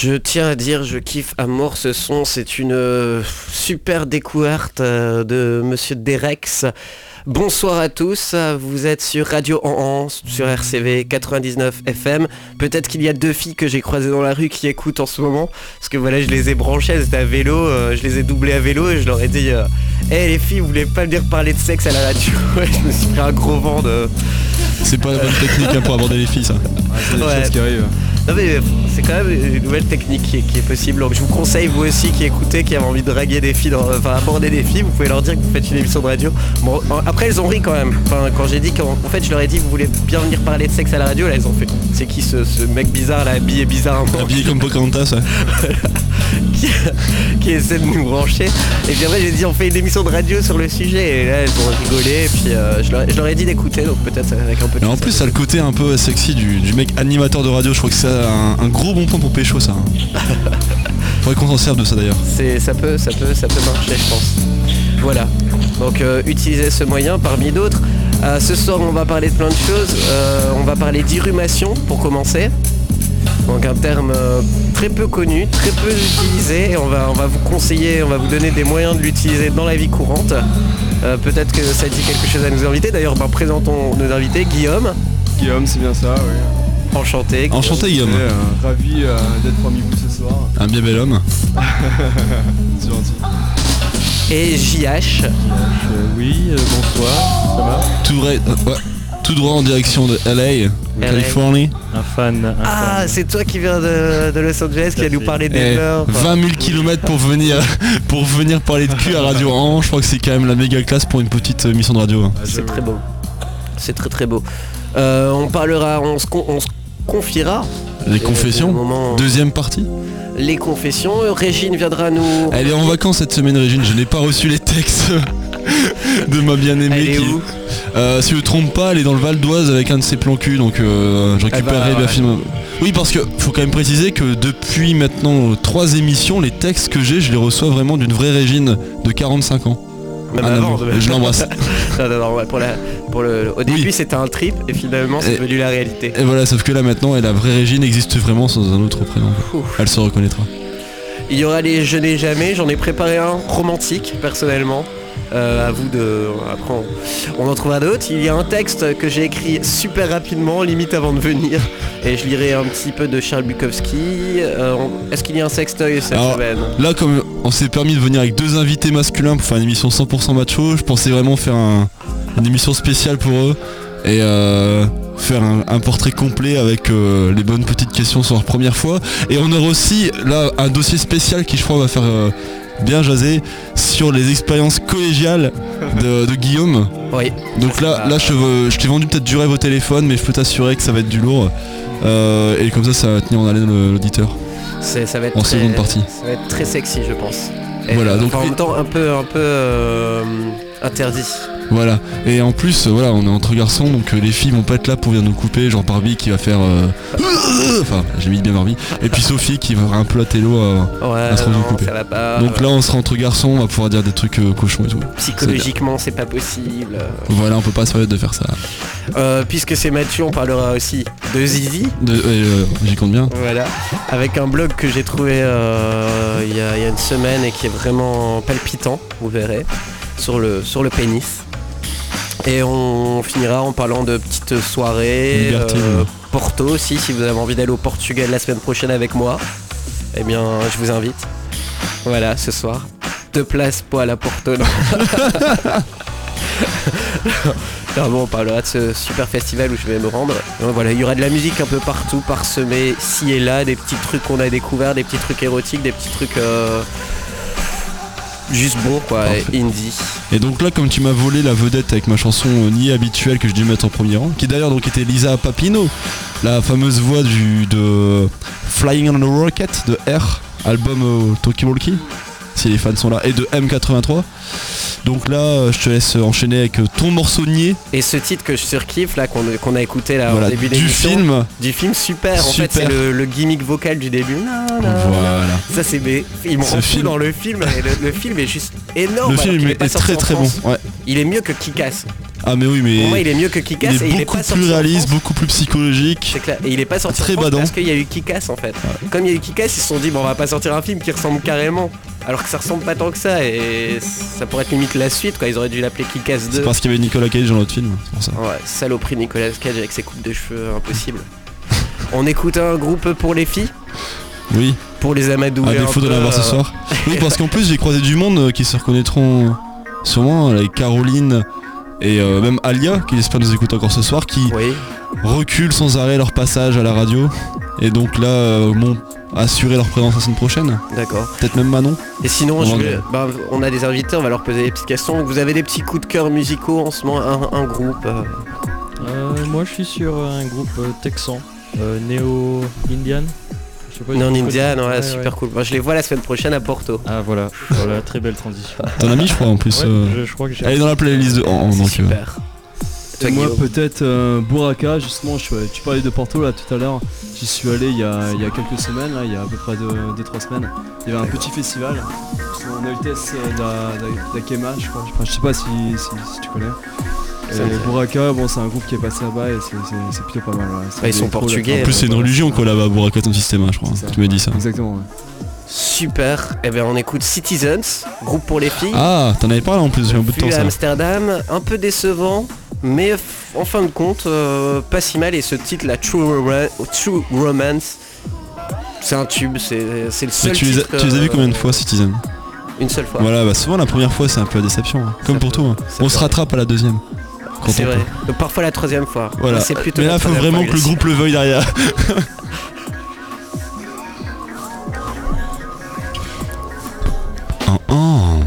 Je tiens à dire, je kiffe à mort ce son. C'est une euh, super découverte euh, de Monsieur Derex. Bonsoir à tous, vous êtes sur Radio En sur RCV 99 FM. Peut-être qu'il y a deux filles que j'ai croisées dans la rue qui écoutent en ce moment. Parce que voilà, je les ai branchées, elles étaient à vélo, euh, je les ai doublées à vélo et je leur ai dit Hé les filles, vous voulez pas venir parler de sexe à la radio Je me suis pris un gros vent de. C'est pas la bonne technique hein, pour aborder les filles ça. Ouais, qui arrivent. Non mais c'est quand même une nouvelle technique qui est, possible. Donc je vous conseille vous aussi qui écoutez, qui avez envie de draguer des filles, enfin aborder des filles, vous pouvez leur dire que vous faites une émission de radio. Bon après elles ont ri quand même. Enfin quand j'ai dit qu'en fait je leur ai dit vous voulez bien venir parler de sexe à la radio, là elles ont fait. C'est qui ce, mec bizarre là, habillé bizarre Habillé comme Pocahontas qui, qui, essaie de nous brancher. Et puis après j'ai dit on fait une émission de radio sur le sujet et là elles ont rigolé et puis euh, je, leur, ai dit d'écouter donc peut-être avec un peu de. Et en plus ça a le côté un peu sexy du, du mec animateur de radio, je crois que ça un, gros bon point pour pécho ça. Hein. Faudrait qu'on s'en serve de ça d'ailleurs. C'est ça peut ça peut ça peut marcher je pense. Voilà. Donc euh, utilisez ce moyen parmi d'autres. Euh, ce soir on va parler de plein de choses. Euh, on va parler d'irrumation pour commencer. Donc un terme très peu connu, très peu utilisé. on va, on va vous conseiller, on va vous donner des moyens de l'utiliser dans la vie courante. Peut-être que ça dit quelque chose à nous inviter. D'ailleurs, ben, présentons nos invités. Guillaume. Guillaume, c'est bien ça, oui. Enchanté. Enchanté Guillaume. Euh, ravi euh, d'être parmi vous ce soir. Un bien bel homme. C'est gentil. Et JH. Euh, oui, bonsoir. Ça va? Tout, tout droit en direction de LA, Californie. Un fan. ah, c'est toi qui viens de, Los Angeles qui va nous parler des mœurs. 20 000 km pour venir, pour venir parler de cul à Radio Orange. Je crois que c'est quand même la méga classe pour une petite mission de radio. Hein. Ah, c'est très beau. C'est très très beau. on parlera, on se, on se confiera. Les confessions Deuxième partie Les confessions. Régine viendra nous... Elle est en vacances cette semaine Régine, je n'ai pas reçu les textes de ma bien-aimée. Elle est où euh, si je ne trompe pas, elle est dans le Val d'Oise avec un de ses plans cul, donc euh, je récupérerai bien film. Oui, parce que faut quand même préciser que depuis maintenant trois émissions, les textes que j'ai, je les reçois vraiment d'une vraie Régine de 45 ans. Je l'embrasse. pour le, au début c'était un trip et finalement c'est devenu la réalité. Et voilà, sauf que là maintenant, la vraie Régine existe vraiment sans un autre prénom. Elle se reconnaîtra. Il y aura les Je n'ai jamais, j'en ai préparé un romantique personnellement. Euh, à vous de. Après, on, en trouvera d'autres. Il y a un texte que j'ai écrit super rapidement, limite avant de venir. Et je lirai un petit peu de Charles Bukowski. Euh, Est-ce qu'il y a un sextoy cette semaine Là, comme on s'est permis de venir avec deux invités masculins pour faire une émission 100% macho, je pensais vraiment faire une émission spéciale pour eux. Et euh, faire un, portrait complet avec les bonnes petites questions sur leur première fois. Et on aura aussi là un dossier spécial qui je crois va faire bien jasé sur les expériences collégiales de, Guillaume. Oui. Donc là, là je, je t'ai vendu peut-être du rêve au téléphone, mais je peux t'assurer que ça va être du lourd. Euh, et comme ça, ça va tenir en haleine l'auditeur. Ça va être en très, seconde partie. Ça va être très sexy, je pense. voilà. Donc en même temps, un peu, un peu euh, interdit. Voilà. Et en plus, voilà, on est entre garçons, donc euh, les filles vont pas être là pour venir nous couper, genre Barbie qui va faire... Euh, enfin, j'ai mis bien Barbie. Et puis Sophie qui va un peu la télo à, se couper. donc là, on sera entre garçons, on va pouvoir dire des trucs euh, cochons et tout. Psychologiquement, c'est pas possible. Voilà, on peut pas se permettre de faire ça. puisque c'est Mathieu, on parlera aussi de Zizi. J'y compte bien. Voilà. Avec un blog que j'ai trouvé il y, a une semaine et qui est vraiment palpitant, vous verrez, sur le, sur le pénis. Et on finira en parlant de petites soirées. Euh, Porto aussi, si vous avez envie d'aller au Portugal la semaine prochaine avec moi. Eh bien, je vous invite. Voilà, ce soir. Deux places pour à Porto. on parlera de ce super festival où je vais me rendre. voilà, il y aura de la musique un peu partout, parsemée, ci et là, des petits trucs qu'on a découverts, des petits trucs érotiques, des petits trucs euh, juste bon quoi, indie. Et donc là comme tu m'as volé la vedette avec ma chanson euh, Ni habituelle que je dû mettre en premier rang, qui d'ailleurs donc était Lisa Papino, la fameuse voix du de Flying on a Rocket de R, album euh, Talkie Walkie, si les fans sont là, et de M83. Donc là, euh, je te laisse enchaîner avec euh, ton morceau nier. Et ce titre que je surkiffe là, qu'on a écouté là au début du film. Du film super. En fait, c'est le, gimmick vocal du début. voilà. Ça c'est B. Il me rend fou dans le film. le, film est juste énorme. Le film est, très très bon. Il est mieux que Kikas. Ah mais oui mais Pour moi, il est mieux que Kikas il et est il est beaucoup pas sorti plus réaliste, beaucoup plus psychologique. C'est clair. Et il est pas sorti Très en badant. parce qu'il y a eu Kikas en fait. Comme il y a eu Kikas, ils se sont dit bon on va pas sortir un film qui ressemble carrément. Alors que ça ressemble pas tant que ça et ça pourrait être limite la suite quoi. Ils auraient dû l'appeler Kikas 2. C'est parce qu'il y avait Nicolas Cage dans l'autre film, c'est pour ça. Ouais, saloperie Nicolas Cage avec ses coupes de cheveux impossible. on écoute un groupe pour les filles, Oui, pour les amadouer. à un défaut de l'avoir ce euh, soir. Oui, parce qu'en plus j'ai croisé du monde euh, qui se reconnaîtront sûrement, avec Caroline et euh, même Alia, qui j'espère nous écoute encore ce soir, qui Oui, reculent sans arrêt leur passage à la radio. Et donc là, euh, m'ont assuré leur présence la semaine prochaine. d'accord. Peut-être même Manon. Et sinon, On je va vais- voir. bah, on a des invités, on va leur poser des petites questions. Vous avez des petits coups de cœur musicaux en ce moment, un, un groupe euh, Euh, moi je suis sur un groupe euh, texan, euh, Neo Indian. Je sais pas Non Indian, ouais, super cool. Moi, je les vois la semaine prochaine à Porto. Ah voilà, voilà, très belle transition. Ton ami, je crois, en plus. Ouais, euh, je, je crois que j'ai. Elle est dans la playlist de en, donc, euh, super. Et moi peut-être euh, Buraka, justement, je, tu parlais de Porto là tout à l'heure, j'y suis allé il y, a, il y a quelques semaines, là, il y a à peu près 2-3 semaines. Il y avait un petit festival, en Altesse d'Akema, je crois, Enfin, je sais pas si, si- si tu connais. Et Buraka, bon c'est un groupe qui est passé là-bas et c'est- plutôt pas mal. ouais. Bah, ils sont portugais, En plus, c'est une religion quoi là-bas, Bouraka ton système, je crois. Tu m'as dit ça. Exactement. ouais. Super. Et ben on écoute Citizens, groupe pour les filles. Ah, t'en avais parlé en plus, j'ai un bout de temps à ça. Amsterdam, un peu décevant, mais en fin de compte, euh, pas si mal. Et ce titre, la True, Ro- True Romance, c'est un tube, c'est c'est le Mais seul tu, les as, titre, tu les as vus euh, combien de fois, Citizen Une seule fois. Voilà, bah souvent la première fois c'est un peu la déception, hein. comme Ça pour peut- tout. hein. On se rattrape à la deuxième. Quand C'est on vrai. peut. Donc, parfois la troisième fois. Voilà. C'est plutôt Mais là, faut vraiment que le groupe le veuille derrière. Oh. Oh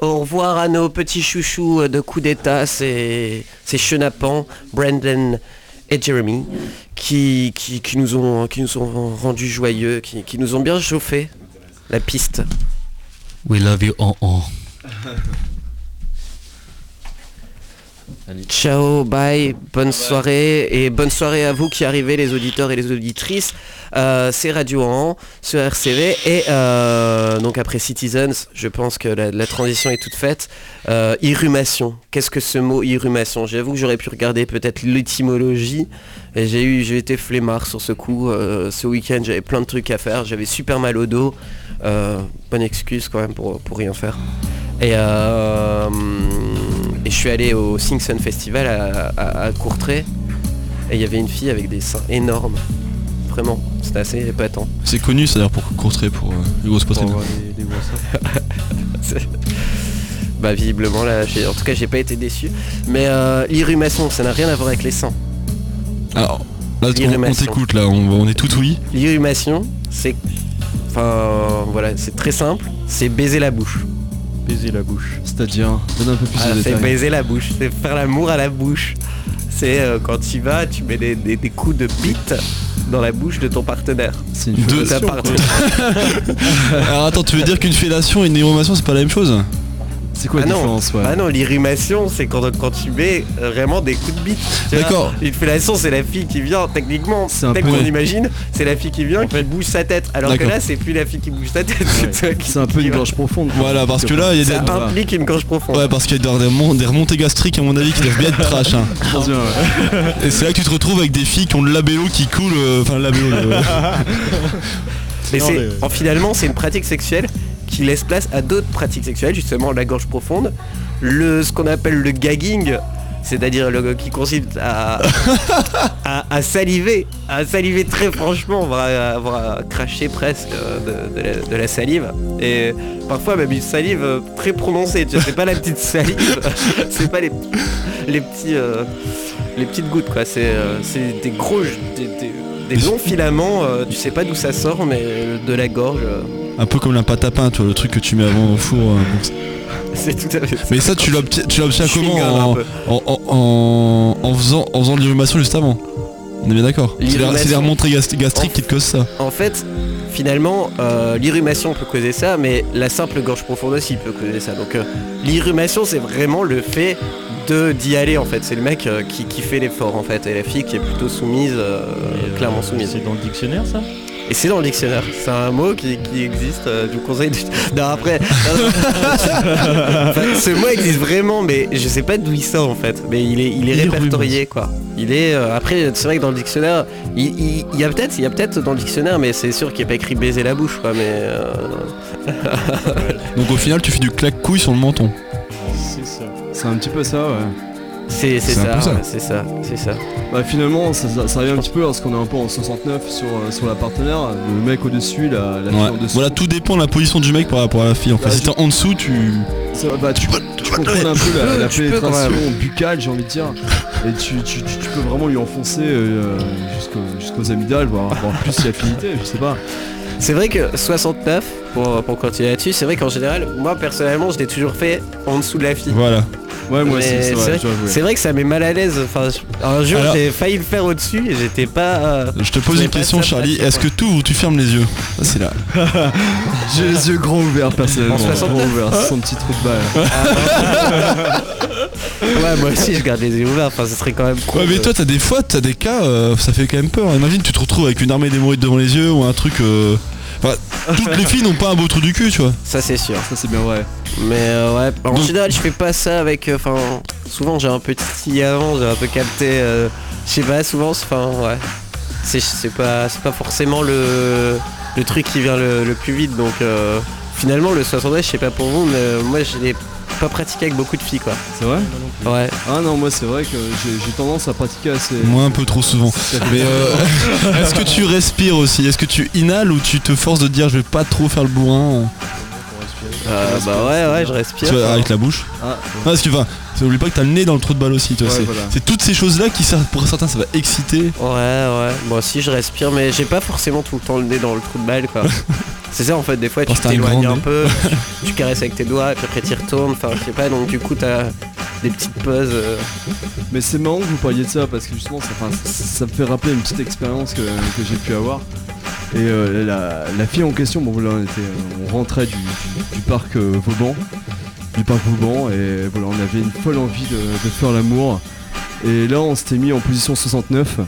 Au revoir à nos petits chouchous de coup d'état, c'est c'est Chenapan, Brandon et Jeremy, qui, nous ont rendus joyeux, qui, nous ont bien chauffé la piste. We love you en Ciao, bye, bonne soirée et bonne soirée à vous qui arrivez, les auditeurs et les auditrices. Euh, c'est Radio En sur RCV et euh, donc après Citizens, je pense que la, la transition est toute faite. Euh, irrumation, qu'est-ce que ce mot irrumation? J'avoue que j'aurais pu regarder peut-être l'étymologie et j'ai eu, j'ai été flemmard sur ce coup. Ce week-end, j'avais plein de trucs à faire, j'avais super mal au dos. Bonne excuse quand même pour, pour rien faire. Et, euh, et je suis allé au Sing Sun Festival à, à- à Courtrai et il y avait une fille avec des seins énormes. Vraiment, c'était assez épatant. C'est connu, ça d'ailleurs pour Courtrai pour euh, les grosses Pour poitrines. avoir les, les gros seins. C'est- bah visiblement là, j'ai- en tout cas j'ai pas été déçu. Mais euh, l'irrumation, ça n'a rien à voir avec les seins. Alors, là, on- on t'écoute là, on, on est tout oui. L'irrumation, c'est... Enfin voilà, c'est très simple, c'est baiser la bouche. Baiser la bouche. C'est-à-dire, donne un peu plus Ah, de c'est détails. baiser la bouche, c'est faire l'amour à la bouche. C'est euh, quand tu vas, tu mets des, des- des coups de bite dans la bouche de ton partenaire. C'est une De- De ta partenaire. Alors attends, tu veux dire qu'une fellation et une irrumation c'est pas la même chose? C'est quoi Ah la non, différence ouais. ah non, l'irrumation, c'est quand, quand tu mets euh, vraiment des coups de bite. D'accord. Une fellation, c'est la fille qui vient, techniquement, C'est un tel peu- qu'on imagine, c'est la fille qui vient, qui bouge sa tête. Alors que là, c'est plus la fille qui bouge sa tête, c'est toi qui- C'est un peu une gorge profonde. Voilà, parce que là, il y a Ça des... implique une gorge profonde. Ouais, parce qu'il y a des, remon- des remontées gastriques à mon avis qui doivent bien être trash. hein. Ouais. Et c'est là que tu te retrouves avec des filles qui ont le labello qui coule, euh, enfin le labello. le- Mais Non, mais- en, finalement, c'est une pratique sexuelle qui laisse place à d'autres pratiques sexuelles, justement la gorge profonde, le, ce qu'on appelle le gagging, c'est-à-dire le, qui consiste à, à, à saliver, à saliver très franchement, à, à cracher presque euh, de, de la, de la salive. Et parfois même une salive euh, très prononcée, tu vois, c'est pas la petite salive, c'est pas les, les petits... euh, les petites gouttes quoi, c'est euh, des gros, des, des- des longs filaments, euh, tu sais pas d'où ça sort mais de la gorge, euh, Un peu comme la pâte à pain, tu vois, le truc que tu mets avant au four. euh, c'est tout à fait ça. Mais ça, tu l'obtiens tu l'obtiens comment en, peu. en, en- en- en faisant, en faisant de l'irrumation juste avant On est bien d'accord C'est les- remontées gast- gastriques qui te causent ça. En fait, finalement, euh, l'irrumation peut causer ça, mais la simple gorge profonde aussi peut causer ça. Donc euh, l'irrumation, c'est vraiment le fait de d'y aller en fait. C'est le mec euh, qui, qui fait l'effort en fait, et la fille qui est plutôt soumise, euh, euh, clairement soumise. C'est dans le dictionnaire ça? Et c'est dans le dictionnaire. C'est un mot qui, qui existe. euh, je vous conseille. De... Non après. Enfin, ce mot existe vraiment, mais je sais pas d'où il sort en fait. Mais il est, il est répertorié quoi. Il est. euh, après, c'est vrai que dans le dictionnaire, il, il- il y a peut-être, il y a peut-être dans le dictionnaire, mais c'est sûr qu'il n'y a pas écrit baiser la bouche quoi. Mais euh, Donc au final, tu fais du claque-couille sur le menton. C'est ça. C'est un petit peu ça, ouais. C'est ça, peu ça. ouais, c'est ça, c'est ça. Bah finalement, ça, ça, ça revient un petit peu lorsqu'on est un peu en 69 sur, euh, sur la partenaire, le mec au-dessus, la, la fille Ouais. en dessous. Voilà, tout dépend de la position du mec par rapport à la fille. En fait, Bah, si t'es en dessous, tu. Ça, bah, tu, tu contrôles un peu la, la pénétration buccale, j'ai envie de dire. Et tu, tu, tu- tu peux vraiment lui enfoncer euh, jusqu'au- jusqu'aux amygdales, voire, voire plus si affinité, je sais pas. C'est vrai que 69, pour, pour continuer là-dessus, c'est vrai qu'en général, moi personnellement, je l'ai toujours fait en dessous de la fille. Voilà. Ouais, moi aussi, c'est vrai, vrai, vrai que ça met mal à l'aise. Enfin, un jour Alors- j'ai failli le faire au-dessus et j'étais pas. euh, Je te pose une question, Charlie. Est-ce que tu ou tu fermes les yeux Ça, c'est là. J'ai les yeux grands ouverts personnellement. En 69. grands ouverts, c'est son petit trou de balle. Ouais, moi aussi je garde les yeux ouverts. Enfin, ce serait quand même. con Ouais, mais de- toi, t'as des fois, t'as des cas, euh, ça fait quand même peur. Imagine, tu te retrouves avec une armée d'hémorroïdes devant les yeux ou un truc. euh, Enfin, toutes les filles n'ont pas un beau trou du cul, tu vois. Ça c'est sûr. Ça, c'est bien vrai. Mais euh, ouais, en Donc- général, je fais pas ça avec. euh, Enfin, souvent j'ai un peu titillé avant, j'ai un peu capté. euh, je sais pas, souvent, c'est- enfin, ouais. C'est c'est pas, c'est pas forcément le, le truc qui vient le, le plus vite. Donc euh, finalement, le 70, je sais pas pour vous, mais moi je l'ai pas pratiqué avec beaucoup de filles quoi. C'est vrai Ouais. Ah non, moi c'est vrai que j'ai tendance à pratiquer assez. Moi, un peu trop souvent. Mais euh, est-ce que tu respires aussi? Est-ce que tu inhales ou tu te forces de dire je vais pas trop faire le bourrin? Euh, bah ouais, ouais, je respire. Tu vois, avec la bouche. Ah, Non, parce que enfin, n'oublie pas que t'as le nez dans le trou de balle aussi. Tu vois, Ouais, c'est, voilà. c'est toutes ces choses-là qui servent pour certains ça va exciter. Ouais, ouais. Moi aussi, je respire, mais j'ai pas forcément tout le temps le nez dans le trou de balle, quoi. C'est ça en fait, des fois tu que t'as un t'éloignes grand un nez. peu, tu, tu caresses avec tes doigts, puis après tu retournes, enfin je sais pas, donc du coup t'as des petites pauses. euh. Mais c'est marrant que vous parliez de ça parce que justement ça, enfin, ça, ça me fait rappeler une petite expérience que, que j'ai pu avoir. Et euh, la, fille en question, bon voilà, on, euh, rentrait du, parc euh, Vauban, du parc Vauban, et voilà, on avait une folle envie de faire l'amour. Et là, on s'était mis en position 69.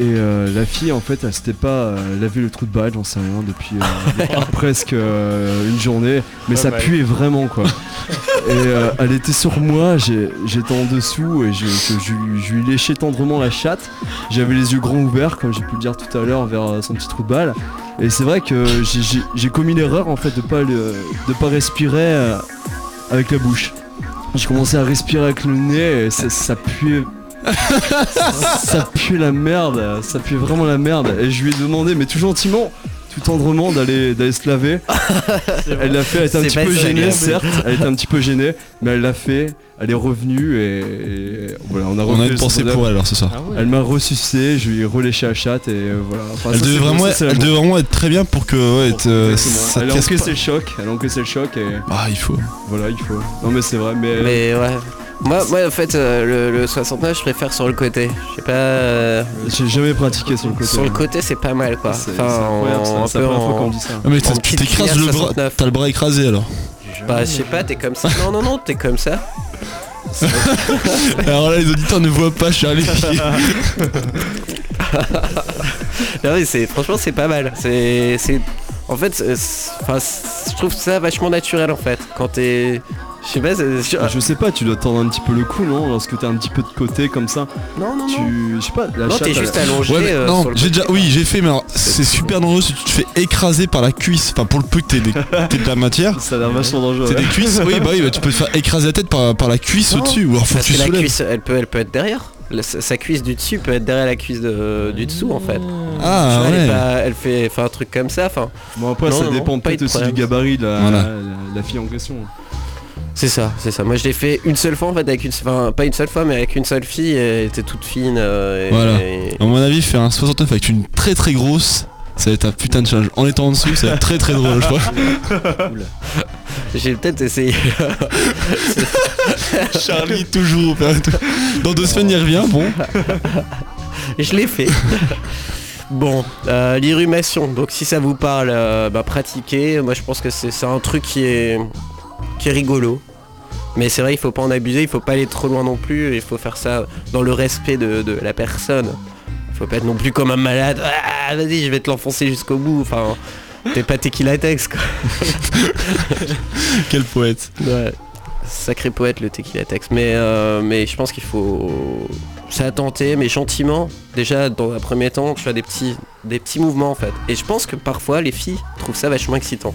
Et euh, la fille, en fait, elle s'était pas euh, lavé le trou de balle, j'en sais rien, depuis, euh, depuis presque une journée. Mais ça mal. puait vraiment, quoi. Et elle était sur moi, j'étais en dessous et je, je- je lui- je lui léchais tendrement la chatte. J'avais les yeux grands ouverts, comme j'ai pu le dire tout à l'heure, vers son petit trou de balle. Et c'est vrai que j'ai- commis l'erreur en fait de pas le- de pas respirer avec la bouche. J'ai commencé à respirer avec le nez et ça, ça puait. ça pue la merde, ça pue vraiment la merde. Et je lui ai demandé, mais tout gentiment, tout tendrement, d'aller d'aller se laver. Elle l'a fait, elle était un petit peu gênée, certes. Elle était un petit peu gênée, mais elle l'a fait. Elle est revenue et, et voilà, on a On a sondage. pour elle alors ce soir. Ah ouais. Elle m'a ressucé, je lui ai reléché la chatte et euh, voilà. Enfin, Elle ça, devait, vraiment, ça, c'est elle l'amour. devait vraiment être très bien pour que ouais, te- euh, ça elle a encaissé le choc, elle a encaissé le choc et Ah, il faut. voilà, il faut. Non mais c'est vrai, mais, Mais ouais. Moi, moi en fait, euh, le, le 69, je préfère sur le côté. Je sais pas. euh, j'ai jamais pratiqué sur le côté. sur le côté, c'est pas mal quoi. C'est c'est Enfin, incroyable, ça. un la peu première fois en- qu'on dit ça. Ah, mais t'écrases le bras, 69. t'as le bras écrasé alors. Bah, je sais pas, t'es comme ça. Non, non, non, t'es comme ça. alors là, les auditeurs ne voient pas Charlie. Non, mais c'est, franchement, c'est pas mal. C'est, c'est, en fait, je trouve ça vachement naturel en fait. Quand t'es, je sais pas, je- Je sais pas, tu dois tendre un petit peu le cou, non Lorsque t'es un petit peu de côté comme ça, non, non, non. tu, je sais pas, la Non, t'es juste allongé. Ouais, mais euh, non, j'ai déjà, oui, j'ai fait, mais alors, c'est super dangereux si tu te fais écraser par la cuisse. Enfin, pour le peu que t'aies des- de la matière, Ça a l'air vachement dangereux. t'es ouais. des cuisses. Oui, bah oui, bah, tu peux te faire écraser la tête par, par la cuisse Non, au-dessus. Ou alors faut que Parce tu que la soulèves. cuisse, elle peut, elle peut être derrière. La- sa cuisse du dessus peut être derrière la cuisse de- du dessous en fait. Ah vois, elle, pas- fait, un truc comme ça. Enfin, Bon après Non, ça non, dépend peut-être de aussi du gabarit de la, Voilà. la- la fille en question. c'est ça, c'est ça. Moi, je l'ai fait une seule fois en fait avec une, enfin pas une seule fois, mais avec une seule fille. Elle était toute fine. euh, et- Voilà. et- À mon avis, faire un 69 avec une très très grosse, ça va être un putain de challenge. En étant en dessous, ça va être très très drôle, je crois. J'ai peut-être essayé. Charlie, toujours. Dans deux semaines, il revient. Bon, Je l'ai fait. bon, euh, l'irrumation. Donc si ça vous parle, euh, bah, pratiquez. Moi je pense que c'est un truc qui est, qui est rigolo. Mais c'est vrai, il faut pas en abuser, il faut pas aller trop loin non plus. Il faut faire ça dans le respect de, de la personne. Il faut pas être non plus comme un malade. Ah, vas-y, je vais te l'enfoncer jusqu'au bout. Enfin, t'es pas tequilatex quoi. quel poète. Ouais. Sacré poète le tequilatex. Mais, euh, mais je pense qu'il faut tenter, mais gentiment. Déjà, dans un premier temps, tu as des petits, des petits mouvements en fait. Et je pense que parfois les filles trouvent ça vachement excitant.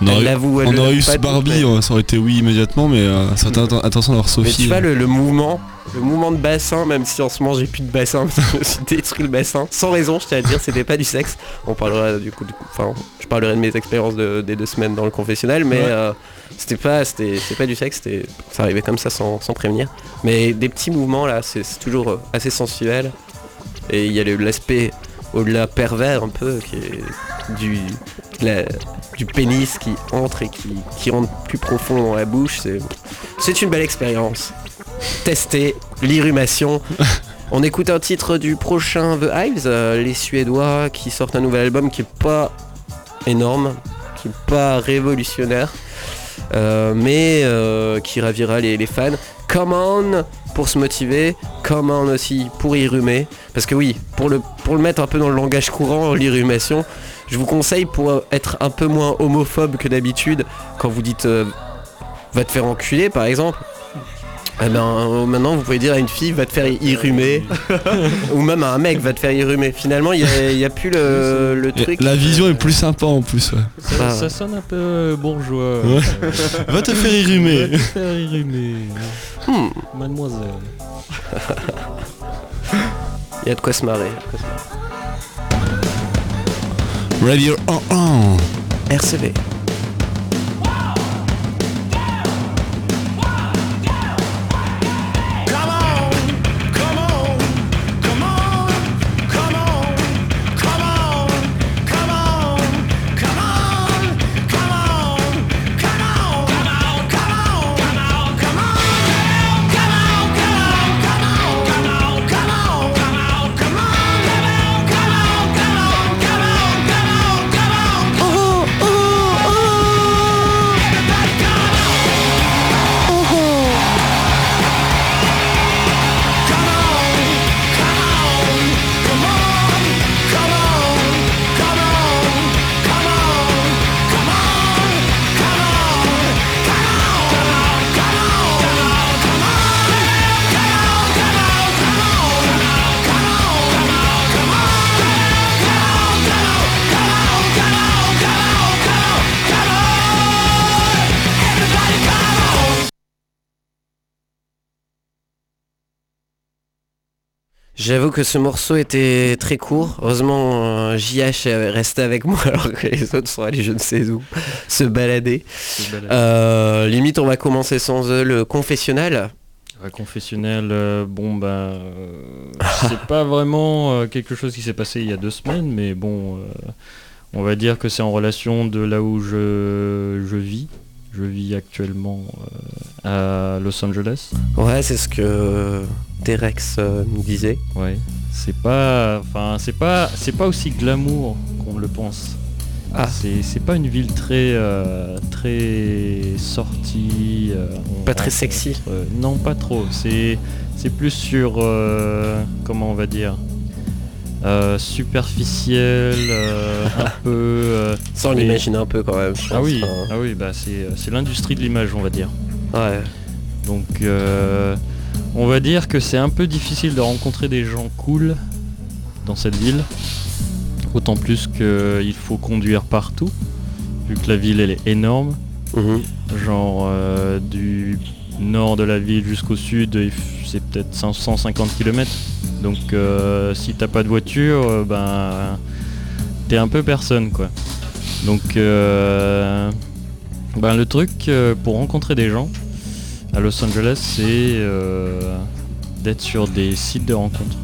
On aurait, on aurait eu pas Barbie, mais- euh, ça aurait été oui immédiatement, mais euh, ça aurait été int- intéressant d'avoir Mais Sophie. tu vois euh. le, le mouvement, le mouvement de bassin, même si en ce moment j'ai plus de bassin, parce que je me suis détruit le bassin, sans raison, je tiens à dire, c'était pas du sexe. On parlera du coup, du coup- enfin, je parlerai de mes expériences de- des deux semaines dans le confessionnal, mais Ouais. euh, c'était pas, c'était, pas du sexe, c'était, ça arrivait comme ça sans, sans prévenir. Mais des petits mouvements là, c'est, toujours euh, assez sensuel. Et il y a l'aspect au-delà pervers un peu, qui est du, la- du pénis qui entre et qui, qui rentre plus profond dans la bouche. C'est, c'est une belle expérience. Tester l'irrumation. On écoute un titre du prochain The Hives, euh, les Suédois qui sortent un nouvel album qui est pas énorme, qui est pas révolutionnaire, euh, mais euh, qui ravira les, les fans. Come on pour se motiver, come on aussi pour irrumer. Parce que oui, pour le, pour le mettre un peu dans le langage courant, l'irrumation, je vous conseille pour être un peu moins homophobe que d'habitude, quand vous dites euh, va te faire enculer par exemple. Eh ben euh, maintenant vous pouvez dire à une fille va te faire irrumer ou même à un mec va te faire irrumer. Finalement il n'y a, plus le, truc. La vision est plus sympa en plus. ouais. Ça, Ah. ça sonne un peu euh, bourgeois. Ouais. Va te faire irrumer. va te faire irrumer, Hmm, mademoiselle. Il y a de quoi se marrer. Radio 1 RCV. J'avoue que ce morceau était très court. Heureusement, euh, JH est resté avec moi alors que les autres sont allés je ne sais où se balader. Euh, limite, on va commencer sans eux le confessionnal. Ouais, confessionnel, euh, bon bah euh, c'est pas vraiment euh, quelque chose qui s'est passé il y a deux semaines, mais bon, euh, on va dire que c'est en relation de là où je, je vis. Je vis actuellement euh, à Los Angeles. Ouais, c'est ce que Terex euh, nous disait. Ouais. C'est pas, enfin c'est pas, c'est pas aussi glamour qu'on le pense. Ah. C'est, pas une ville très, euh, très sortie. euh, Pas très sexy. euh, non, pas trop. C'est, c'est plus sur, comment on va dire, euh, superficiel, euh, un peu. euh, Ça, on Mais- l'imagine un peu quand même. je ah oui, hein. ah oui, bah c'est, c'est l'industrie de l'image, on va dire. Ouais. Donc euh, on va dire que c'est un peu difficile de rencontrer des gens cool dans cette ville. Autant plus qu'il faut conduire partout, vu que la ville elle est énorme. Mhm. Genre euh, du nord de la ville jusqu'au sud, c'est peut-être 550 km. Donc euh, si t'as pas de voiture, euh, ben t'es un peu personne quoi. Donc euh, ben, le truc euh, pour rencontrer des gens à Los Angeles, c'est d'être sur des sites de rencontres.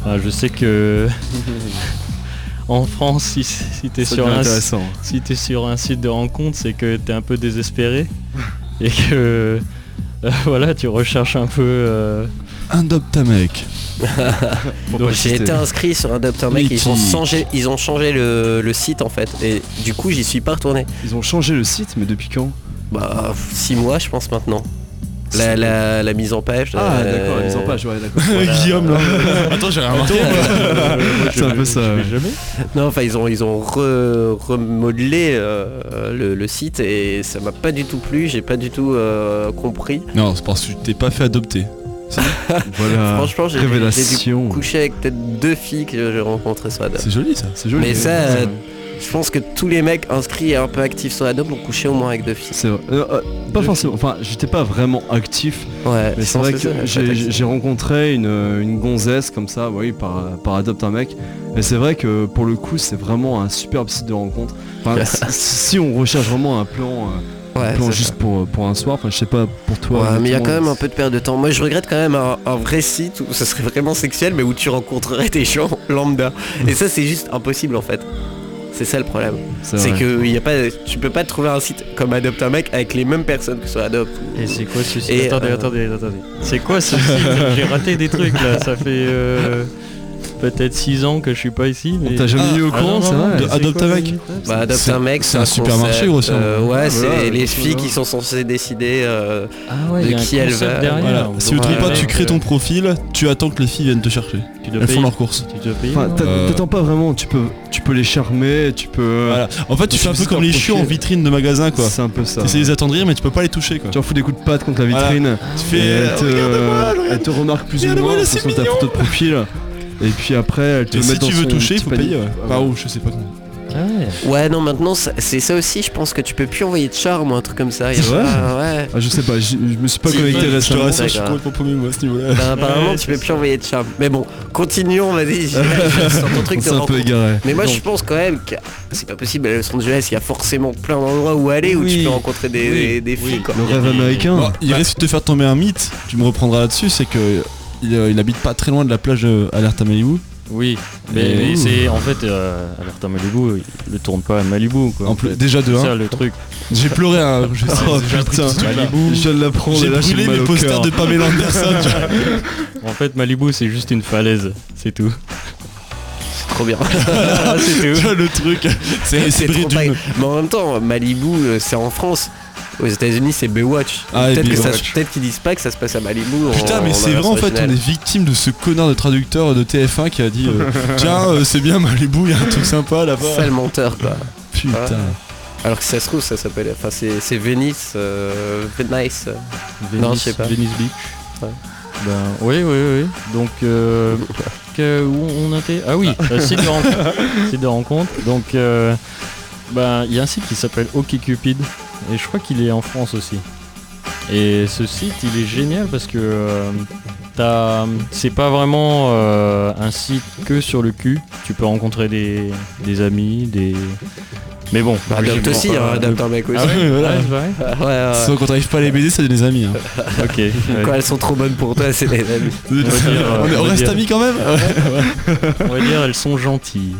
Enfin, je sais que en France, si, si t'es sur un si es sur un site de rencontre, c'est que tu es un peu désespéré et que voilà, tu recherches un peu. euh, un J'ai été inscrit sur un Mais ils ont changé, ils ont changé le, le site en fait. Et du coup, j'y suis pas retourné. Ils ont changé le site, mais depuis quand? Bah, 6 mois, je pense maintenant. La, la, la mise en page. Ah euh, d'accord, ils ont pas joué, d'accord. Voilà. Guillaume là. Attends, j'ai rien remarqué. C'est un peu ça. ouais. jamais. Non, enfin, ils ont, ils ont re- remodelé euh, le, le site et ça m'a pas du tout plu. J'ai pas du tout euh, compris. Non, c'est parce que tu t'es pas fait adopter. Voilà. Franchement, j'ai dû coucher avec peut-être deux filles que j'ai rencontrées sur. C'est joli ça. C'est joli. Mais ça, euh. Je pense que tous les mecs inscrits et un peu actifs sur Adobe ont couché au moins avec deux filles. C'est vrai. Euh, euh, pas forcément. Enfin, j'étais pas vraiment actif, Ouais, mais c'est vrai que j'ai- rencontré une, une gonzesse comme ça, oui, par, par Adopte un mec. Et c'est vrai que pour le coup, c'est vraiment un superbe site de rencontre. Enfin, si, si on recherche vraiment un plan, euh, Ouais, plan juste pour, pour un soir, enfin, je sais pas pour toi. Ouais, mais il y a quand même un peu de perte de temps. Moi, je regrette quand même un, un vrai site où ce serait vraiment sexuel, mais où tu rencontrerais des gens lambda. Et ça, c'est juste impossible en fait. C'est ça le problème. C'est que y a pas, tu peux pas trouver un site comme Adopt un mec avec les mêmes personnes que sur Adopt. Et c'est quoi ce site Attendez, euh, attendez, attendez. C'est quoi ce site J'ai raté des trucs là. Ça fait euh, peut-être 6 ans que je suis pas ici. Mais... On t'a jamais Ah, mis au Ah, courant, non, c'est vrai. De Adopte quoi un mec Bah, Adopt C'est- un mec, c'est un concept, supermarché, gros, ça. euh, ouais, c'est les filles qui sont censées décider. euh, Ah ouais, de un qui elle concept va. derrière. Voilà. Si tu pas, tu crées euh, ton profil, tu attends que les filles viennent te chercher. Tu dois Elles payer. font leurs courses. Euh, t'attends pas vraiment, tu peux, tu peux les charmer, tu peux. Voilà. En fait, tu fais un peu comme un les chiots en vitrine de magasin quoi. C'est un peu ça. Tu essaies de les attendrir mais tu peux pas les toucher quoi. Tu en fous des coups de patte contre la vitrine. Tu fais elle euh, te, remarque plus ou moins ta photo de profil. Et puis après, elle te Et met si dans tu veux son toucher, il petit faut panier. payer. Ouais. Ah, Par ouais. où Je sais pas comment. Ouais. Ouais, non, maintenant, ça- c'est ça aussi, je pense que tu peux plus envoyer de charme ou un truc comme ça. y a C'est vrai pas- ouais. Ah, je sais pas, j'y- je me suis pas connecté je te Je te récemment. rassure, je suis d'accord. complètement paumé moi à ce niveau-là. Bah, apparemment, Ouais, tu peux c'est plus envoyer de charme. Mais bon, continuons, vas-y. sur ton truc On de s'est un peu égaré. Mais moi, je pense quand même que c'est pas possible. À Los Angeles, il y a forcément plein d'endroits où aller où tu Oui. peux rencontrer des, Oui. des filles. Quoi. Le rêve américain. Bon, il risque de te faire tomber un mythe, tu me reprendras là-dessus, c'est que il, euh, il habite pas très loin de la plage euh, Alerte à Malibu. Oui, mais, c'est en fait euh, Alerte à Malibu, il le tourne pas à Malibu quoi. En en plus, fait. déjà de C'est ça 1. le truc. J'ai pleuré un. Je sais, Oh j'ai appris putain. Malibu. je viens de l'apprendre J'ai brûlé mes posters de Pamela Anderson. tu vois. En fait Malibu c'est juste une falaise, c'est tout. C'est trop bien. C'est Tu tout. vois, le truc. C'est trop. Mais en même temps, Malibu, euh, c'est en France. Aux États-Unis, c'est Baywatch. Ah, peut-être Baywatch. peut-être qu'ils disent pas que ça se passe à Malibu. en- Putain, mais c'est vrai en fait, on est victime de ce connard de traducteur de TF1 qui a dit euh, Tiens, euh, c'est bien Malibu, il y a un truc sympa là-bas. Sale menteur, quoi. Putain. Alors que ça se trouve, ça s'appelle. Enfin, c'est Venice. Euh, Venice. euh. Venice, Non, je sais pas. Venice Beach. Ouais. Ben oui, oui, oui. Donc euh, que- où on était? Ah oui, euh, site de rencontre. site de rencontre. Donc euh, ben il y a un site qui s'appelle OkCupid et je crois qu'il est en France aussi. Et ce site, il est génial parce que euh, t'as- c'est pas vraiment euh, un site que sur le cul. Tu peux rencontrer des, des amis, des. Mais bon, Bah, adopte logiquement, aussi, pas- hein, adopte un mec aussi. Ah ouais, Voilà. Ouais, c'est vrai Ouais, ouais, ouais. Sinon, quand t'arrives pas à les baiser, c'est des amis. hein. Ok. ouais. Quand elles sont trop bonnes pour toi, c'est des amis. On, dire, reste dire. amis quand même On va dire elles sont gentilles.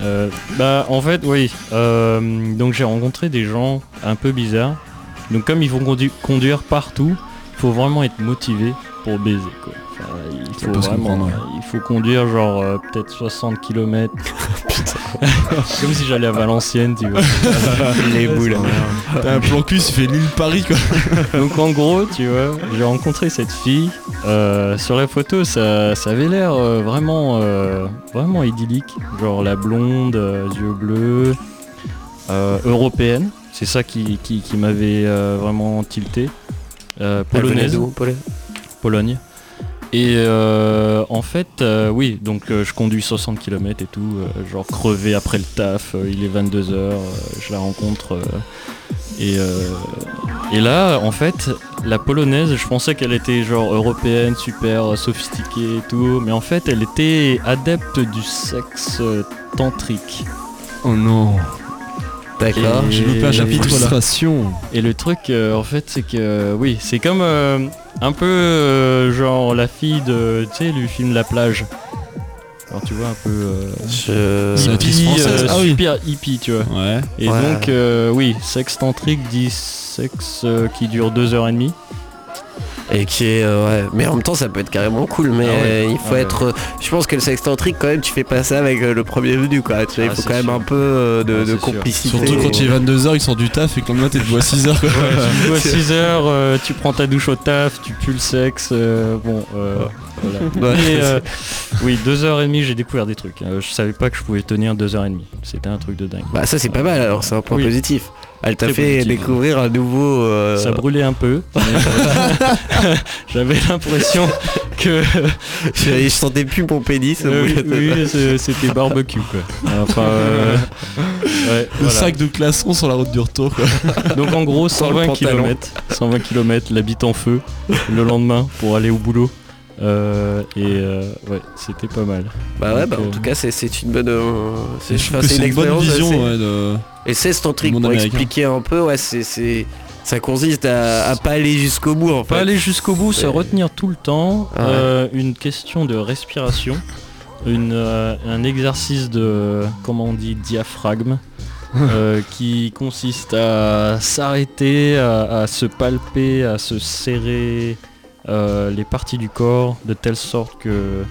Euh, bah en fait oui. Euh, donc j'ai rencontré des gens un peu bizarres. Donc comme ils vont condu- conduire partout, il faut vraiment être motivé pour baiser quoi. Enfin, il faut vraiment, il conduire genre euh, peut-être 60 km. comme si j'allais à Valenciennes, tu vois. Les boules. T'as un plan cul, tu fais l'île-Paris quoi. Donc en gros, tu vois, j'ai rencontré cette fille. euh, sur la photo, ça, ça avait l'air euh, vraiment, euh, vraiment idyllique. Genre la blonde, euh, yeux bleus, euh, européenne. C'est ça qui, qui, qui m'avait euh, vraiment tilté. Euh, polonaise, Pologne. Et euh, en fait, euh, oui, donc euh, je conduis 60 km et tout, euh, genre crevé après le taf, euh, il est 22h, je la rencontre. euh, et, euh, et là, en fait, la polonaise, je pensais qu'elle était genre européenne, super sophistiquée et tout, mais en fait, elle était adepte du sexe tantrique. Oh non. D'accord. Et- J'ai loupé un chapitre là. Et le truc, euh, en fait, c'est que oui, c'est comme euh, un peu euh, genre la fille de, tu sais, du film La plage. Alors tu vois un peu euh, Je... Hippie, euh, ah oui. super hippie, tu vois. Ouais. Et Ouais. donc, euh, oui, sexe tantrique dit sexe euh, qui dure deux heures et demie. Et qui est euh, ouais. Mais en même temps ça peut être carrément cool mais Ah ouais. euh, il faut Ah ouais. être. euh, je pense que le sexe tantrique quand même tu fais pas ça avec euh, le premier venu quoi. Tu vois, il Ah, faut quand même un peu euh, de, Ah, de c'est sûr. complicité. Surtout quand il est 22h, il sort du taf et que le lendemain t'es debout à 6h quoi. tu à 6 heures, euh, tu prends ta douche au taf, tu pues le sexe, euh, bon, euh, voilà. Mais, euh, oui, deux heures et demie, j'ai découvert des trucs. Euh, je savais pas que je pouvais tenir deux heures et demie. C'était un truc de dingue. Bah ça c'est pas mal alors c'est un point Oui. positif. Elle t'a fait découvrir un nouveau. euh, Ça brûlait un peu. mais, J'avais l'impression que je, je sentais plus mon pénis. au euh, oui, c'était barbecue quoi. Enfin, euh, ouais, Le voilà. sac de glaçons sur la route du retour quoi. Donc en gros Sans le 120 pantalon. km, 120 km, l'habite en feu le lendemain pour aller au boulot. Euh, et euh, ouais, c'était pas mal. Bah ouais bah en euh, tout cas c'est une bonne. euh, c'est c'est une bonne vision assez- ouais, de... Et c'est ce tantrique Monde pour américain. expliquer un peu ouais c'est c'est ça consiste à, à pas aller jusqu'au bout en fait. Pas aller jusqu'au bout, se C'est- retenir tout le temps, Ah ouais. euh, une question de respiration, une, euh, un exercice de, comment on dit, diaphragme, euh, qui consiste à s'arrêter, à, à se palper, à se serrer euh, les parties du corps de telle sorte que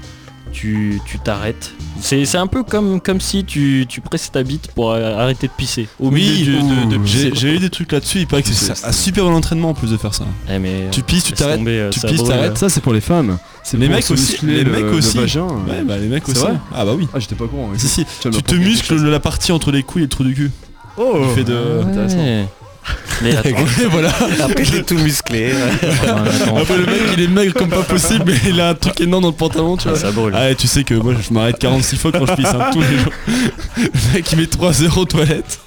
tu tu t'arrêtes. C'est c'est un peu comme, comme si tu, tu presses ta bite pour arrêter de pisser. Au Oui, milieu de, de, de pisser. j'ai eu des trucs là-dessus, il paraît que c'est un super bon entraînement en plus de faire ça. Eh, mais, Tu pisses, tu t'arrêtes. euh, tu ça pisses, t'arrêtes. Ça c'est pour les femmes. C'est Les pour mecs aussi, les le- mecs le aussi. vagin. Ouais bah les mecs aussi. vrai Ah bah oui. Ah j'étais pas con. Si si. Tu te muscles la partie entre les couilles et le trou du cul. Oh Tu fais de... Mais attends, Et voilà. Après t'es tout musclé. ouais. Après le mec il est maigre comme pas possible mais il a un truc énorme dans le pantalon tu Ah, vois. ça brûle. Ah et tu sais que moi je m'arrête 46 fois quand je pisse hein, tous les jours. Le mec il met 3-0 aux toilettes.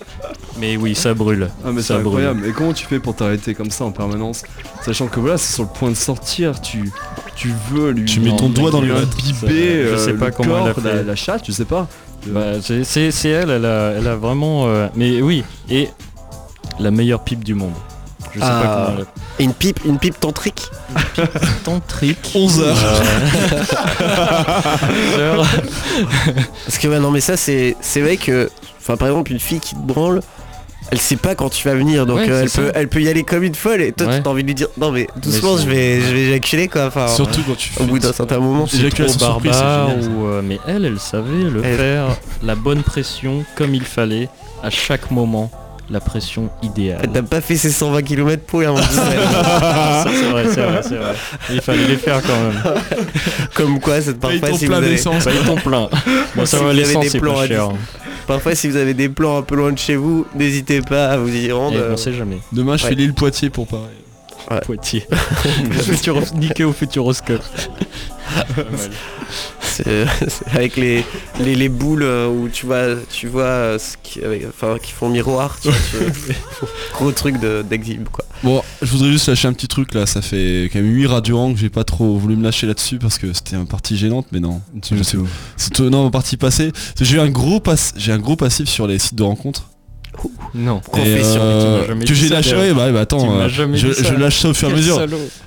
Mais oui, ça brûle. Ah mais c'est brûle. incroyable. Et comment tu fais pour t'arrêter comme ça en permanence Sachant que voilà, c'est sur le point de sortir, tu, tu veux lui Tu mets ton doigt dans le- imbiber Je sais pas le comment elle a fait. la, la chatte, je sais pas. Bah, c'est elle, elle a, elle a vraiment... euh, Mais oui, et la meilleure pipe du monde. Je sais Ah. pas comment elle Et une pipe, une pipe tantrique. a... Tantrique. 11 heures. Euh, heures. Parce que ouais, non mais ça c'est c'est vrai que enfin par exemple une fille qui te branle elle sait pas quand tu vas venir donc Ouais, euh, elle peut elle peut y aller comme une folle et toi Ouais. t'as envie de lui dire non mais doucement je vais je vais éjaculer quoi enfin Surtout quand tu au bout d'un certain moment C'est trop surprise, c'est barbare ça. ou, euh, mais elle, elle savait le Elle- faire, la bonne pression comme il fallait, à chaque moment, la pression idéale. t'as pas fait ces 120 km pour rien c'est vrai, c'est vrai, c'est vrai. Il fallait les faire quand même. comme quoi cette parfois ton si vous plein avez plein. Bon, ça Si va, l'essence des c'est plans pas à cher. parfois si vous avez des plans un peu loin de chez vous n'hésitez pas à vous y rendre on sait jamais. Demain je Ouais. fais l'île Poitiers pour pareil. Poitiers. Futuros- Niqué au Futuroscope. C'est avec les, les, les boules euh, où tu vois, tu vois euh, ce qui, avec- enfin, qui font miroir. Tu vois, tu- gros truc de- d'exhibe quoi. Bon, je voudrais juste lâcher un petit truc là, ça fait quand même 8 radio rangs que j'ai pas trop voulu me lâcher là-dessus parce que c'était une partie gênante, mais non. C'est tout, non, en partie passée. J'ai eu un gros pass, j'ai un gros passif sur les sites de rencontres. Non. Confession, euh, que j'ai lâché, bah, bah, attends, euh, je, je lâche ça au fur et à mesure.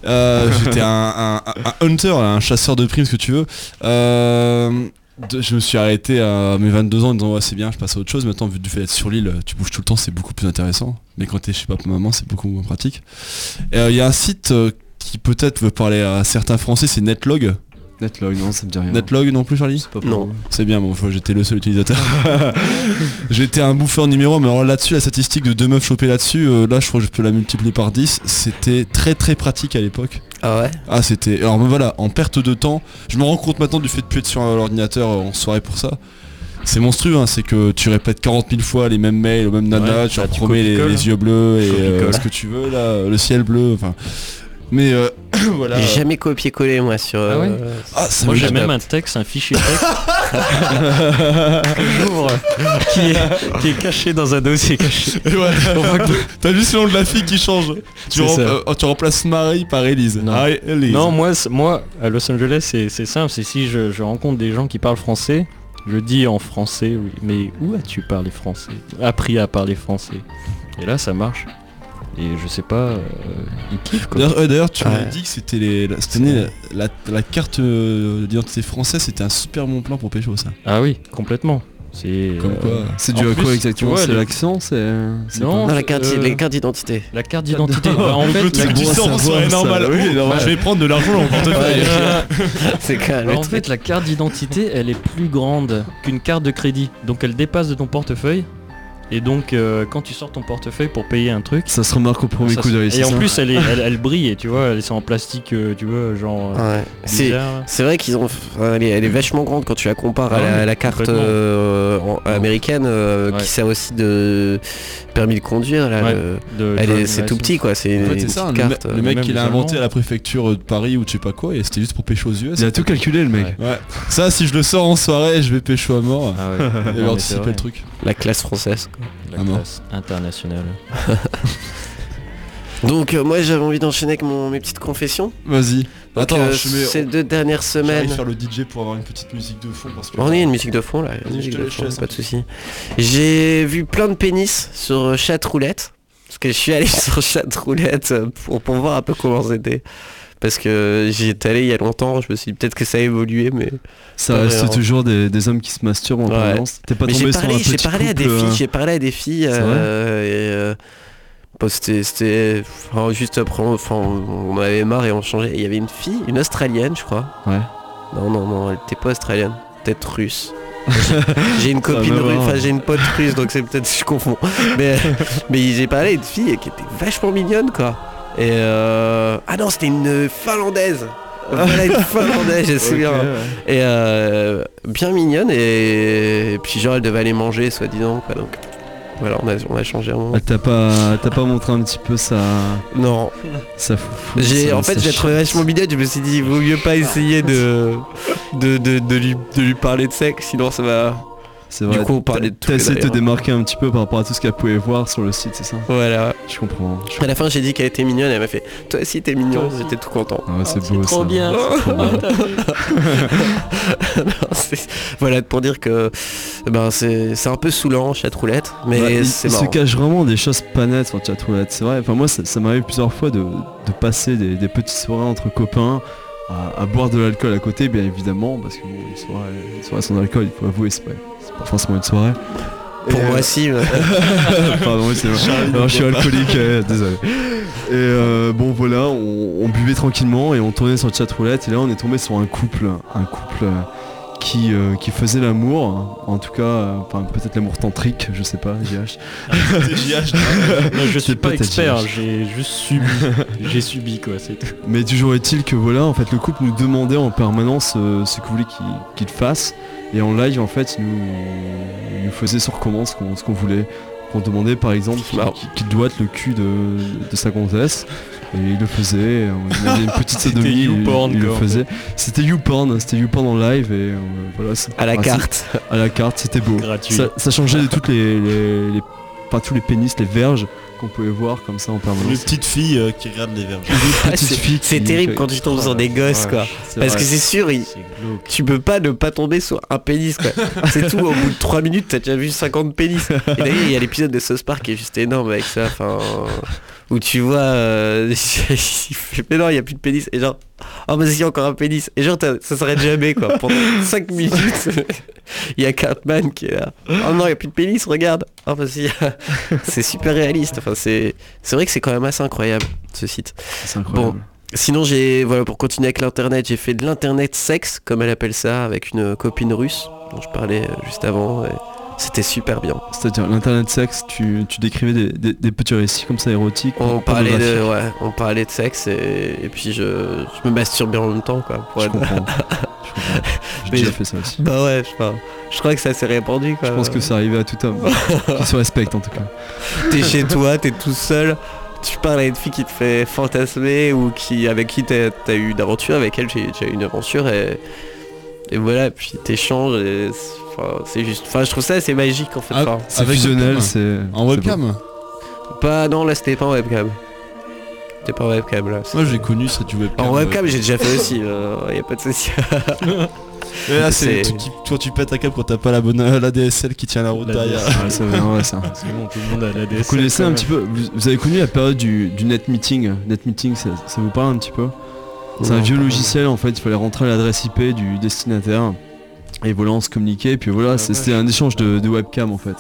Euh, J'étais un, un- un hunter, un chasseur de primes, ce que tu veux. Euh, de- je me suis arrêté à mes 22 ans en disant ouais c'est bien, je passe à autre chose. Maintenant vu du fait d'être sur l'île, tu bouges tout le temps, c'est beaucoup plus intéressant. Mais quand t'es chez papa maman, c'est beaucoup moins pratique. Il y a un site qui peut-être veut parler à certains français, c'est Netlog. Netlog, non, ça me dit rien. Netlog non plus Charlie pas Non. moi. C'est bien, bon, j'étais le seul utilisateur. j'étais un bouffeur numéro mais alors là-dessus, la statistique de deux meufs chopées là-dessus, euh, là je crois que je peux la multiplier par 10. C'était très très pratique à l'époque. Ah ouais? Ah c'était... Alors ben voilà, en perte de temps, je me rends compte maintenant du fait de plus être sur l'ordinateur euh, en soirée pour ça. C'est monstrueux, hein, c'est que tu répètes 40 000 fois les mêmes mails, au même nana, Ouais, tu bah, leur tu promets les, les yeux bleus et euh, ce que tu veux là, le ciel bleu, enfin... Mais euh, voilà... J'ai jamais copié-collé moi sur. Ah ouais euh, Ah, ça Moi j'ai même un texte, un fichier texte que j'ouvre qui est, qui est caché dans un dossier caché. Ouais, T'as juste le nom de la fille qui change. Tu, rem- euh, tu remplaces Marie par Elise. Non. Ah, Elise. Non, moi, moi à Los Angeles, c'est c'est simple. C'est si je, je rencontre des gens qui parlent français, je dis en français, oui. Mais où as-tu parlé français? Appris à parler français. Et là, ça marche. Et je sais pas, euh, ils kiffent quoi. D'ailleurs, tu Ouais. m'as dit que c'était les, la- cette année, la, la- la carte euh, d'identité française, c'était un super bon plan pour pécho ça. Ah oui, complètement. C'est Comme euh, quoi. C'est En dû à plus, quoi exactement C'est les- l'accent C'est. c'est Non, Non, la carte, euh, d'identité. la carte d'identité. Bah, en fait, le la- truc à ça. normal. Oui, normal. Je vais prendre de l'argent dans mon portefeuille. C'est quand Bah, en fait, la carte d'identité, elle est plus grande qu'une carte de crédit. Donc elle dépasse de ton portefeuille. Et donc euh, quand tu sors ton portefeuille pour payer un truc, Ça se remarque au premier coup se- d'œil. et en ça plus elle, est, elle, elle brille et tu vois, elle est en plastique, euh, tu vois, genre euh, Ouais. C'est vrai qu'ils ont. Elle est, elle est vachement grande quand tu la compares à Ah la, carte euh, en- américaine euh, Ouais. qui sert aussi de permis de conduire. Là, Ouais. le- de elle est- driving c'est tout petit quoi. C'est En fait, une c'est ça, petite le, me- carte. le mec l'a les inventé à la préfecture de Paris ou je sais pas quoi, et c'était juste pour pécho aux US. Il a tout calculé le mec. Ouais. Ouais. Ça, si je le sors en soirée, je vais pécho à mort. Ah ouais. Et anticiper le truc. La classe française. quoi. La Ah non. classe internationale. Donc euh, moi j'avais envie d'enchaîner avec mon, mes petites confessions. Vas-y. Attends, euh, je mets. ces deux dernières J'arrive semaines. faire le DJ pour avoir une petite musique de fond parce que. On est une musique de fond là, une Vas-y, musique je te de laisse, je fond, te laisse pas de souci. J'ai vu plein de pénis sur euh, Chatroulette, parce que je suis allé sur Chatroulette pour, pour voir un peu comment c'était. Parce que j'y étais allé il y a longtemps, je me suis dit peut-être que ça a évolué, mais... Ça reste toujours des, des hommes qui se masturbent en permanence. T'es pas mais tombé sur un parlé, petit parlé à des filles, euh, j'ai parlé à des filles, euh, et, euh, c'était, enfin, juste après, on- enfin, on en avait marre et on changeait. Il y avait une fille, une Australienne, je crois. Ouais. Non, non, non, elle était pas australienne, peut-être russe. j'ai une copine russe, enfin j'ai une pote russe, donc c'est peut-être je confonds. Mais, mais j'ai parlé à une fille qui était vachement mignonne, quoi. Et euh... ah non, c'était une finlandaise. Voilà une finlandaise, je me ok, souviens. ouais. Et euh, bien mignonne et... et puis genre elle devait aller manger soi-disant quoi donc voilà on a, on a changé un moment. Ah, T'as pas, t'as pas montré un petit peu sa, Non, sa foufou, j'ai en fait j'ai trouvé vachement mignonne, je me suis dit vaut mieux pas essayer de de, de, de lui, de lui parler de sexe sinon ça va... C'est Du vrai. coup, on parlait de T'as tout et essayé de te démarquer un petit peu par rapport à tout ce qu'elle pouvait voir sur le site, c'est ça Voilà. Je comprends. je À la fin j'ai dit qu'elle était mignonne, elle m'a fait toi aussi t'es mignon, j'étais tout content. Ah ouais, c'est c'est beau trop ça. bien. c'est trop bien, t'as Non, voilà pour dire que ben, c'est c'est un peu saoulant chatroulette mais Ouais, il, c'est il se cache vraiment des choses pas nettes sur chatroulette, c'est vrai. Enfin moi ça, ça m'arrive plusieurs fois de, de passer des, des petites soirées entre copains à, à boire de l'alcool à côté bien évidemment parce que bon, une soirée, une soirée sans alcool il faut avouer c'est pas, c'est pas forcément une soirée. Pour Et, moi euh, si. Pardon, oui, c'est vrai. Je suis alcoolique, euh, désolé. Et euh, bon voilà, on, on buvait tranquillement et on tournait sur le chat roulette et là on est tombé sur un couple, un couple euh, qui, euh, qui faisait l'amour, en tout cas, euh, enfin peut-être l'amour tantrique, je sais pas, JH. Non, je suis pas expert, j'ai juste subi. j'ai subi quoi, c'est tout. Mais toujours est-il que voilà, en fait le couple nous demandait en permanence euh, ce qu'il voulait qu'il qu'il fasse et en live en fait il nous, il nous faisait sur commande ce qu'on voulait. On demandait par exemple qu'il qu'il doite le cul de, de sa comtesse Et il le faisait, on avait une petite sodomie, il, YouPorn, il le quoi. faisait. C'était YouPorn, c'était YouPorn en live et euh, voilà. À la ah, carte. À la carte, c'était beau. Gratuit. Ça, ça changeait de toutes les, les, les- pas tous les pénis, les verges qu'on pouvait voir comme ça en Les permanence. petites filles euh, qui regardent les verges. Ah, c'est- terrible quand tu tombes sur des gosses quoi. Parce vrai. que c'est sûr, il- tu peux pas ne pas tomber sur un pénis quoi. C'est tout, au bout de 3 minutes t'as déjà vu 50 pénis. Et d'ailleurs il y a l'épisode de South Park qui est juste énorme avec ça, enfin où tu vois euh, il fait mais non il y a plus de pénis. Et genre oh mais si encore un pénis. Et genre ça s'arrête jamais quoi. Pendant 5 minutes il y a Cartman qui est là. Oh non il y a plus de pénis regarde. Oh bah si c'est super réaliste. Enfin c'est c'est vrai que c'est quand même assez incroyable ce site. C'est incroyable. Sinon, j'ai voilà pour continuer avec l'internet, j'ai fait de l'internet sexe, comme elle appelle ça, avec une copine russe dont je parlais euh, juste avant. et C'était super bien. C'est-à-dire l'internet sexe, tu, tu décrivais des, des- des petits récits comme ça érotiques. On parlait de ouais, on parlait de sexe et, et puis je, je me masturbais en même temps quoi. pour Je être- comprends. J'ai déjà fait ça aussi. Bah ouais, je, crois- je crois que ça s'est répandu quoi. Je pense que ça arrivait à tout homme. qui se respecte en tout cas. t'es chez toi, t'es tout seul, tu parles à une fille qui te fait fantasmer ou qui avec qui t'as as eu une aventure, avec elle j'ai eu une aventure et, et voilà, puis t'échanges et c'est- enfin, c'est juste. Enfin je trouve ça assez magique en fait. Ah, Enfin, C'est fusionnel, c'est. En c'est webcam Pas non là c'était pas en webcam. C'était pas en webcam là. Moi j'ai connu ça du webcam. En webcam j'ai déjà fait aussi, euh, y a pas de souci. Et là c'est c'est- le truc qui- quand tu pètes un câble quand t'as pas la bonne euh, la DSL qui tient la route La derrière. Ouais, ouais, ça. C'est bon, tout le monde a la DSL. Vous connaissez un petit peu, vous, vous avez connu la période du, du net meeting Net meeting, ça, ça vous parle un petit peu? C'est un vieux logiciel en fait, il fallait rentrer l'adresse IP du destinataire et voilà on se communiquait et puis voilà Ah c'était un échange de, de webcam en fait.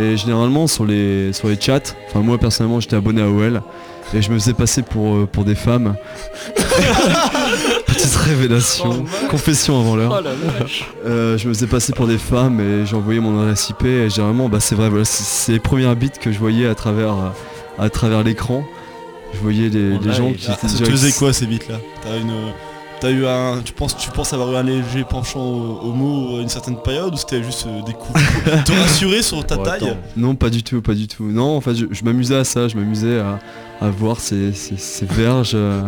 Et généralement sur les, sur les chats, enfin moi personnellement j'étais abonné à OL et je me faisais passer pour, euh, pour des femmes. Petite révélation, confession avant l'heure. Oh. Euh, je me faisais passer pour des femmes et j'envoyais mon adresse IP et généralement bah c'est vrai voilà c'est- les premières bits que je voyais à travers à travers l'écran. Je voyais les, En les gens qui étaient ça déjà te faisait ex- quoi ces bites là T'as une T'as eu un. Tu penses, tu penses avoir eu un léger penchant au- homo à une certaine période ou c'était juste euh, des coups Te rassurer sur ta Oh, taille? Non pas du tout, pas du tout. Non en fait je, je m'amusais à ça, je m'amusais à, à voir ces, ces, ces verges euh,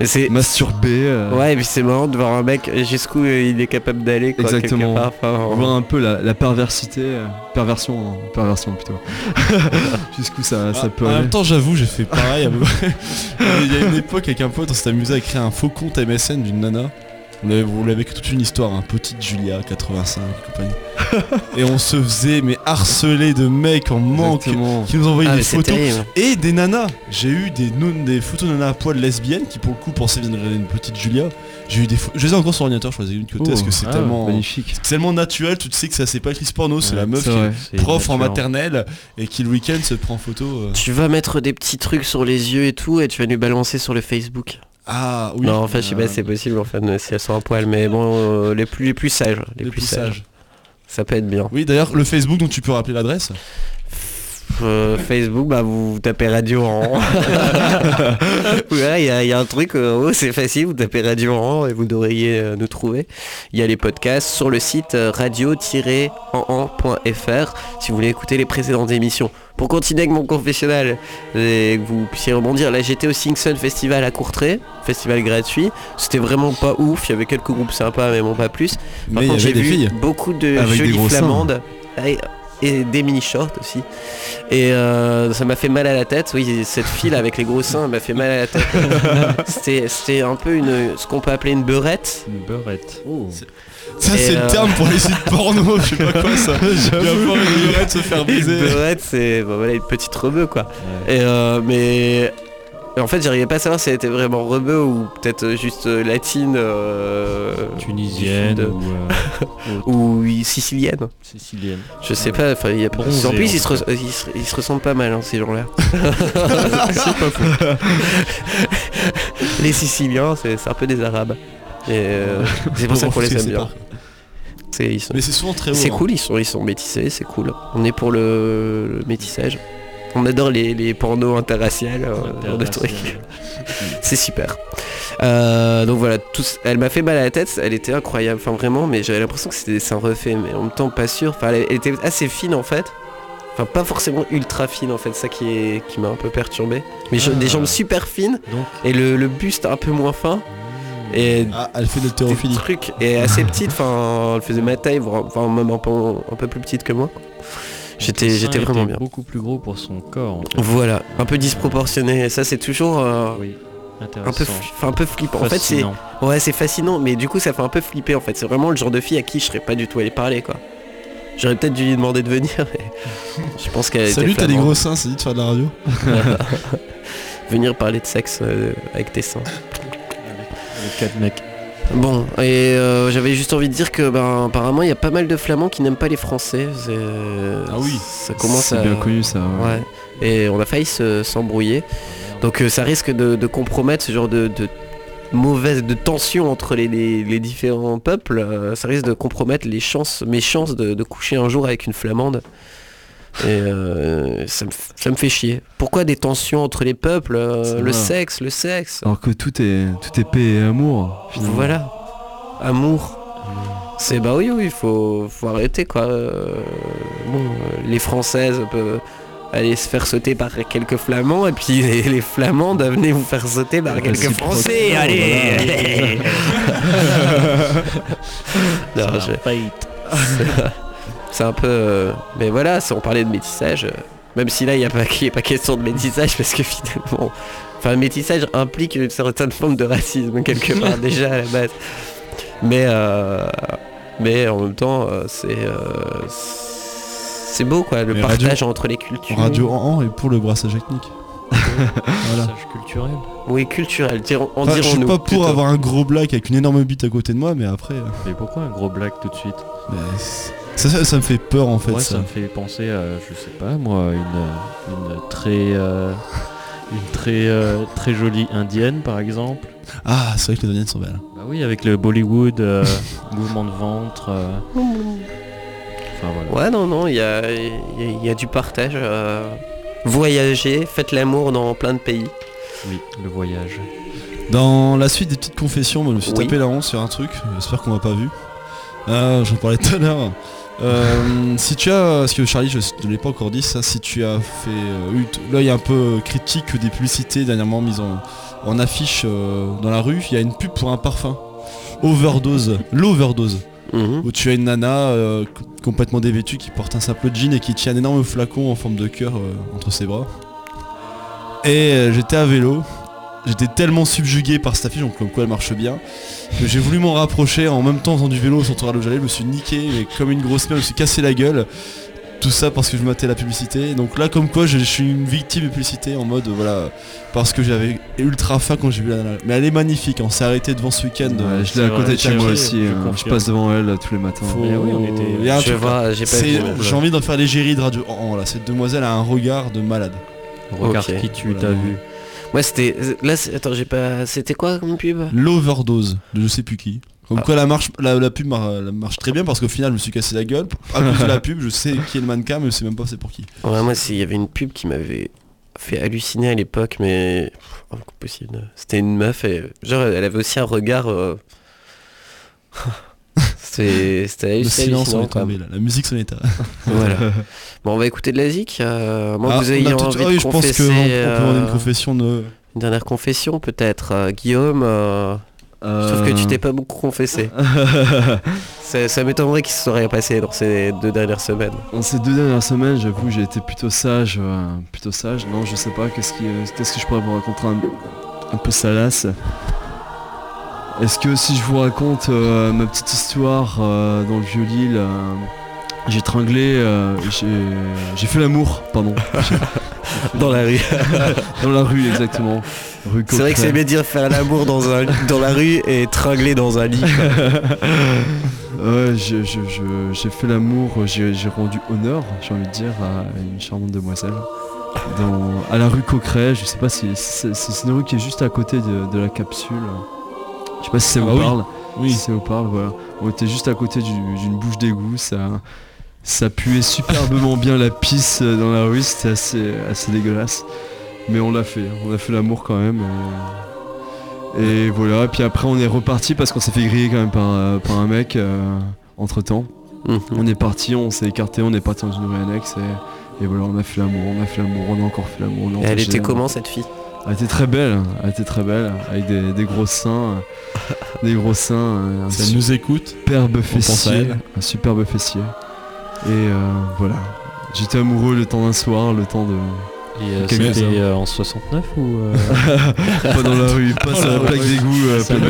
c'est masturber. euh, Ouais et puis c'est marrant de voir un mec jusqu'où euh, il est capable d'aller quoi. Exactement. part. Enfin, voir un peu la, la perversité, euh, perversion, hein, perversion plutôt. Jusqu'où ça, ça Ah, peut en aller. même temps, j'avoue, j'ai fait pareil. à peu près. Il y a une époque avec un pote, on s'est amusé à créer un faux compte MSN d'une nana. On avait, on avait toute une histoire, un petite Julia 85 et compagnie. et on se faisait mais harceler de mecs en manque Exactement. qui nous envoyaient ah, des photos terrible. et des nanas. J'ai eu des, non- des photos de nanas à poil lesbiennes qui pour le coup pensaient venir d'une petite Julia. J'ai eu des je les ai encore sur ordinateur, je choisis une côté Oh, parce que c'est ah, tellement Magnifique. c'est tellement naturel, tu te sais que ça c'est pas actrice porno, c'est Ouais, la meuf qui vrai. est prof en maternelle et qui le week-end se prend en photo. euh. Tu vas mettre des petits trucs sur les yeux et tout et tu vas nous balancer sur le Facebook. Ah oui. non, enfin, je sais pas si c'est possible, enfin, si elles sont à poil, mais bon, euh, les plus, les plus sages, les, les plus, plus sages. sages. Ça peut être bien. Oui, d'ailleurs, le Facebook dont tu peux rappeler l'adresse. Euh, Facebook, bah vous tapez radio en Voilà, il y, a- il y a un truc, euh, oh, c'est facile, vous tapez radio en et vous devriez euh, nous trouver. Il y a les podcasts sur le site radio-en.fr si vous voulez écouter les précédentes émissions. Pour continuer avec mon confessionnal et que vous puissiez rebondir, là j'étais au Sing Sun Festival à Courtrai, festival gratuit. C'était vraiment pas ouf, il y avait quelques groupes sympas mais bon pas plus. Par Mais contre, j'ai vu filles. beaucoup de jolies seins. Et, des mini shorts aussi. Et euh, ça m'a fait mal à la tête. Oui, cette file avec les gros seins m'a fait mal à la tête. C'était c'était un peu une ce qu'on peut appeler une beurette. Une beurette. Ça, Et, c'est euh, le terme pour les sites porno, je sais pas quoi ça. Falloir une beurette se faire Une baiser. beurette, c'est bon, voilà, une petite rebeu quoi. Ouais. Et euh, mais en fait, j'arrivais pas à savoir si elle était vraiment rebeu ou peut-être juste euh, latine euh, Tunisienne ou euh, ou sicilienne. sicilienne. Je sais pas, enfin, il y a Bronzé, En plus, en ils se, tout res- ils, se, ils se ressemblent pas mal, hein, ces gens-là. C'est pas faux. Les Siciliens, c'est un peu des Arabes. Euh, c'est pour ça qu'on les aime bien. C'est ils sont- Mais c'est souvent très c'est hein. cool, ils sont, ils sont métissés, c'est cool. On est pour le, le métissage. On adore les, les pornos interraciales, euh, genre de trucs. C'est super. Euh, donc voilà, tout, ce- elle m'a fait mal à la tête, elle était incroyable, enfin vraiment, mais j'avais l'impression que c'était des seins refaits, mais en même temps pas sûr. Enfin, elle, elle était assez fine en fait. Enfin, pas forcément ultra fine en fait, ça qui est qui m'a un peu perturbé. Mais j'ai Ah. des jambes super fines Donc, et le, le buste un peu moins fin. Et Ah, elle fait de des l'haltérophilie. trucs et assez petite, enfin elle faisait ma taille, voire- enfin même un peu, un peu plus petite que moi. J'étais j'étais vraiment bien. beaucoup plus gros pour son corps. En fait. Voilà, un peu disproportionné. Et ça c'est toujours euh, Oui, un peu, intéressant. fli- enfin, un peu flippant. En fait c'est Fascinant. ouais c'est fascinant, mais du coup ça fait un peu flipper en fait. C'est vraiment le genre de fille à qui je serais pas du tout allé parler quoi. J'aurais peut-être dû lui demander de venir, mais je pense qu'elle Salut, t'as des gros seins, c'est dit de faire de la radio venir parler de sexe euh, avec tes seins. Les quatre mecs. Bon, et euh, j'avais juste envie de dire que ben, apparemment il y a pas mal de flamands qui n'aiment pas les français. Ah oui. Ça commence C'est à. bien connu ça. ouais. Ouais. Et on a failli se- s'embrouiller. Donc euh, ça risque de, de compromettre ce genre de, de mauvaise, de tension entre les, les- les différents peuples. Euh, ça risque de compromettre les chances, mes chances de, de coucher un jour avec une flamande. Et euh, ça, me, ça me fait chier. Pourquoi des tensions entre les peuples euh, Le sexe, le sexe? Alors que tout est tout est paix et amour. finalement. Voilà. Amour. C'est bah oui oui, il faut, faut arrêter quoi. Euh, bon, euh, les Françaises peuvent aller se faire sauter par quelques Flamands et puis les, les Flamandes venez vous faire sauter par quelques Réciproquement, Français. Allez, allez. Non, je- C'est un peu. euh, Mais voilà, si on parlait de métissage, euh, même si là il n'y a, pas- y a pas question de métissage parce que finalement. Enfin, métissage implique une certaine forme de racisme quelque part déjà à la base. Mais, euh, mais en même temps, euh, c'est. euh, c'est beau quoi, le Mais partage entre les cultures. Radio en en et pour le brassage ethnique. voilà. Message culturel. Oui, culturel, dirons- en Enfin, je suis pas pour plutôt. avoir un gros black avec une énorme bite à côté de moi, mais après, euh, Mais pourquoi un gros black tout de suite? mais c'est- ça, ça, ça me fait peur en fait. Ça. ça me fait penser à, je sais pas, moi, une, une très, euh, une très, euh, très jolie indienne, par exemple. Ah, c'est vrai que les Indiennes sont belles. Bah oui, avec le Bollywood, euh, mouvement de ventre. euh, Enfin voilà. Ouais, non, non, il y a, il y a- il y a du partage. euh, Voyager, faites l'amour dans plein de pays. Oui, le voyage. Dans la suite des petites confessions, moi, je me suis Oui. tapé la honte sur un truc, j'espère qu'on m'a pas vu. Ah, J'en parlais tout à l'heure. Euh, si tu as, ce que Charlie, je ne l'ai pas encore dit, ça, si tu as fait euh, eu l'œil un peu critique des publicités dernièrement mises en, en affiche euh, dans la rue, il y a une pub pour un parfum. Overdose, l'overdose, Mhm. où tu as une nana complètement dévêtue qui porte un simple jean et qui tient un énorme flacon en forme de cœur entre ses bras. Et j'étais à vélo, j'étais tellement subjugué par cette affiche, donc comme quoi elle marche bien, que j'ai voulu m'en rapprocher en même temps en faisant du vélo sans tourner où j'allais, je me suis niqué mais comme une grosse merde, je me suis cassé la gueule. Tout ça parce que je matais la publicité. Donc là comme quoi je, je suis une victime de publicité en mode voilà parce que j'avais ultra faim quand j'ai vu la nana. Mais elle est magnifique, on s'est arrêté devant ce week-end. Ouais, euh, je l'ai à côté de chez moi je aussi. euh, Je passe devant elle euh, tous les matins. faut- oui, on était- il y a un Je truc, là. vois, j'ai envie d'en faire l'égérie de radio. Oh, oh, là, cette demoiselle a un regard de malade. Regarde qui tu Voilà. t'as vu. Moi c'était. Là c'est- attends j'ai pas. C'était quoi comme pub? L'overdose de je sais plus qui. Comme Ah. quoi la, marche, la, la pub mar- la marche très bien parce qu'au final je me suis cassé la gueule. À cause de la pub, je sais qui est le mannequin mais je sais même pas c'est pour qui. Ouais moi c'est- il y avait une pub qui m'avait fait halluciner à l'époque mais. Oh. C'était une meuf et. Genre elle avait aussi un regard. euh, C'était Le silence on est tombé là. La musique sonne état. Voilà. Bon on va écouter de la zik. euh, moi Ah, vous ayez envie ah de oui, je pense qu'on peut demander une euh, confession de. une dernière confession peut-être. euh, Guillaume. euh, Sauf que tu t'es pas beaucoup confessé. Ça, ça m'étonnerait qu'il se serait passé dans ces deux dernières semaines. Dans ces deux dernières semaines, j'avoue, j'ai été plutôt sage, euh, plutôt sage. Non, je sais pas, euh, qu'est-ce que je pourrais vous raconter un, un peu salace Est-ce que si je vous raconte euh, ma petite histoire euh, dans le vieux-Lille, euh, j'ai tringlé, j'ai, fait l'amour, pardon, Dans la rue. dans la rue exactement. C'est vrai que c'est bien de dire faire l'amour dans, un, dans la rue et tringler dans un lit. Ouais, j'ai fait l'amour, j'ai rendu honneur, j'ai envie de dire, à une charmante demoiselle. Dans, à la rue Coqueret, je sais pas si c'est c'est une rue qui est juste à côté de, de la capsule. Je sais pas si ça vous Ah oui. parle. Oui. Si ça vous parle, voilà. On était juste à côté du- d'une bouche d'égout, ça, ça puait superbement bien la pisse euh, dans la rue, c'était assez, assez dégueulasse. Mais on l'a fait, on a fait l'amour quand même. Et, et voilà, puis après on est reparti parce qu'on s'est fait griller quand même par, euh, par un mec entre temps. Mhm. On est parti, on s'est écarté, on est parti dans une rue annexe Et voilà, on a fait l'amour, on a fait l'amour, on a encore fait l'amour. Et elle était comment cette fille? Elle était très belle, elle était très belle, avec des, des gros seins, des gros seins, euh, Si elle nous écoute, superbe à fessier, un superbe fessier. Et euh, voilà, j'étais amoureux le temps d'un soir, le temps de... Et euh, c'était euh, en 69 ou euh, pas dans la rue, pas sur la plaque d'égout.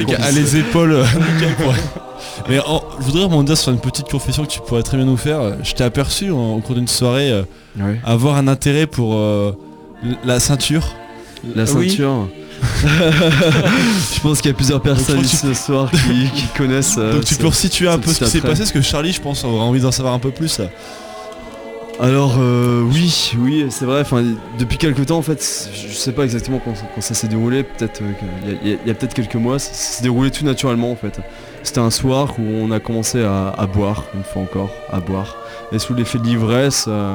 confiance. les épaules. Mais en- je voudrais rebondir sur une petite confession que tu pourrais très bien nous faire. Je t'ai aperçu en- au cours d'une soirée euh, Ouais. avoir un intérêt pour euh, l- la ceinture. Oui. je pense qu'il y a plusieurs personnes ici ce soir qui, qui connaissent. euh, Donc tu peux resituer un peu ce qui s'est passé, parce que Charlie, je pense, aurait envie d'en savoir un peu plus. là. Alors euh, oui, oui, c'est vrai. Enfin, depuis quelques temps, en fait, je sais pas exactement quand, quand ça s'est déroulé. Peut-être euh, qu'il y a- il y a, peut-être quelques mois, ça, ça s'est déroulé tout naturellement en fait. C'était un soir où on a commencé à, à boire, une fois encore, à boire. Et sous l'effet de l'ivresse, euh,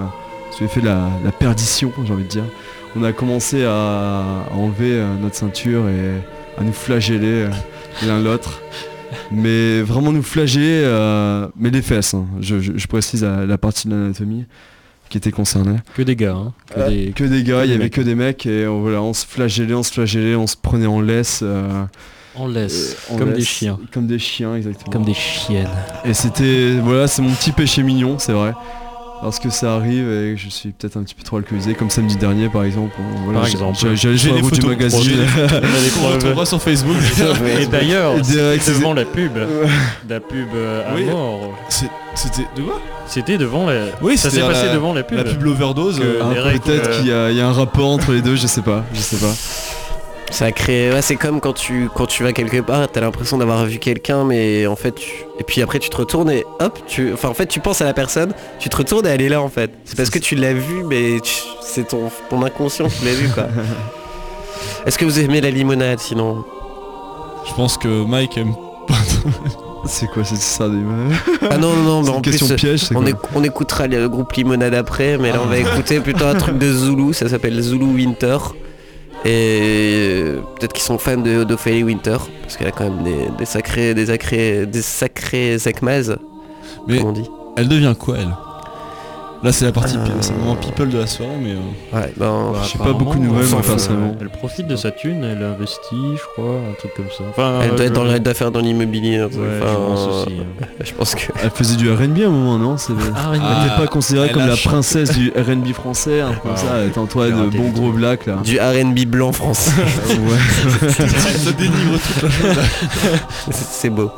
sous l'effet de la, la perdition, j'ai envie de dire, on a commencé à, à enlever euh, notre ceinture et à nous flageller euh, l'un l'autre. Mais vraiment nous flageller, euh, mais les fesses. hein. Je, je- je précise la, la partie de l'anatomie qui était concernée. que des gars hein, que Euh, des- que des gars, il y avait mecs. que des mecs et euh, voilà, on se flagellait, on se flagellait, on se prenait en laisse. euh, en laisse, en comme des chiens, Comme des chiens, exactement. comme des chiennes. Et c'était, voilà, c'est mon petit péché mignon, c'est vrai. Lorsque ça arrive et que je suis peut-être un petit peu trop alcoolisé, comme samedi dernier par exemple. Voilà, Par j'ai- exemple. j'ai- les du magazine. On retrouvera sur Facebook. Et d'ailleurs, c'est- devant la pub, la pub euh, à Oui. mort. C'était de quoi? C'était devant la. Oui, ça c'était s'est passé la- devant la pub. La pub l'overdose. Euh, Ah, peut-être euh, qu'il y, y a un rapport entre les deux, je sais pas, je sais pas. Ça crée. ouais, c'est comme quand tu quand tu vas quelque part, t'as l'impression d'avoir vu quelqu'un, mais en fait, tu... et puis après tu te retournes et hop, tu, enfin en fait tu penses à la personne, tu te retournes et elle est là en fait. C'est parce que tu l'as vu, mais tu- c'est ton ton inconscient qui l'a vu quoi. Est-ce que vous aimez la limonade sinon? Je pense que Mike aime C'est quoi cette histoire des Ah non non non, mais C'est en plus. piège, c'est On, quoi? éc- on écoutera le groupe Limonade après, mais là on va écouter plutôt un truc de Zulu, ça s'appelle Zulu Winter. Et euh, peut-être qu'ils sont fans de- d'Ophélie Winter, parce qu'elle a quand même des, des sacrés, des sacrés, des sacrés comme on dit. Elle devient quoi elle? Là c'est la partie, Euh, c'est le moment people de la soirée mais euh, Ouais, ben, Je sais pas beaucoup de nouvelles, euh, moi, personnellement. Elle profite de sa thune, elle investit, je crois, un truc comme ça. Enfin, elle doit euh, être dans doit faire dans l'immobilier. Ouais, enfin, je pense aussi. hein. je pense que. Elle faisait du R&B à un moment, non? C'est- Ah, Elle Ah, n'était pas considérée comme la princesse du R&B français, comme Ah, ça, elle était entourée j'ai de bons gros blacks là. Du R&B blanc français, Ouais. ça dénigre toute la chose. c'est beau.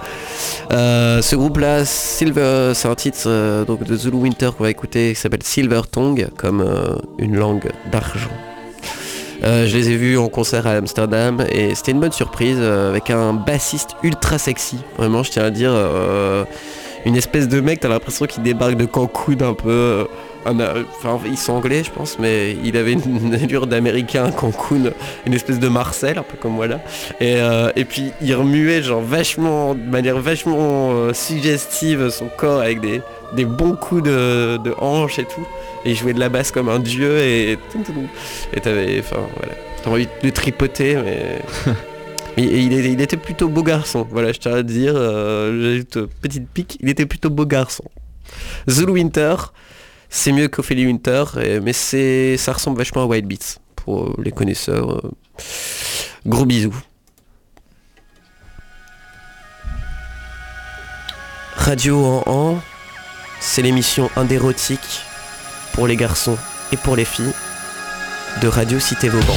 Euh, ce groupe-là, Silver, c'est un titre euh, donc de Zulu Winter qu'on va écouter, qui s'appelle Silver Tongue, comme euh, une langue d'argent. Je les ai vus en concert à Amsterdam et c'était une bonne surprise avec un bassiste ultra sexy. Vraiment, je tiens à dire, une espèce de mec, t'as l'impression qu'il débarque de Cancun un peu. Euh, Enfin, ils sont anglais, je pense, mais il avait une, allure d'américain Cancun, une espèce de Marcel, un peu comme moi là. Et, euh, et puis il remuait genre vachement, de manière vachement euh, suggestive son corps avec des, des bons coups de, de hanche et tout. Et il jouait de la basse comme un dieu et et t'avais, enfin voilà, t'as envie de le tripoter mais. Mais il, il était plutôt beau garçon, voilà je tiens à dire, euh, j'ajoute petite pique, il était plutôt beau garçon. Zulu Winter, c'est mieux qu'Ophélie Winter, mais c'est ça ressemble vachement à Wild Beats pour les connaisseurs. euh. Gros bisous. Radio en en, c'est l'émission indérotique pour les garçons et pour les filles de Radio Cité Vauban.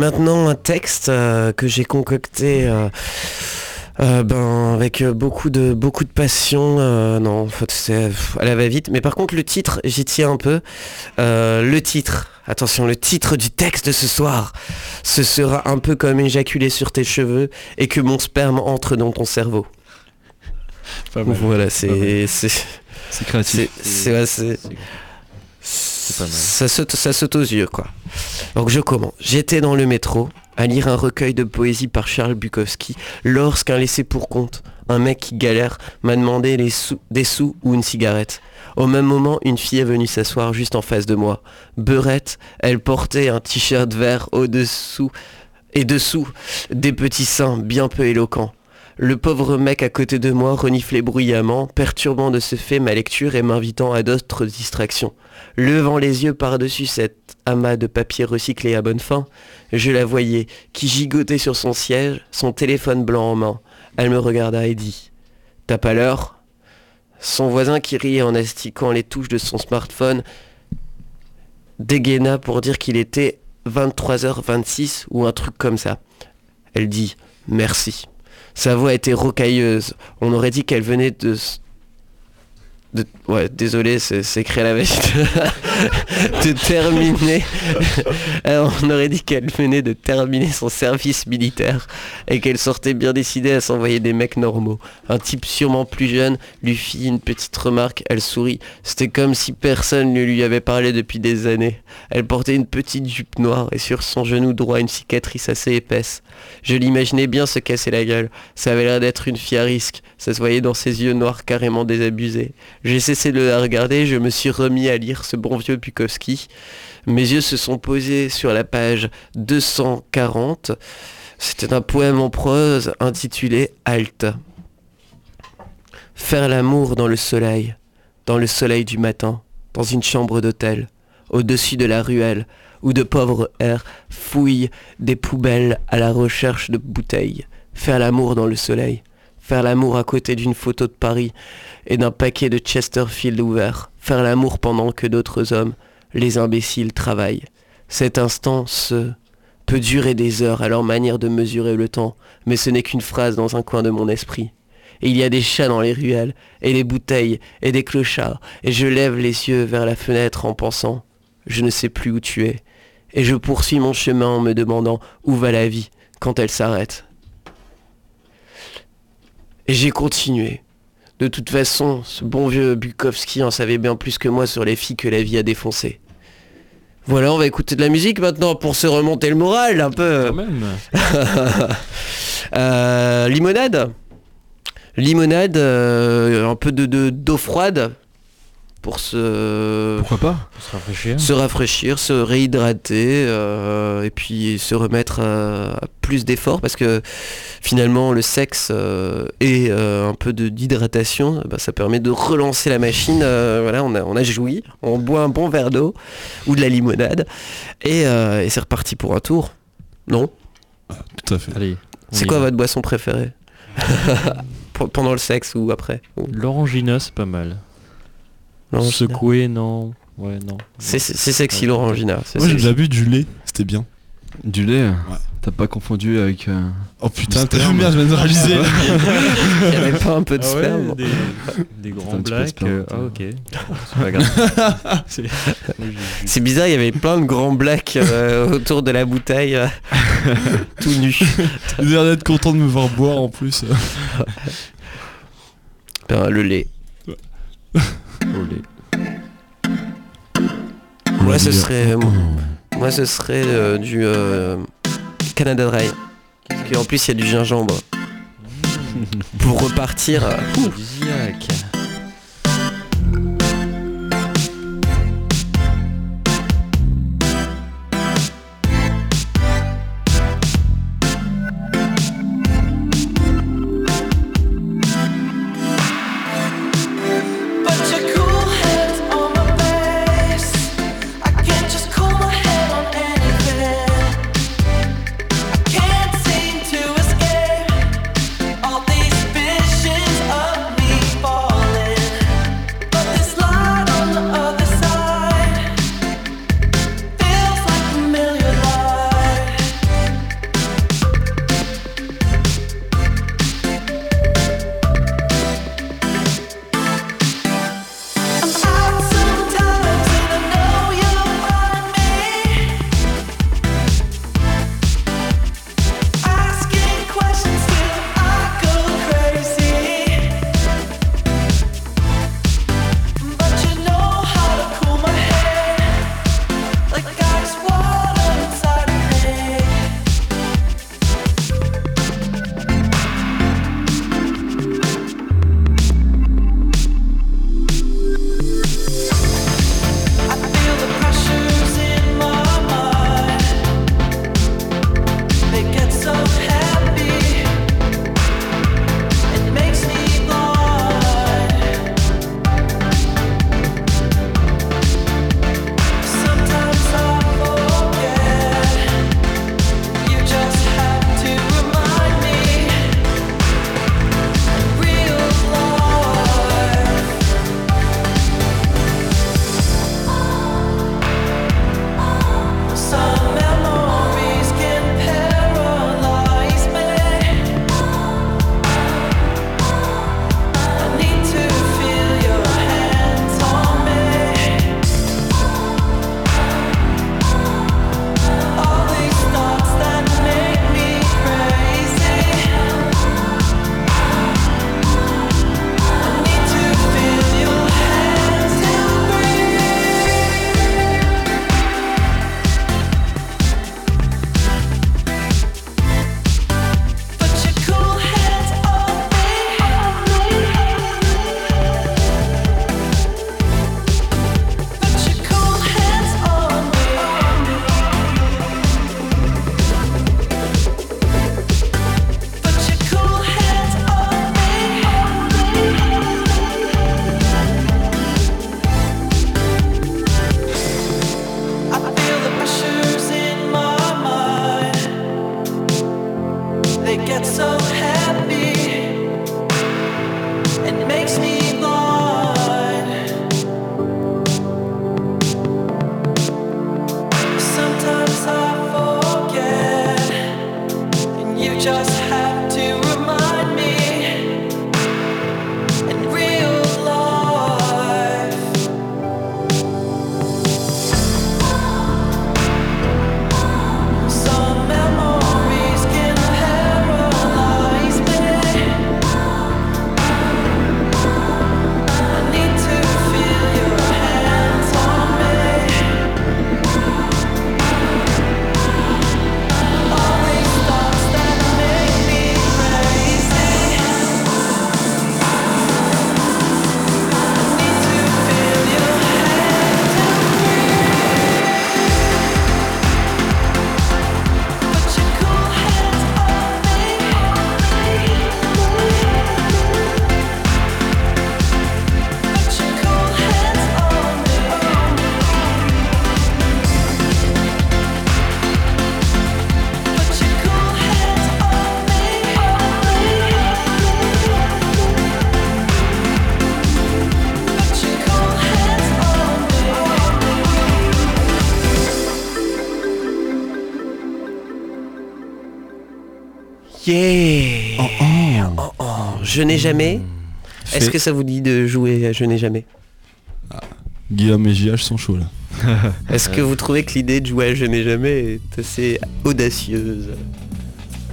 Maintenant un texte euh, que j'ai concocté euh, euh, ben, avec beaucoup de, beaucoup de passion. non, en fait, c'est pff, elle va vite. Mais par contre le titre, j'y tiens un peu. Le titre, attention, le titre du texte de ce soir, ce sera un peu comme éjaculer sur tes cheveux et que mon sperme entre dans ton cerveau. Pas mal. Voilà, c'est- C'est créatif. c'est- Ça saute, ça saute aux yeux, quoi. Donc je commence. J'étais dans le métro à lire un recueil de poésie par Charles Bukowski lorsqu'un laissé pour compte, un mec qui galère, m'a demandé des sous ou une cigarette. Au même moment, une fille est venue s'asseoir juste en face de moi. Beurette, elle portait un t-shirt vert au-dessous et dessous des petits seins bien peu éloquents. Le pauvre mec à côté de moi reniflait bruyamment, perturbant de ce fait ma lecture et m'invitant à d'autres distractions. Levant les yeux par-dessus cet amas de papier recyclé à bonne fin, je la voyais, qui gigotait sur son siège, son téléphone blanc en main. Elle me regarda et dit « T'as pas l'heure ?» Son voisin qui riait en astiquant les touches de son smartphone dégaina pour dire qu'il était 23h26 ou un truc comme ça. Elle dit « Merci ». Sa voix était rocailleuse. On aurait dit qu'elle venait de... de- ouais, désolé, c'est à la veille de, de terminer. Alors, on aurait dit qu'elle venait de terminer son service militaire et qu'elle sortait bien décidée à s'envoyer des mecs normaux. Un type sûrement plus jeune lui fit une petite remarque, elle sourit. C'était comme si personne ne lui avait parlé depuis des années. Elle portait une petite jupe noire et sur son genou droit une cicatrice assez épaisse. Je l'imaginais bien se casser la gueule. Ça avait l'air d'être une fille à risque. Ça se voyait dans ses yeux noirs carrément désabusés. J'ai cessé de la regarder, je me suis remis à lire ce bon vieux Bukowski. Mes yeux se sont posés sur la page 240. C'était un poème en prose intitulé Halte. Faire l'amour dans le soleil, dans le soleil du matin, dans une chambre d'hôtel, au-dessus de la ruelle, où de pauvres airs fouillent des poubelles à la recherche de bouteilles. Faire l'amour dans le soleil, faire l'amour à côté d'une photo de Paris et d'un paquet de Chesterfield ouvert, faire l'amour pendant que d'autres hommes, les imbéciles, travaillent. Cet instant se peut durer des heures à leur manière de mesurer le temps, mais ce n'est qu'une phrase dans un coin de mon esprit. Et il y a des chats dans les ruelles, et des bouteilles, et des clochards, et je lève les yeux vers la fenêtre en pensant, je ne sais plus où tu es, et je poursuis mon chemin en me demandant où va la vie quand elle s'arrête? Et j'ai continué. De toute façon, ce bon vieux Bukowski en savait bien plus que moi sur les filles que la vie a défoncées. Voilà, on va écouter de la musique maintenant pour se remonter le moral un peu. Quand même. Euh, limonade Limonade, euh, un peu de de- d'eau froide pour se, Pourquoi pas Pour se rafraîchir. se rafraîchir, se réhydrater euh, et puis se remettre à, à plus d'efforts parce que finalement le sexe euh, et euh, un peu de- d'hydratation, bah, ça permet de relancer la machine. euh, voilà, on a, on a joui, on boit un bon verre d'eau ou de la limonade et, euh, et c'est reparti pour un tour. Non? Tout à fait. Allez. C'est quoi va. votre boisson préférée? Pendant le sexe ou après? L'orangina, c'est pas mal. Secouer, non. Ouais, non. C'est sexy l'orangina. c'est Moi j'ai déjà bu du lait, c'était bien. Du lait T'as pas confondu avec... euh, Oh putain, t'as sperme. merde, je viens de réaliser. Il y avait pas un peu de Ah ouais, sperme des, des grands blacks. euh, ah ok. C'est pas grave. Bizarre, il y avait plein de grands blacks euh, autour de la bouteille, euh, tout nu. J'ai l'air d'être content de me voir boire en plus. Ben, le lait. Moi, ce serait, moi, ce serait euh, du euh, Canada Dry. Parce qu'en plus, il y a du gingembre. Pour repartir. euh, Je n'ai jamais. Est-ce Fait- que ça vous dit de jouer à Je n'ai jamais? Guillaume et JH sont chauds là. Est-ce que vous trouvez que l'idée de jouer à Je n'ai jamais est assez audacieuse?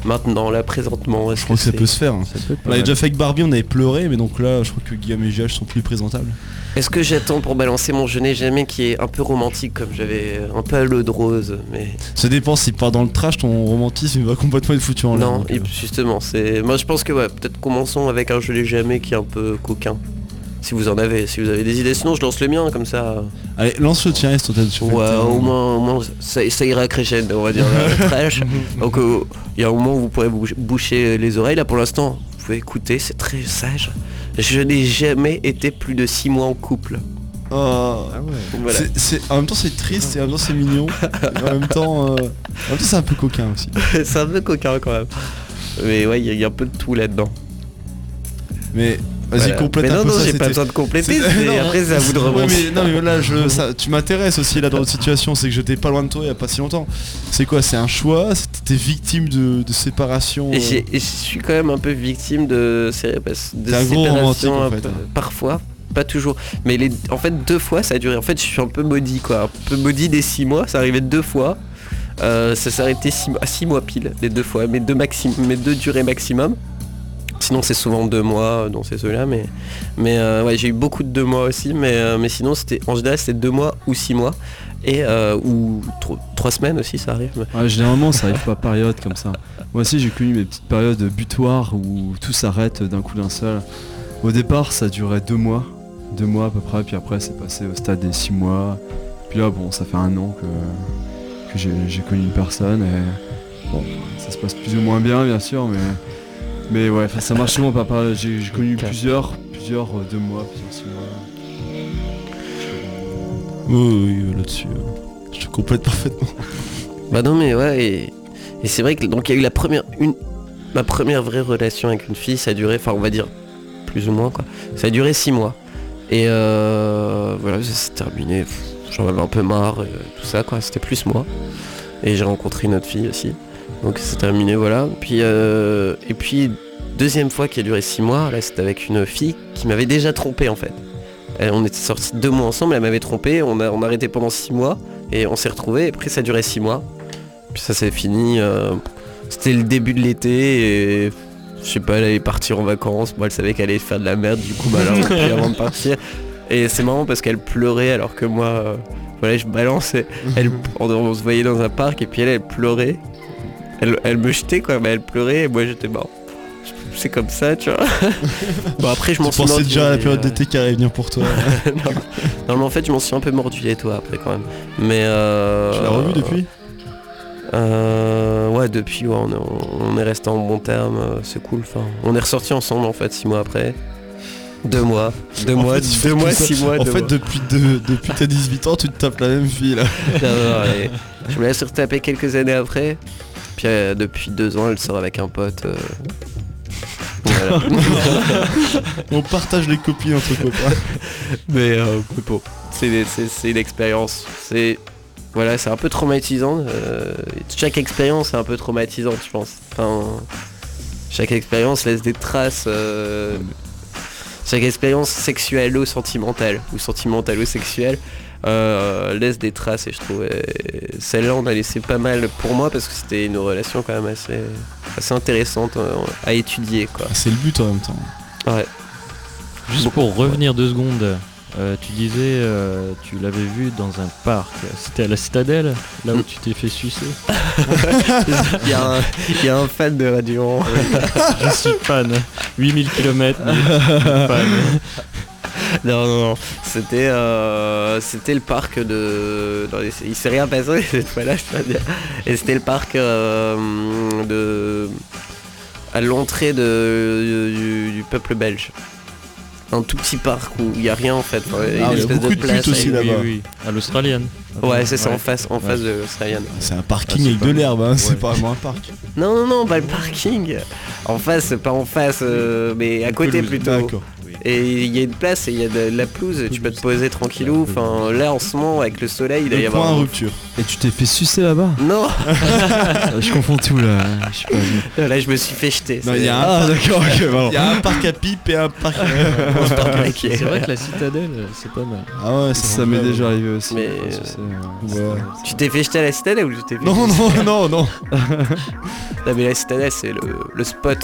Maintenant, là, présentement, est-ce Je crois que ça peut se faire. hein. Peut On pas mal. déjà fait avec Barbie, on avait pleuré, mais donc là, je crois que Guillaume et JH sont plus présentables. Est-ce que j'attends pour balancer mon Je n'ai jamais qui est un peu romantique comme j'avais un peu à l'eau de rose mais Ça dépend, si part dans le trash, ton romantisme va complètement être foutu en l'air. non donc, et euh, justement c'est moi je pense que ouais, peut-être commençons avec un Je n'ai jamais qui est un peu coquin si vous en avez si vous avez des idées. Sinon je lance le mien comme ça. Allez, lance le tien, Est, peut-être. ouais au moins, au moins ça, ça ira crescendo on va dire trash donc euh, il y a un moment où vous pourrez boucher, boucher les oreilles. Là pour l'instant vous pouvez écouter c'est très sage. Je n'ai jamais été plus de 6 mois en couple. Oh. voilà. C'est- c'est- en même temps c'est triste et en même temps c'est mignon. et en même temps, euh, en même temps c'est un peu coquin aussi. c'est un peu coquin quand même. Mais ouais il y, a- il y a un peu de tout là-dedans. Mais vas-y Voilà. complète mais un non, peu non, ça. j'ai pas besoin de compléter, après c'est à vous de Ouais, rebondir. mais, non mais là je, ça, tu m'intéresses aussi là dans notre situation, c'est que j'étais pas loin de toi il y a pas si longtemps. C'est quoi C'est un choix? C'était t'es victime de, de séparation Et euh, et je suis quand même un peu victime de, gros séparation en fait, hein. parfois, pas toujours. Mais les, en fait deux fois ça a duré. En fait je suis un peu maudit quoi, un peu maudit des six mois. Ça arrivait deux fois. Euh, ça arrêté six, mois- à six mois pile les deux fois, mes deux maxim, mes deux durées maximum. Sinon c'est souvent deux mois euh, dans ces ceux-là, mais mais euh, ouais j'ai eu beaucoup de deux mois aussi, mais euh, mais sinon c'était en général c'était deux mois ou six mois et ou tro- trois semaines aussi ça arrive. généralement ça arrive pas période comme ça. Moi aussi j'ai connu mes petites périodes butoirs où tout s'arrête d'un coup d'un seul. Au départ ça durait deux mois, deux mois à peu près, puis après c'est passé au stade des six mois. Puis là bon ça fait un an que, que j'ai connu une personne et ça se passe plus ou moins bien bien sûr mais mais ouais enfin, ça marche souvent période. J'ai connu plusieurs, plusieurs euh, deux mois, plusieurs six mois. Oui, oui, oui, là-dessus. euh, Je te complète parfaitement. Bah non mais ouais et, et c'est vrai que donc il y a eu la première une ma première vraie relation avec une fille ça a duré enfin on va dire plus ou moins quoi ça a duré six mois et euh, voilà ça s'est terminé j'en avais un peu marre euh, tout ça quoi c'était plus moi et j'ai rencontré une autre fille aussi donc c'est terminé voilà puis euh, et puis deuxième fois qui a duré six mois là c'était avec une fille qui m'avait déjà trompé en fait on était sortis deux mois ensemble elle m'avait trompé on a on a arrêté pendant six mois et on s'est retrouvés et après ça a duré six mois puis ça s'est fini. euh, C'était le début de l'été et je sais pas, elle allait partir en vacances. Moi, elle savait qu'elle allait faire de la merde. Du coup, bah, avant de partir. Et c'est marrant parce qu'elle pleurait alors que moi, euh, voilà, je balançais. Elle, on, on se voyait dans un parc et puis elle, elle pleurait. Elle, elle me jetait quoi, mais elle pleurait et moi j'étais mort. C'est comme ça, tu vois. bon après je m'en suis pensais mordu, déjà à la période euh, d'été qui allait venir pour toi. non. non mais en fait je m'en suis un peu mordu les toi après quand même. Mais euh, Tu l'as revu depuis? Euh, ouais, depuis, ouais, on, est, on est resté en bon terme, euh, c'est cool. Enfin, on est ressortis ensemble en fait, six mois après. Deux mois, deux En mois, fait, deux mois, ça. six mois. En deux fait, mois. depuis, de- depuis tes 18 ans, tu te tapes la même fille là. Non, non, et je me l'ai surtapé quelques années après. Puis euh, depuis deux ans, elle sort avec un pote. euh, voilà. On partage les copines entre copains. Mais euh, bon, c'est c'est- c'est une expérience. C'est voilà, c'est un peu traumatisant. euh, chaque expérience est un peu traumatisante, je pense. Enfin, chaque expérience laisse des traces. euh, chaque expérience sexuelle ou sentimentale, ou sentimentale ou sexuelle, laisse des traces. Et je trouve euh, celle-là, on a laissé pas mal pour moi parce que c'était une relation quand même assez, assez intéressante euh, à étudier, quoi. Ah, C'est le but en même temps. Ouais. Juste pour revenir deux secondes, euh, tu disais euh, tu l'avais vu dans un parc. C'était à la citadelle, là où tu t'es fait sucer. Il y, a un- il y a un fan de Radio. Je suis fan. 8000 km. fan. Non, non, non. C'était, euh, c'était le parc de. non, il s'est rien passé cette fois-là, je peux dire. Et c'était le parc euh, de. à l'entrée de, du, du peuple belge. Un tout petit parc où il n'y a rien en fait. Ah, il y a espèce beaucoup de place aussi là-bas. Oui, oui. À l'Australienne. Ouais, c'est ça, Ouais. en face, en face de l'Australienne. C'est un parking Ah, c'est avec de l'herbe, hein, c'est pas vraiment un parc. Non, non, non, pas le parking. En face, pas en face, euh, mais à côté plutôt. D'accord. Et il y a une place et il y a de la pelouse, tu peux te poser tranquillou. Enfin, là en ce moment, avec le soleil, il doit y point avoir. à un- rupture. Et tu t'es fait sucer là-bas Non, Euh, Je confonds tout là. Je suis pas venu. là je me suis fait jeter. Non, il y a un Ah parc- d'accord, ok, pardon. il y a un parc à pipe et un parc à... les pieds. C'est vrai que la citadelle, c'est pas mal. Ah ouais, Ça m'est déjà arrivé aussi. Mais, euh, ouais. Tu t'es fait jeter à la citadelle ou je t'ai fait Non, non, non, non. Non mais la citadelle c'est le, le spot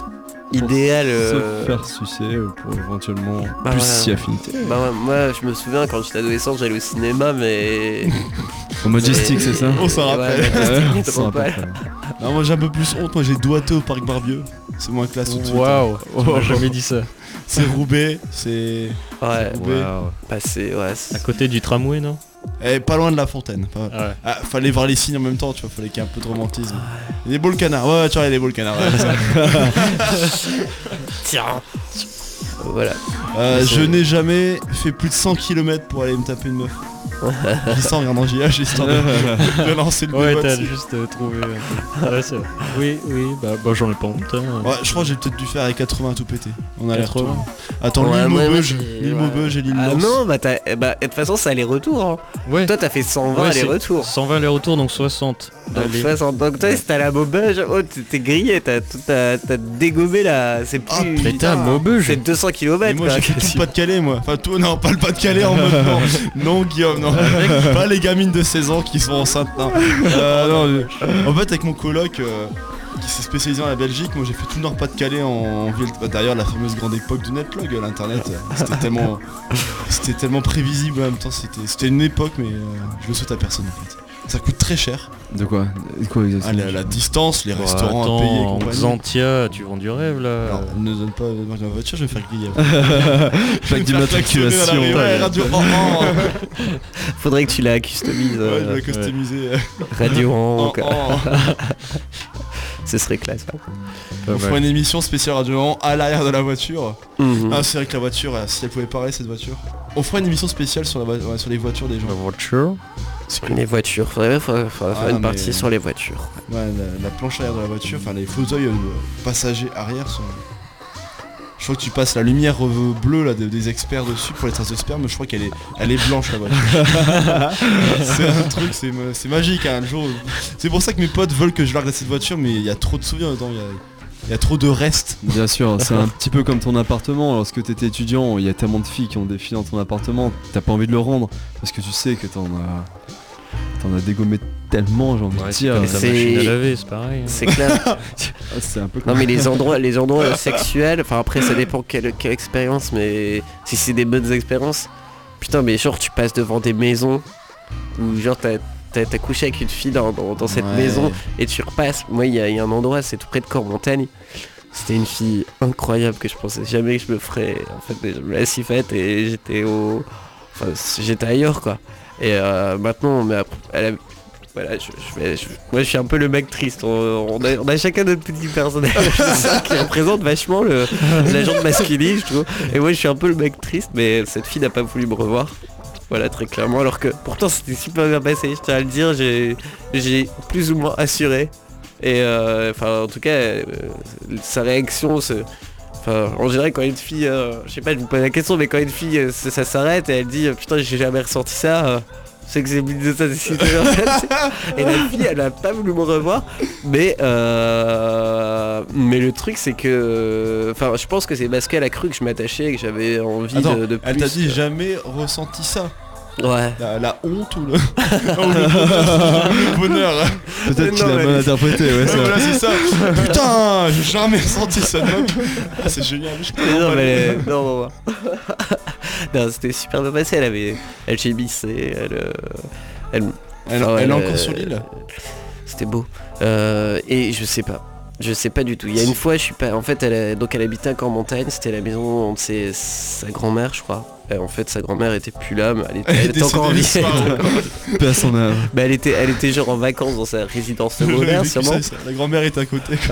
idéal. euh, Se faire sucer euh, pour éventuellement Bah plus ouais. s'y affinité. Bah ouais, moi je me souviens quand j'étais adolescent j'allais au cinéma mais... Au Majestic, c'est ça On s'en Ouais, rappelle. On rappelle. Non, moi j'ai un peu plus honte, moi j'ai doigté au parc Barbieux. C'est moins classe tout de suite. Waouh, m'a jamais dit ça. C'est Roubaix, c'est... Ouais, Roubaix. Waouh. bah c'est... Ouais, c'est- À côté du tramway, non? Eh, pas loin de la fontaine. pas- Ah ouais. Ah, fallait voir les signes en même temps, tu vois, fallait qu'il y ait un peu de romantisme. Il y a des beaux le canard, ouais, ouais, tu vois, il y a des beaux le canard. ouais. Tiens Voilà. Euh, je n'ai jamais fait plus de 100 km pour aller me taper une meuf. En JH, histoire de, de lancer le Ouais, t'as juste euh, trouvé un peu. Ouais, c'est vrai. Oui, oui, bah, bah j'en ai pas honte. hein. Ouais, je crois que j'ai peut-être dû faire avec 80 tout pété. On a l'air 80. Attends, Ouais, l'île moi, moi, Maubeuge, j'ai- l'île ouais. Maubeuge et l'île Ah Lance. non, bah t'as... eh Bah de toute façon c'est aller-retour. Hein. Ouais. Toi t'as fait 120 Ouais, c'est- aller-retour. 120 aller-retour, donc 60. Donc, Allez. 60. Donc toi si t'as la Maubeuge, oh t'es t'es grillé, t'as tout- t'as t'as dégommé là, c'est Ah, plus... Mais t'es à Maubeuge. C'est 200 Mais km moi j'ai fait tout le Pas-de-Calais moi. Enfin tout, non pas le Pas-de-Calais en mode non. Non Guillaume, non. Pas les gamines de 16 ans qui sont enceintes, non. Euh, non, en fait avec mon coloc euh, qui s'est spécialisé en la Belgique, moi j'ai fait tout le Nord-Pas-de-Calais en ville. Bah, D'ailleurs la fameuse grande époque du netlog, l'internet, euh, c'était tellement, c'était tellement prévisible en même temps. C'était, c'était une époque mais euh, je le souhaite à personne en fait. Ça coûte très cher. De quoi De quoi Ah, exactement la, la distance, les Bon, restaurants attends, à payer en compagnie. Xantia, tu vends du rêve là. Alors, ne donne pas de marque de ma voiture, je vais me faire griller. Plaque Je vais me faire klaxonner d'immatriculation. ouais, radio. Faudrait que tu la customises. Ouais, je euh, vais la customiser. radio en. Ce serait classe. hein. On fera une émission spéciale radio en à l'arrière de la voiture. Mhm. Ah c'est vrai que la voiture, euh, si elle pouvait parler cette voiture. On fera une émission spéciale sur, la sur les voitures des gens. La voiture. Sur les voitures, faudrait, faudrait- faudrait Ah, faire une mais- partie sur les voitures. Ouais, la, la planche arrière de la voiture, enfin les fauteuils euh, passagers arrière sont... Je crois que tu passes la lumière bleue là, de- des experts dessus pour les traces de sperme, je crois qu'elle est, elle est blanche la voiture. c'est un truc, c'est ma- c'est magique hein, le jour. C'est pour ça que mes potes veulent que je largue cette voiture, mais il y a trop de souvenirs dedans, il y a, il y a trop de restes. Bien sûr, c'est un petit peu comme ton appartement. Lorsque t'étais étudiant, il y a tellement de filles qui ont des filles dans ton appartement, t'as pas envie de le rendre parce que tu sais que t'en as, t'en as dégommé tellement, j'ai envie Ouais, de c'est dire. C'est- machine à laver, c'est pareil. hein. C'est clair. Ah, C'est un peu non comme mais les endroits, les endroits sexuels, enfin après ça dépend quelle, quelle expérience, mais si c'est des bonnes expériences, putain mais genre tu passes devant des maisons où genre t'as couché avec une fille dans, dans- dans cette Ouais. maison et tu repasses. Moi il y, a- il y a un endroit, c'est tout près de Cormontagne. C'était une fille incroyable que je pensais jamais que je me ferais. En fait je me l'ai si faite et j'étais au. Enfin j'étais ailleurs quoi. Et euh, maintenant mais après, elle a- voilà, je, je vais- je- moi je suis un peu le mec triste. On, on a, on a chacun notre petit personnage qui représente vachement le, la gente masculine, je trouve. Et moi je suis un peu le mec triste, mais cette fille n'a pas voulu me revoir. Voilà, très clairement. Alors que pourtant c'était super bien passé, je tiens à le dire. J'ai, plus ou moins assuré. Et euh, enfin, en tout cas, euh, sa réaction, se, Enfin, en général, quand une fille, euh, je sais pas, je vous pose la question, mais quand une fille, euh, ça, ça s'arrête et elle dit euh, putain, j'ai jamais ressenti ça, euh, c'est que c'est de ça. Et la fille, elle a pas voulu me revoir, mais euh, mais le truc, c'est que, enfin, je pense que c'est parce qu'elle a cru que je m'attachais et que j'avais envie Attends, de, de elle t'a plus, dit jamais ressenti ça Ouais. la, la honte ou le, ou le bonheur, le bonheur. Peut-être qu'il a mal interprété, ouais, c'est vrai. voilà, c'est ça. Putain, j'ai jamais ressenti ça de. Ah, c'est génial. je Mais non, mais elle- non, non, non. Non, c'était super bien passé. Elle avait, elle gémissait, elle, euh, elle, Elle, enfin, elle est elle, encore euh, sur l'île C'était beau. Euh, et je sais pas. Je sais pas du tout. Il y a une fois, je suis pas. En fait, elle, a- donc elle habitait encore en montagne. C'était la maison de ses- sa grand-mère, je crois. Et en fait, sa grand-mère était plus là, mais elle était, Elle était encore en vie. à son âme. Bah, elle était, elle était genre en vacances dans sa résidence secondaire, sûrement. ça, ça. La grand-mère est à côté.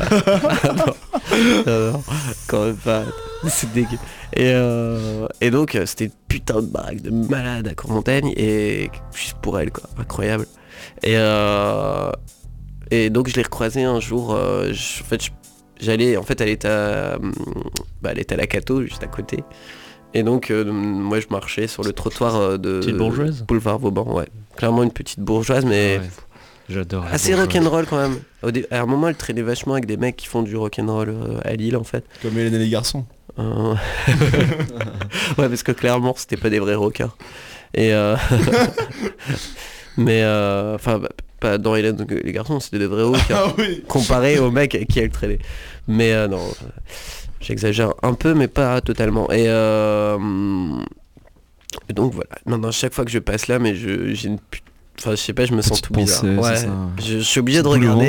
Non, non, quand même pas. C'est dégueu. Et, euh, et donc, euh, c'était une putain de baraque de malade à Courmontagne et juste pour elle, quoi. Incroyable. Et, euh, et donc, je l'ai recroisée un jour. euh, je- en fait, j'allais. En fait, elle était à, bah, elle était à la Cato, juste à côté. Et donc, euh, moi, je marchais sur le trottoir euh, de Petite bourgeoise Boulevard Vauban, ouais. Clairement une petite bourgeoise, mais Ouais. J'adore. assez rock'n'roll quand même. Au dé- à un moment, elle traînait vachement avec des mecs qui font du rock'n'roll euh, à Lille, en fait. Comme Hélène et les garçons. Euh, ouais, parce que clairement, c'était pas des vrais rockers. Et euh, mais euh, enfin, bah, pas dans Hélène et les garçons, c'était des vrais rockers. Ah oui comparé aux mecs avec qui elle traînait. Mais euh, non, euh, j'exagère un peu, mais pas totalement. Et, euh, donc voilà. Maintenant, chaque fois que je passe là, mais je j'ai une Enfin, je sais pas, je me sens tout bizarre. pensée, Ouais. c'est ça. Je, je suis obligé de regarder,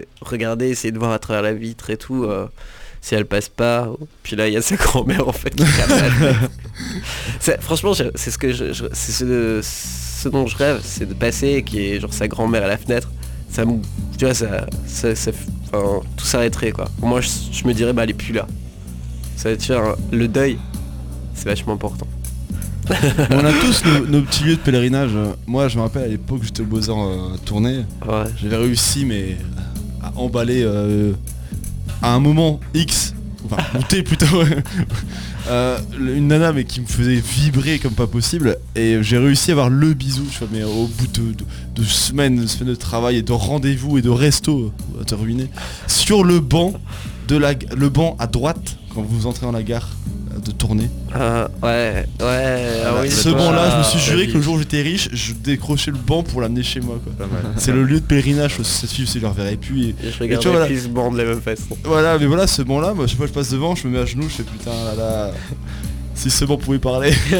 et regarder, essayer de voir à travers la vitre et tout. euh, si elle passe pas, puis là il y a sa grand-mère en fait qui Franchement, c'est ce que je, je- c'est ce, ce dont je rêve, c'est de passer qui est genre sa grand-mère à la fenêtre. Ça me, tu vois, ça, ça, ça- enfin, tout s'arrêterait quoi. Moi, je, je me dirais bah elle est plus là. Ça va être faire un- le deuil, c'est vachement important. On a tous nos, nos petits lieux de pèlerinage. Moi, je me rappelle à l'époque, j'étais au Beaux-Arts euh, tourné. Ouais. J'avais réussi, mais à emballer euh, à un moment X, enfin monter plutôt, euh, une nana mais qui me faisait vibrer comme pas possible. Et j'ai réussi à avoir le bisou, mais au bout de, de- de semaines, de semaines de travail et de rendez-vous et de resto, euh, te ruiner, sur le banc de la, le banc à droite quand vous entrez dans la gare de tournée. Ah, ouais, ouais. ah oui, ce banc-là, je me suis juré vie. que le jour où j'étais riche, je décrochais le banc pour l'amener chez moi. quoi. C'est le lieu de pèlerinage, cette fille aussi, je la reverrai plus. Et Je Et regarde tu vois, voilà. plus ce band de la même façon. Voilà, mais voilà, ce banc-là, moi, chaque fois que je passe devant, je me mets à genoux, je fais putain, là là, si ce banc pouvait parler.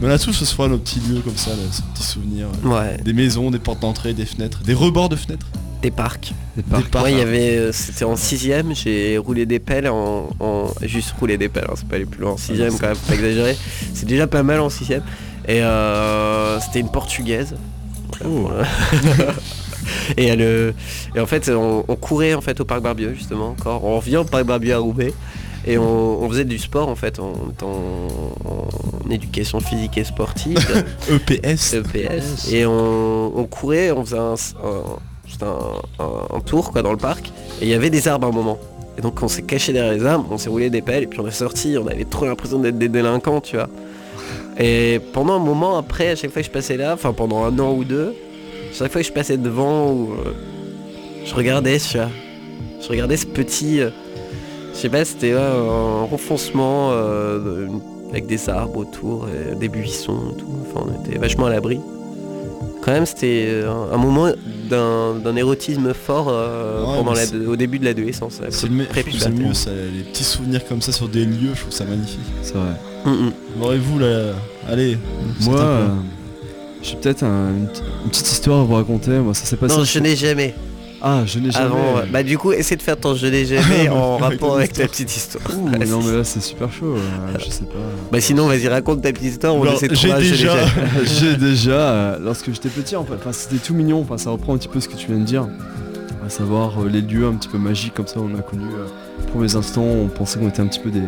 mais on a tous ce soir nos petits lieux comme ça, là, ces petits souvenirs. Ouais, Des maisons, des portes d'entrée, des fenêtres, des rebords de fenêtres. Des parcs. Des. Moi, il y avait, euh, c'était en sixième, j'ai roulé des pelles en, en- juste roulé des pelles, hein, c'est pas aller plus loin en sixième quand même, pas exagérer. C'est déjà pas mal en sixième. Et euh, c'était une portugaise. Et, elle, euh, et en fait, on, on courait en fait au parc Barbieux justement encore. On revient au parc Barbieux à Roubaix. Et on, on faisait du sport en fait, on était en, en éducation physique et sportive. EPS. EPS. Et on, on courait, on faisait un, un- juste un- tour quoi dans le parc. Et il y avait des arbres à un moment. Et donc on s'est caché derrière les arbres, on s'est roulé des pelles et puis on est sorti, on avait trop l'impression d'être des délinquants, tu vois. Et pendant un moment après, à chaque fois que je passais là, enfin pendant un an ou deux, chaque fois que je passais devant ou euh, je regardais, tu vois. Je regardais ce petit, euh, je sais pas, c'était ouais, un renfoncement euh, avec des arbres autour, des buissons tout. Enfin, on était vachement à l'abri. Quand même, c'était euh, un, moment d'un érotisme fort euh, Ouais, pendant la- au début de l'adolescence. la C'est le, mieux, ça, les petits souvenirs comme ça sur des lieux, je trouve ça magnifique. C'est vrai. Mm, mm. Aurez-vous là, allez. Moi, euh, j'ai peut-être un- une, petite- une petite histoire à vous raconter. Moi, ça s'est passé. Non, je n'ai jamais. Ah, je n'ai jamais. Avant, bah du coup, essaie de faire ton je n'ai jamais en Avec rapport avec ta petite histoire. Ouh, Ah, non mais là c'est super chaud. euh, je sais pas. Bah sinon, vas-y, raconte ta petite histoire. On Alors, essaie de j'ai déjà-. J'ai déjà, euh, lorsque j'étais petit en fait, enfin c'était tout mignon, enfin ça reprend un petit peu ce que tu viens de dire, à savoir euh, les lieux un petit peu magiques comme ça, on a connu les premiers instants, on pensait qu'on était un petit peu des,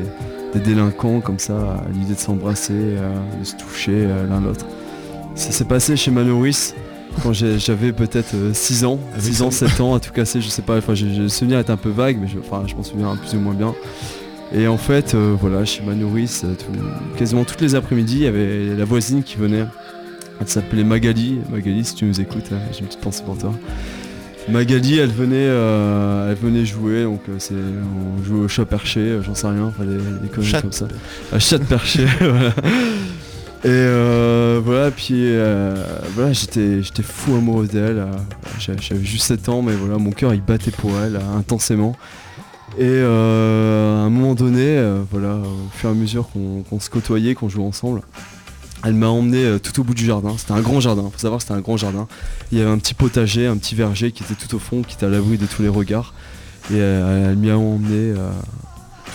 des délinquants comme ça, à l'idée de s'embrasser, de se toucher l'un l'autre. Ça s'est passé chez Manoris quand j'avais peut-être 6 ans, Avec 6 ans, ça. 7 ans à tout casser, je sais pas, enfin le souvenir est un peu vague, mais je, enfin, je m'en souviens plus ou moins bien. Et en fait, euh, voilà, chez Manoris, euh, tout- quasiment toutes les après-midi, il y avait la voisine qui venait. Elle s'appelait Magali. Magali, si tu nous écoutes, euh, j'ai une petite pensée pour toi. Magali, elle venait, euh, elle venait jouer, donc euh, c'est, on jouait au chat perché, euh, j'en sais rien, enfin des, des conneries comme ça. Un chat perché, voilà. Et euh, voilà, puis euh, voilà, j'étais, fou amoureux d'elle. euh, j'avais, juste 7 ans, mais voilà, mon cœur il battait pour elle intensément. Et à un moment donné, voilà, au fur et à mesure qu'on, se côtoyait, qu'on jouait ensemble, elle m'a emmené tout au bout du jardin. C'était un grand jardin, faut savoir c'était un grand jardin. Il y avait un petit potager, un petit verger qui était tout au fond, qui était à l'abri de tous les regards. Et euh, elle m'y a emmené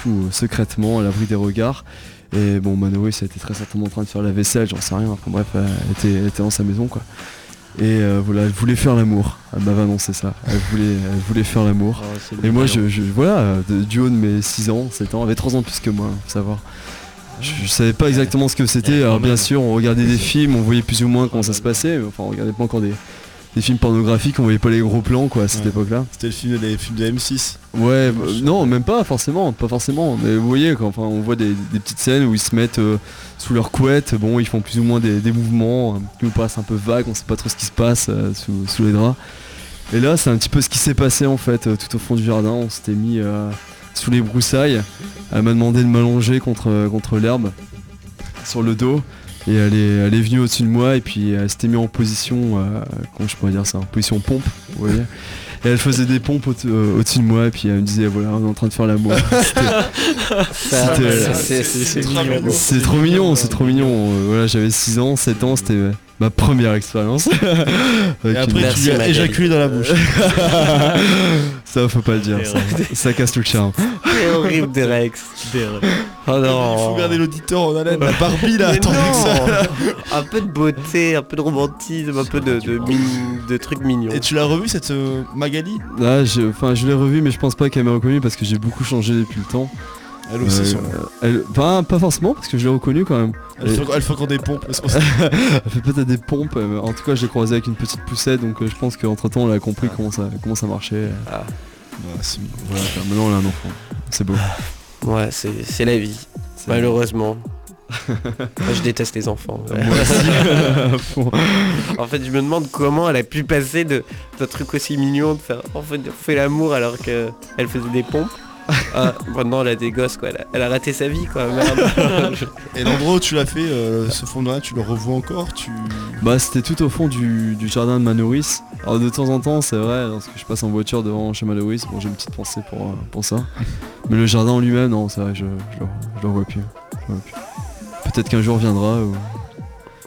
tout secrètement à l'abri des regards. Et bon, Manoé, ça a été très certainement en train de faire la vaisselle, j'en sais rien. Enfin bref, elle était, elle était dans sa maison quoi. Et euh, voilà, elle voulait faire l'amour. Elle m'avait annoncé ça. Elle voulait, elle voulait faire l'amour. Oh, c'est Et moi, je, je- voilà, euh, de- du haut de mes 6 ans, 7 ans, elle avait 3 ans de plus que moi, faut savoir. Je, je savais pas exactement ce que c'était. Alors bien sûr, on regardait des films, on voyait plus ou moins comment ça se passait, mais enfin, on regardait pas encore des, des films pornographiques, on voyait pas les gros plans quoi à cette Ouais. époque-là. C'était le film, les films de M6. Ouais, bah, non, même pas forcément, pas forcément. Mais vous voyez, quand, enfin, on voit des, des petites scènes où ils se mettent euh, sous leur couette, bon, ils font plus ou moins des, des mouvements euh, qui nous paraissent un peu vagues, on sait pas trop ce qui se passe euh, sous, sous les draps. Et là, c'est un petit peu ce qui s'est passé en fait, euh, tout au fond du jardin. On s'était mis sous les broussailles. Elle m'a demandé de m'allonger contre, contre l'herbe, sur le dos. Et elle est, elle est venue au-dessus de moi et puis elle s'était mise en position, euh, comment je pourrais dire ça, en position pompe, vous voyez. Et elle faisait des pompes au- euh, au-dessus de moi et puis elle me disait voilà on est en train de faire l'amour. C'est- trop mignon. C'est trop mignon. Euh, voilà, j'avais 6 ans, 7 ans, c'était ma première expérience. Et après, tu lui as éjaculé dans la bouche. ça faut pas le dire, ça, ça casse tout le charme. C'est horrible Derex. Oh non. Il faut garder l'auditeur en haleine. La Barbie là, Mais attendez que ça. non. un peu de beauté, un peu de romantisme, un peu de, de, de trucs mignons. Et tu l'as revu cette euh, Magali? Là, je, enfin, je l'ai revu, mais je pense pas qu'elle m'ait reconnu parce que j'ai beaucoup changé depuis le temps. Elle aussi, Euh, sûrement. elle, enfin, pas forcément parce que je l'ai reconnu quand même. Elle fait, elle fait encore des pompes. parce qu'on sait- Elle fait peut-être des pompes. euh, En tout cas, je l'ai croisée avec une petite poussette, donc euh, je pense qu'entre temps, elle a compris comment ça, comment ça marchait. Voilà, enfin, maintenant, elle a un enfant. C'est beau. Ouais, c'est c'est la vie, malheureusement. Moi, je déteste les enfants. ouais. Moi aussi. À fond. En fait, je me demande comment elle a pu passer de d'un truc aussi mignon de faire on fait, on fait l'amour alors que elle faisait des pompes. Ah, maintenant elle a des gosses quoi, elle a, elle a raté sa vie quoi, merde. Et l'endroit où tu l'as fait, euh, ce fond là, tu le revois encore tu... Bah c'était tout au fond du, du jardin de Manoris. Alors de temps en temps c'est vrai, lorsque je passe en voiture devant chez Manoris, bon j'ai une petite pensée pour, euh, pour ça. Mais le jardin en lui-même, non c'est vrai, je, je, le- je le revois plus. Je le vois plus. Peut-être qu'un jour viendra où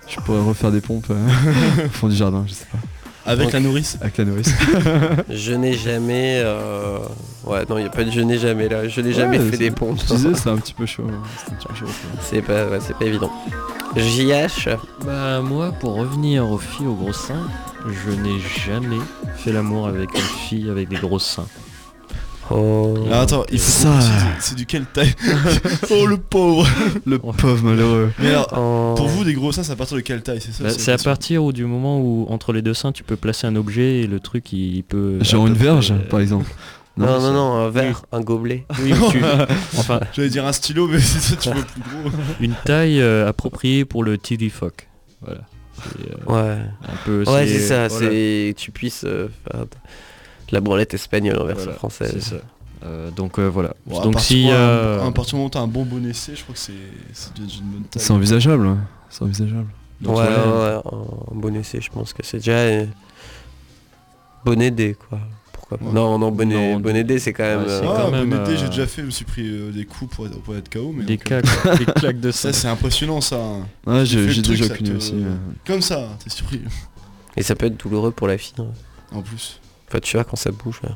je pourrais refaire des pompes euh, au fond du jardin, je sais pas. Avec Donc- la nourrice Avec la nourrice. je n'ai jamais... euh, Ouais non, il n'y a pas de je n'ai jamais là, je n'ai jamais Ouais, fait c'est- des pompes. Je disais c'était un petit peu chaud. hein. C'était un petit peu chaud. C'est pas, ouais, c'est pas évident. JH, Bah moi, pour revenir aux filles aux gros seins, je n'ai jamais fait l'amour avec une fille avec des gros seins. Oh... Ah, attends, il faut Ça. c'est du- C'est du quelle taille Oh le pauvre Le pauvre malheureux. Mais alors, Oh. pour vous, des gros seins, c'est à partir de quelle taille C'est ça Bah, c'est à partir où, du moment où entre les deux seins tu peux placer un objet et le truc il, il peut... Genre une verge près- par exemple. Non, non, non, un verre, un gobelet. Oui, ou tu- enfin J'allais dire un stylo, mais c'est ça, tu veux plus gros. une taille euh, appropriée pour le TD fuck. Voilà. Euh, Ouais. un peu. Ouais, c'est ça, voilà, c'est tu puisses euh, faire la branlette espagnole en version voilà, française. C'est ça. Euh, donc euh, voilà. Bon, à donc si ouais, euh, À partir du moment où t'as un bon bon essai, je crois que c'est une bonne taille. C'est envisageable. hein. C'est envisageable. donc, ouais, ouais, ouais, un bon essai, je pense que c'est déjà bon aidé, quoi. Pourquoi pas Ouais. Non, non, bon, Non, bon aidé, c'est quand même... ouais, Ah, quand même, euh, j'ai déjà fait, je me suis pris euh, des coups pour être, pour être KO, mais des, donc, claques, des claques de ça ça. c'est impressionnant ça. hein. Ouais, j'ai déjà connu aussi. euh. Comme ça, t'es surpris. Et ça peut être douloureux pour la fille. hein. En plus. Enfin, tu vois, quand ça bouge, là.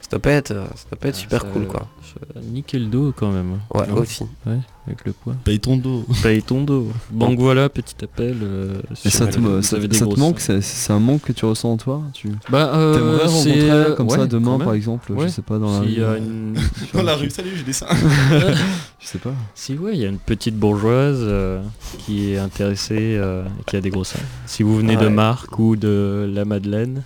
ça doit pas être, euh, ça doit pas être super Ça- cool, quoi. ça niquer le dos quand même. Ouais, Ouais. aussi. Ouais, avec le poids. Paye ton dos. Paye ton dos. Donc voilà, petit appel. euh, Et ça te, vous ça, avez des ça te grosses manque, c'est c'est un manque que tu ressens en toi tu... Bah, euh, T'aimerais c'est, rencontrer euh, comme ouais, ça demain quand même. par exemple, Ouais. je sais pas, dans la S'il y a rue, une... Dans la rue, salut, j'ai des seins. Je sais pas. Si ouais, il y a une petite bourgeoise euh, qui est intéressée, euh, qui a des gros seins. Si vous venez de Ouais. Marc ou de la Madeleine,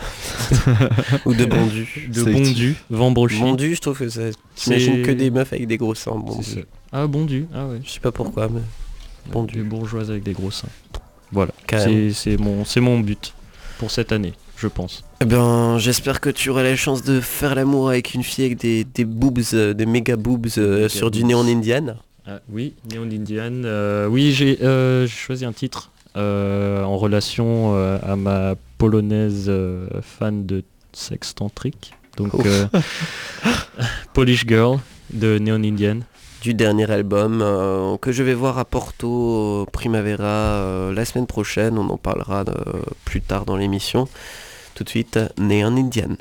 Ou de bondu. de Bondu, Vambrochy. Bondu, je trouve que ça... T'imagines C'est- que des meufs avec des gros seins, c'est bondu. Ah Bondu, ah ouais. Je sais pas pourquoi, mais... Bondu. Des bourgeoises avec des gros seins. Voilà, c'est mon, c'est mon but pour cette année, je pense. Eh bien, j'espère que tu auras la chance de faire l'amour avec une fille avec des, des boobs, euh, des méga boobs euh, Méga sur du néon indian. Ah, oui, Neon Indian. euh, oui, j'ai euh, choisi un titre euh, en relation euh, à ma polonaise euh, fan de sexe tantrique. Donc, euh, Polish Girl de Neon Indian. du dernier album euh, que je vais voir à Porto euh, Primavera euh, la semaine prochaine. On en parlera plus tard dans l'émission. Tout de suite, Neon Indian.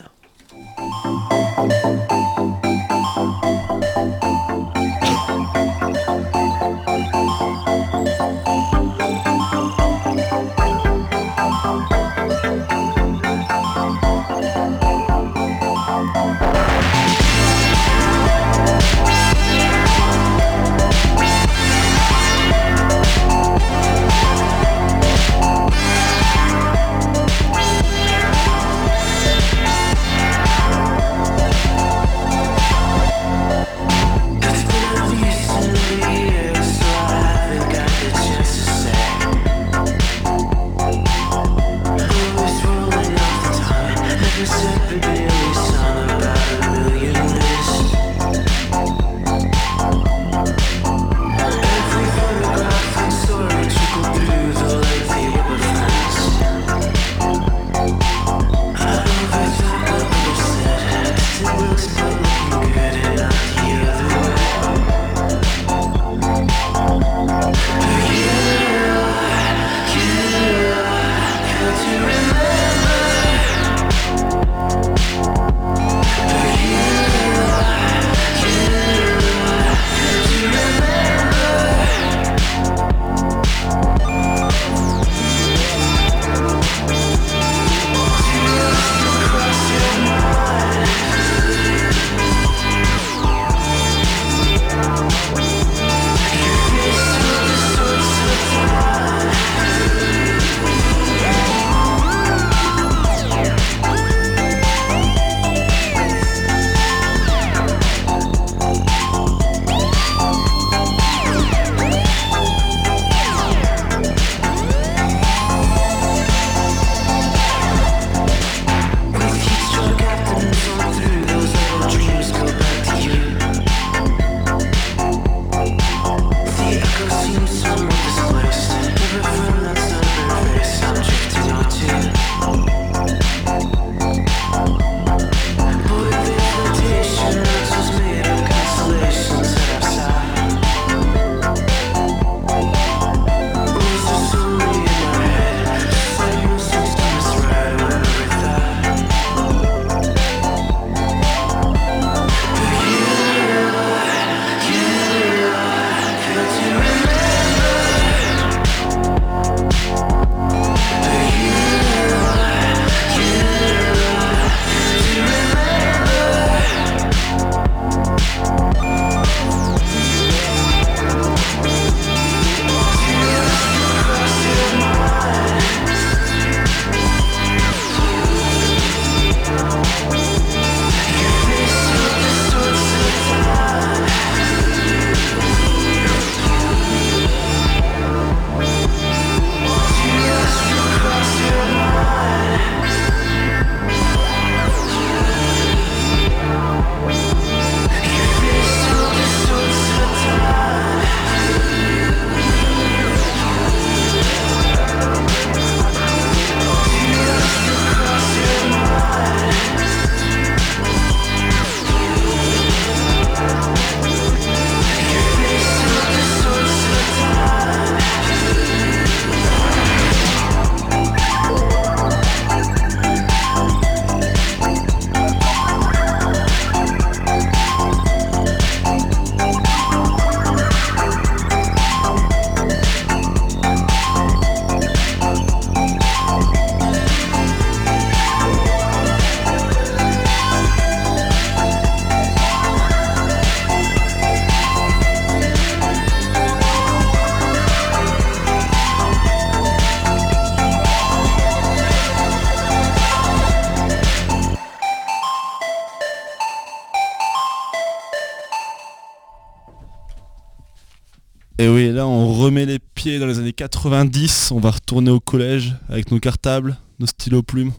On remet les pieds dans les années 90, on va retourner au collège avec nos cartables, nos stylos plumes,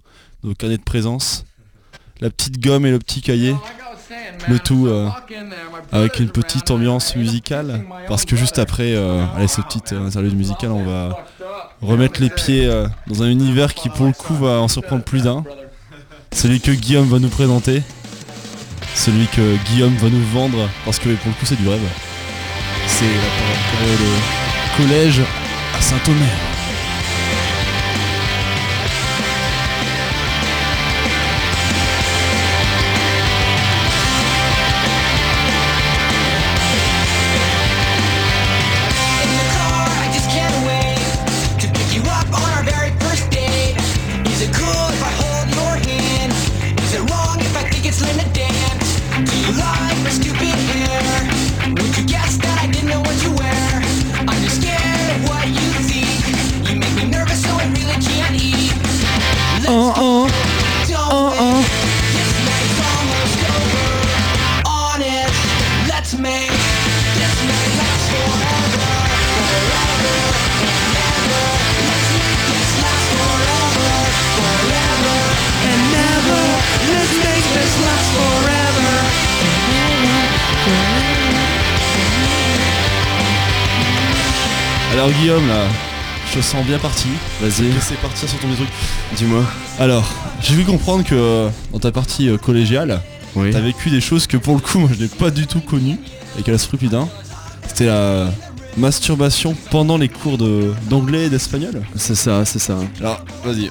nos carnets de présence, la petite gomme et le petit cahier, le tout euh, avec une petite ambiance musicale, parce que juste après, euh, allez, cette petite euh, interlude musicale, on va remettre les pieds euh, dans un univers qui pour le coup va en surprendre plus d'un. Celui que Guillaume va nous présenter, celui que Guillaume va nous vendre, parce que pour le coup c'est du rêve. C'est la collège à Saint-Omer. Alors Guillaume là, je te sens bien parti. Vas-y, Laissez partir sur ton truc. dis-moi. Alors, j'ai vu comprendre que euh, dans ta partie euh, collégiale, Oui. t'as vécu des choses que pour le coup moi je n'ai pas du tout connues et qu'elle a Sprupidin. C'était la masturbation pendant les cours de- d'anglais et d'espagnol. C'est ça, c'est ça. Alors, vas-y.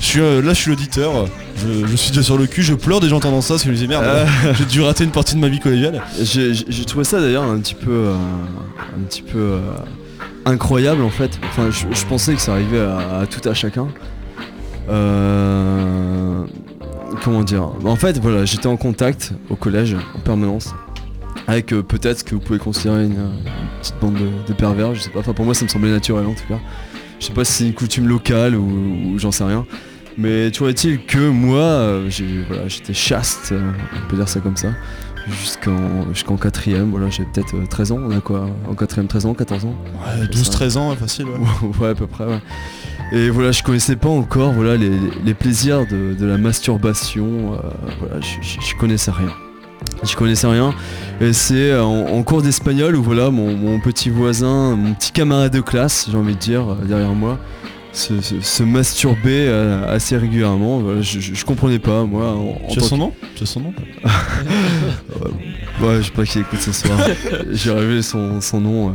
Je suis, euh, là je suis l'auditeur, je, je suis déjà sur le cul, je pleure déjà en entendant ça parce que je me disais merde, j'ai dû rater une partie de ma vie collégiale. J'ai trouvé ça d'ailleurs un petit peu, euh, un petit peu euh, incroyable en fait. Enfin, je, pensais que ça arrivait à, tout à chacun. Euh, comment dire? En fait, voilà, j'étais en contact au collège en permanence avec euh, peut-être ce que vous pouvez considérer une, euh, une petite bande de, pervers. Je sais pas. Enfin, pour moi, ça me semblait naturel en tout cas. Je sais pas si c'est une coutume locale ou, j'en sais rien. Mais toujours est-il que moi, j'ai- voilà, j'étais chaste, on peut dire ça comme ça jusqu'en jusqu'en quatrième, voilà, j'ai peut-être euh, 13 ans, on a quoi En quatrième, 13 ans, 14 ans Ouais, 12-13 ans, facile. ouais. Ouais, à peu près, ouais. Et voilà, je connaissais pas encore voilà, les, les plaisirs de, de la masturbation, euh, voilà, je, connaissais rien. Je connaissais rien. Et c'est en, en cours d'espagnol où voilà, mon, mon petit voisin, mon petit camarade de classe, j'ai envie de dire, euh, derrière moi, se, se- se masturbait euh, assez régulièrement. Voilà, je, je- je comprenais pas, moi. En, en Tu as son nom? Tu as son nom Ouais, je sais pas qui écoute ce soir. J'ai révélé son, son nom euh,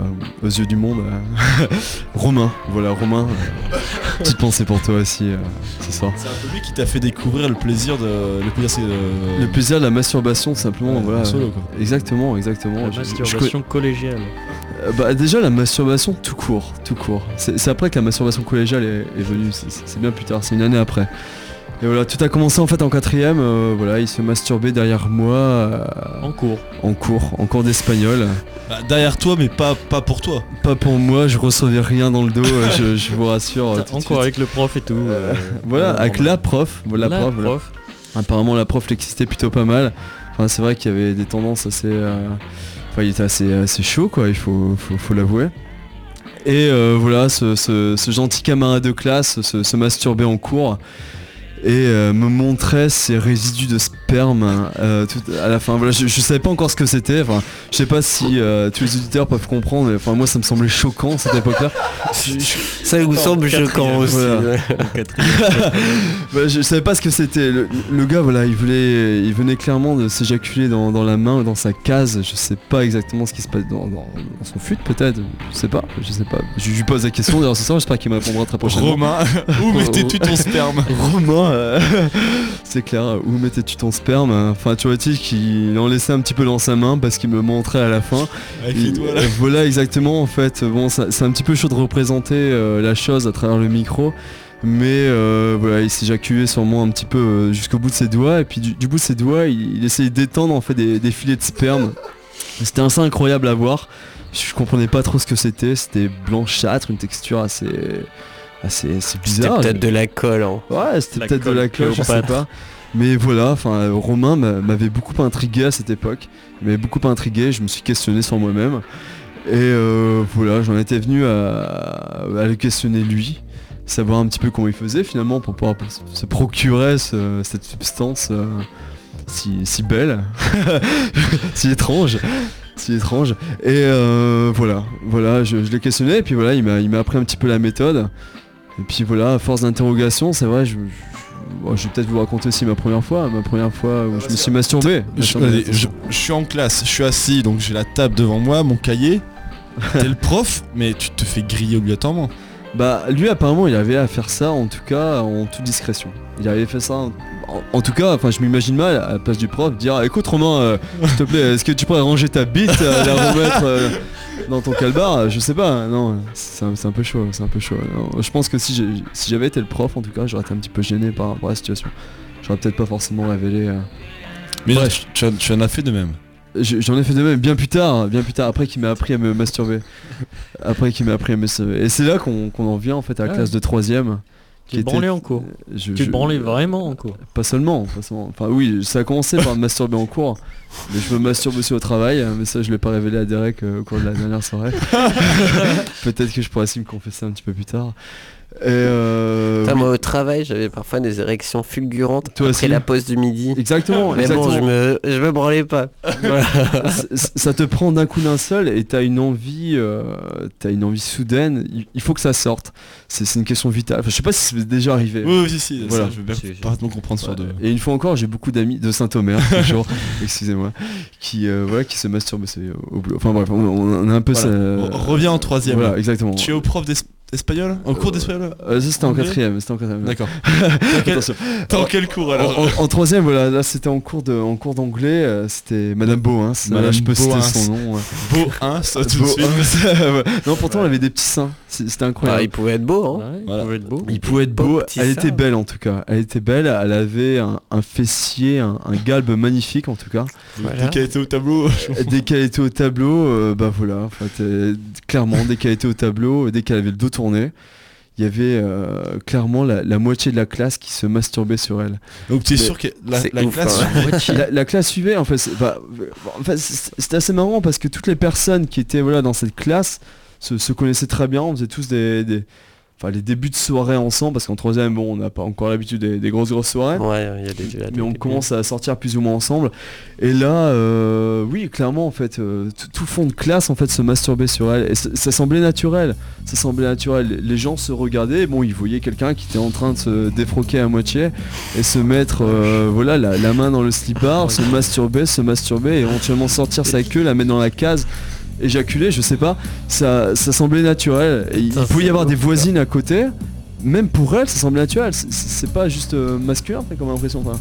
aux yeux du monde. euh. Romain, voilà, Romain. euh, petite pensée pour toi aussi euh, ce soir. C'est un peu lui qui t'a fait découvrir le plaisir de. Le plaisir. Le plaisir de la masturbation, simplement, Ouais, voilà. solo, quoi. Exactement, exactement. La Je- je- je masturbation collégiale. co- euh, bah, déjà, la masturbation tout court, tout court. C'est c'est après que la masturbation collégiale est, est c'est- bien plus tard, c'est une année après. Et voilà, tout a commencé en fait en quatrième, euh, voilà, il se masturbait derrière moi euh, En cours. en cours, en cours d'espagnol. Bah, derrière toi, mais pas, pas pour toi. Pas pour moi, je recevais rien dans le dos, euh, je, je vous rassure. de en suite. cours avec le prof et tout. euh, Voilà, euh, avec la prof, La prof, voilà. Apparemment la prof l'existait plutôt pas mal. Enfin c'est vrai qu'il y avait des tendances assez... euh, Enfin il était assez, assez chaud quoi, il faut, faut, faut l'avouer. Et euh, voilà, ce, gentil camarade de classe se, se masturbait en cours et euh, me montrait ses résidus de sperme euh, tout à la fin. Voilà, je, je savais pas encore ce que c'était. Enfin, je sais pas si euh, tous les auditeurs peuvent comprendre. Mais, enfin, moi, ça me semblait choquant à cette époque-là. Je- je- Ça vous semble choquant aussi. voilà. Bah, je savais pas ce que c'était. Le, le gars, voilà, il voulait, il venait clairement de s'éjaculer dans, dans la main ou dans sa case. Je sais pas exactement ce qui se passe dans, dans- dans son fut, peut-être. Je sais pas. Je sais pas. Je lui pose la question d'ailleurs ce soir. J'espère qu'il me répondra très prochainement. Romain, où mettais-tu ton sperme? Romain, euh, c'est clair. Où mettais-tu ton sperme Enfin, tu vois-t-il qu'il en laissait un petit peu dans sa main parce qu'il me montrait à la fin. Avec les Il- doigts là. voilà exactement en fait. Bon, c'est un petit peu chaud de représenter euh, la chose à travers le micro. Mais euh, voilà, il s'éjaculait sûrement un petit peu euh, jusqu'au bout de ses doigts. Et puis du, du bout de ses doigts, il, il essayait d'étendre en fait des, des filets de sperme. C'était assez incroyable à voir. Je comprenais pas trop ce que c'était. C'était blanchâtre, une texture assez, assez, assez C'était bizarre. peut-être de la colle. hein. Ouais, c'était peut-être de la colle, je sais pas. Mais voilà, enfin, Romain m'a- m'avait beaucoup intrigué à cette époque. Il m'avait beaucoup intrigué, je me suis questionné sur moi-même. Et euh, voilà, j'en étais venu à, à le questionner lui, savoir un petit peu comment il faisait finalement pour pouvoir se- procurer ce- cette substance euh, si, belle, si étrange. Si étrange. Et euh, voilà, voilà, je, l'ai questionné et puis voilà, il m'a appris un petit peu la méthode. Et puis voilà, à force d'interrogation, c'est vrai, je- bon, je vais peut-être vous raconter aussi ma première fois, ma première fois où je me suis masturbé. Je, Masturbé, allez, je- je suis en classe, je suis assis, donc j'ai la table devant moi, mon cahier. T'es le prof, mais tu te fais griller obligatoirement. Bah lui apparemment il avait à faire ça en tout cas en toute discrétion. Il avait fait ça en, en tout cas, enfin je m'imagine mal à la place du prof dire Ah, écoute Romain, euh, s'il te plaît, est-ce que tu pourrais ranger ta bite, euh, la remettre euh, dans ton calbar Je sais pas, non, c'est un, peu chaud, c'est un peu chaud. Non, je pense que si j'avais été le prof en tout cas j'aurais été un petit peu gêné par rapport à la situation. J'aurais peut-être pas forcément révélé. euh, Mais tu, tu en- tu en as fait de même. Je- J'en ai fait de même bien plus tard, bien plus tard, après qu'il m'a appris à me masturber. Après qu'il m'a appris à me masturber. Et c'est là qu'on en vient en fait à la classe de troisième. Tu te branlais en cours. Je- Tu te branlais vraiment en cours. Pas seulement, pas seulement. Enfin oui, ça a commencé par me masturber en cours. Mais je me masturbe aussi au travail, mais ça je l'ai pas révélé à Derek euh, au cours de la dernière soirée. Peut-être que je pourrais aussi me confesser un petit peu plus tard. Et euh, Putain, oui, Moi au travail, j'avais parfois des érections fulgurantes Toi après aussi la pause du midi. exactement, Mais exactement. bon, je me, je me branlais pas. Voilà. Ça te prend d'un coup d'un seul et t'as une envie, euh, t'as une envie soudaine. Il, il faut que ça sorte. C'est c'est une question vitale. Enfin, je sais pas si c'est déjà arrivé. Oui, oui, si, si, Voilà. ça, je veux bien Si, parfaitement comprendre sur de... Et une fois encore, j'ai beaucoup d'amis de Saint-Omer, toujours, excusez-moi, qui euh, voilà, qui se masturbent c'est au boulot. Enfin bref, on, on a un peu Voilà. ça. On revient en troisième. Voilà, exactement. Tu es au prof d'es- d'espagnol En cours d'espagnol? Euh, ça c'était en quatrième, c'était en quatrième. D'accord. T'es en quel cours alors? En, en- en troisième, voilà, là c'était en cours de, en cours d'anglais, euh, c'était Madame Bohin, Madame je peux citer son nom. ouais. Beau 1, ça tout de suite. Bohin, ouais. non, pourtant elle avait des petits seins, c'était Bah, incroyable. il pouvait être beau, hein. Ouais, il pouvait être beau. Il pouvait être beau, elle sein. était belle en tout cas, elle était belle, elle avait un, un fessier, un, un galbe magnifique en tout cas. Voilà. Dès qu'elle était au tableau. dès qu'elle était au tableau, euh, bah voilà, en fait, euh, clairement, dès qu'elle était au tableau, dès qu'elle avait le dos tourné, il y avait euh, clairement la, la moitié de la classe qui se masturbait sur elle. Donc tu es Mais sûr que la, c'est la ouf, classe... hein. la, la classe suivait, en fait, c'est- bah, en fait, c'est- c'était assez marrant parce que toutes les personnes qui étaient voilà, dans cette classe se, se connaissaient très bien, on faisait tous des... des- Enfin, les débuts de soirée ensemble, parce qu'en troisième, bon, on n'a pas encore l'habitude des, des grosses grosses soirées. Ouais, il y a des il y a des- mais on commence à sortir plus ou moins ensemble. Et là, euh, oui, clairement, en fait, euh, tout fond de classe, en fait, se masturber sur elle. Et ça, semblait naturel. Ça semblait naturel. Les gens se regardaient, bon, ils voyaient quelqu'un qui était en train de se défroquer à moitié et se mettre, euh, voilà, la, la main dans le slipper, se masturber, se masturber, et éventuellement sortir sa queue, la mettre dans la case. Éjaculer, je sais pas, ça, ça semblait naturel. Et il pouvait y avoir des voisines à côté, même pour elles, ça semblait naturel. C'est- pas juste euh, masculin, comme l'impression. enfin.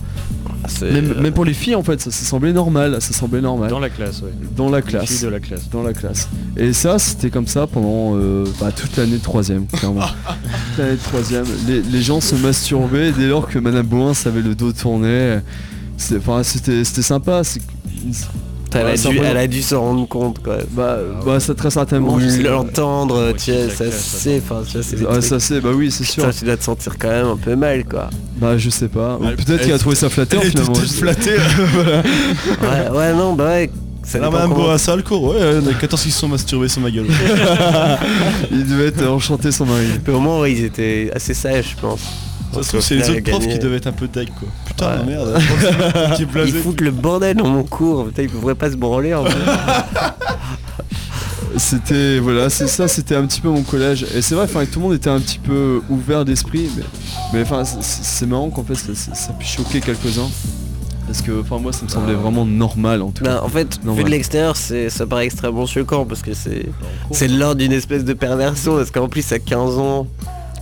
C'est- Même, même pour les filles en fait, ça, ça semblait normal, ça semblait normal. Dans la classe, ouais. Dans la Les classe. filles de la classe. Dans la classe. Et ça, c'était comme ça pendant euh, bah, toute l'année de troisième, clairement. toute l'année de troisième. Les, les gens se masturbaient dès lors que Madame Bohin avait le dos tourné. C'est- Enfin, c'était c'était sympa. Elle, Ouais, a dû, elle a dû s'en rendre compte quoi. Bah, bah, ça très certainement. Ou l'entendre, Ouais, tu sais, ça c'est, enfin, tu vois, c'est des Ah, ça c'est, bah oui, c'est sûr. Putain, tu dois te sentir quand même un peu mal quoi. Bah, je sais pas. Peut-être qu'il a trouvé ça flatteur finalement. flattée. Ouais, ouais, non, bah ouais. Ça dépend Madame comment- Boa, ça a le cours. Ouais, il y en a 14 qui se sont masturbés sur ma gueule. Il devait être enchanté son mari. Mais au moins, ils étaient assez sages, je pense. Ça Donc, se trouve, au c'est les autres profs qui devaient être un peu deg quoi. Putain, Ouais. merde. Qui est Ils foutent le bordel dans mon cours. Putain, ils pourraient pas se branler en fait. C'était voilà, c'est ça, c'était un petit peu mon collège. Et c'est vrai, enfin, tout le monde était un petit peu ouvert d'esprit, mais, enfin, c'est- marrant qu'en fait, ça, ça, ça puisse choquer quelques-uns. Parce que, enfin, moi, ça me semblait vraiment normal en tout cas. Ben, en fait, vu de l'extérieur, c'est, ça paraît extrêmement choquant parce que c'est, c'est l'ordre d'une espèce de perversion. Parce qu'en plus, à 15 ans,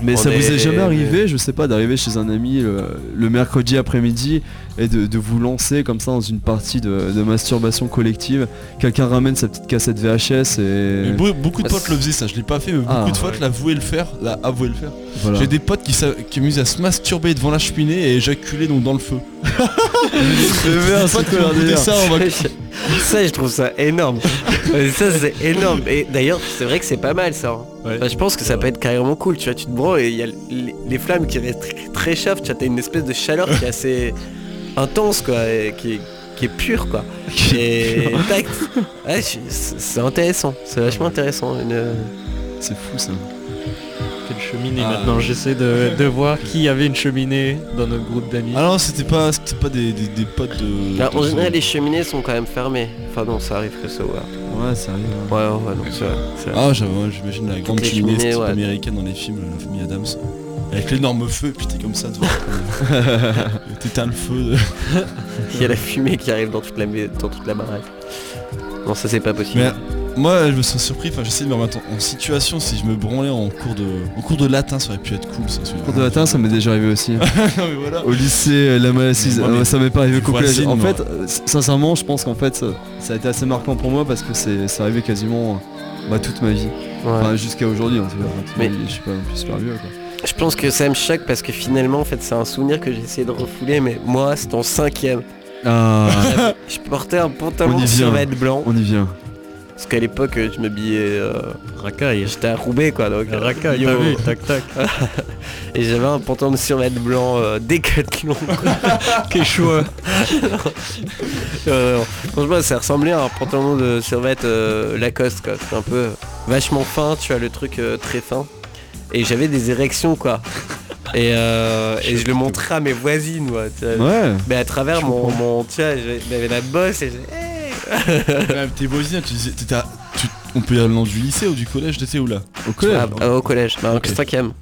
Mais on ça vous est est- jamais arrivé, je sais pas, d'arriver chez un ami le, le mercredi après-midi et de, de vous lancer comme ça dans une partie de, de masturbation collective. Quelqu'un ramène sa petite cassette VHS et beau- beaucoup de Ah, potes le faisaient ça, je l'ai pas fait mais beaucoup Ah, de potes l'avouaient le faire, l'a avoué le faire. voilà. J'ai des potes qui s'a- qui amusent à se masturber devant la cheminée et éjaculer donc dans le feu. Ça, je trouve ça énorme. Euh, ça, c'est énorme. Et d'ailleurs, c'est vrai que c'est pas mal ça. hein. Ouais. Enfin, je pense que ça peut être carrément cool. Tu vois, tu te branles et il y a les, les flammes qui restent chaudes. Tu as une espèce de chaleur qui est assez intense, quoi, et qui est, qui est pure, quoi. Et tac. Ouais, c'est intéressant. C'est vachement intéressant. Une... C'est fou ça. Quelle cheminée Ah. maintenant J'essaie de, de voir qui avait une cheminée dans notre groupe d'amis. Ah non, c'était pas, c'était pas des, des, des potes de... Là, en général, les cheminées sont quand même fermées. Enfin, non, ça arrive que ça, ouais. Ouais, ça arrive. hein. Ouais, ouais, non, c'est vrai. vrai. Ah j'imagine la grande cheminée cheminées, type ouais. américaine dans les films, la famille Adams. Avec l'énorme feu, puis t'es comme ça devant. T'éteins le feu. Il y a la fumée qui arrive dans toute la, dans toute la baraque. Non, ça, c'est pas possible. Mais moi je me sens surpris, enfin j'essaie de me remettre en, en situation si je me branlais en cours de en cours de latin ça aurait pu être cool ça. Cours de latin, ça m'est déjà arrivé aussi. non mais voilà. Au lycée, euh, la malassise, moi, euh, mais ça m'est pas arrivé tu qu'au collège. voisines, En moi. fait, euh, sincèrement, je pense qu'en fait, ça, ça a été assez marquant pour moi parce que c'est arrivé quasiment bah, toute ma vie. Ouais. Enfin, jusqu'à aujourd'hui, en tout cas. Mais- je suis pas non plus super vieux. Quoi. Je pense que ça me choque parce que finalement, en fait, c'est un souvenir que j'ai essayé de refouler, mais moi, c'est en cinquième. Ah, Je portais un On pantalon sur blanc, on y vient. parce qu'à l'époque, euh, je m'habillais... euh, Racaille. J'étais à Roubaix, quoi, donc... euh, Racaille, yo. t'as vu Tac tac. Et j'avais un pantalon de survêt blanc euh, décathlon. Quel choix Euh, franchement, ça ressemblait à un pantalon de survêt euh, Lacoste, quoi. C'était un peu vachement fin, tu as le truc euh, très fin. Et j'avais des érections quoi. Et, euh, et je le montrais à mes voisines, moi, tu vois. Ouais. Mais à travers mon, mon tu vois, j'avais la bosse et j'ai- Hey tes voisins, tu disais, t'étais à- tu- on peut dire le nom du lycée ou du collège, t'étais où là Au collège. Ah, euh, au collège, bah, Ok. en cinquième,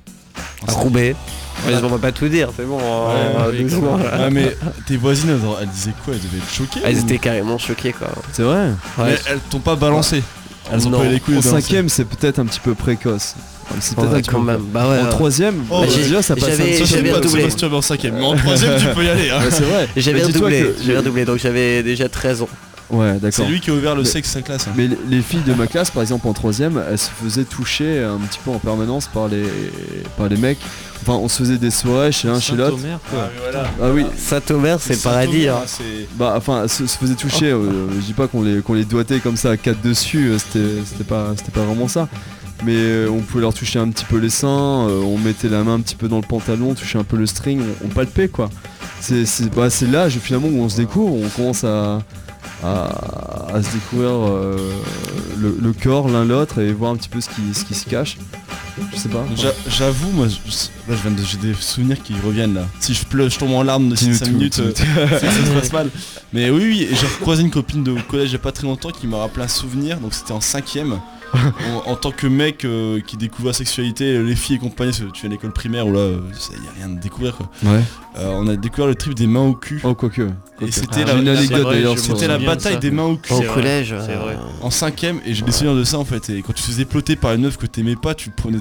à En Roubaix. Voilà. Mais on va pas tout dire, c'est bon. hein, Ouais, doucement. Ah mais tes voisines, elles, elles disaient quoi? Elles devaient être choquées Elles ou- étaient carrément choquées quoi. C'est vrai. Mais elles t'ont pas balancé. Elles ont Non. pas eu les couilles En cinquième, c'est peut-être un petit peu précoce. C'est peut-être Ouais, un petit quand peu même. Bah ouais. En ouais. troisième, Oh, bah, j'ai- déjà ça passe j'avais- c'est redoublé. en cinquième. Mais en troisième, tu peux y aller. hein. C'est vrai. J'avais redoublé, j'avais redoublé, donc j'avais déjà 13 ans. Ouais, C'est lui qui a ouvert le Mais- sexe de sa classe. hein. Mais les- les filles de ma classe, par exemple en troisième, elles se faisaient toucher un petit peu en permanence par les, par les mecs. Enfin, on se faisait des soirées chez l'un, chez l'autre. Saint-Omer, Ah, voilà. Ah oui, Saint-Omer, c'est le paradis. Hein. c'est- bah enfin, elles se, se faisaient toucher. euh, je dis pas qu'on les, qu'on les doigtait comme ça à quatre dessus, euh, c'était c'était pas, c'était pas vraiment ça. Mais euh, on pouvait leur toucher un petit peu les seins, euh, on mettait la main un petit peu dans le pantalon, touchait un peu le string, on, on palpait quoi. C'est bah, l'âge finalement où on se découvre, on commence à, à, à se découvrir euh, le, le corps l'un l'autre et voir un petit peu ce qui, ce qui se cache. Je sais pas. J'a- J'avoue, moi, je- là, je viens de- j'ai des souvenirs qui reviennent là. Si je pleure, je tombe en larmes de Dis-nous 5 tout, minutes, euh, ça se passe mal. Mais oui, oui, j'ai croisé une copine de collège il y a pas très longtemps qui m'a rappelé un souvenir. Donc c'était en cinquième. En, en tant que mec euh, qui découvre la sexualité, les filles et compagnie, parce que tu es à l'école primaire où là, il n'y a rien de découvrir quoi. Ouais. Euh, on a découvert le trip des mains au cul. Oh, quoique. et quoique. c'était Ah, la, une anecdote d'ailleurs c'était la bataille ça. des mains au cul. Au collège. euh, vrai. En cinquième, et j'ai des souvenirs de ça en fait, et quand tu te faisais ploter par une meuf que t'aimais pas, tu prenais...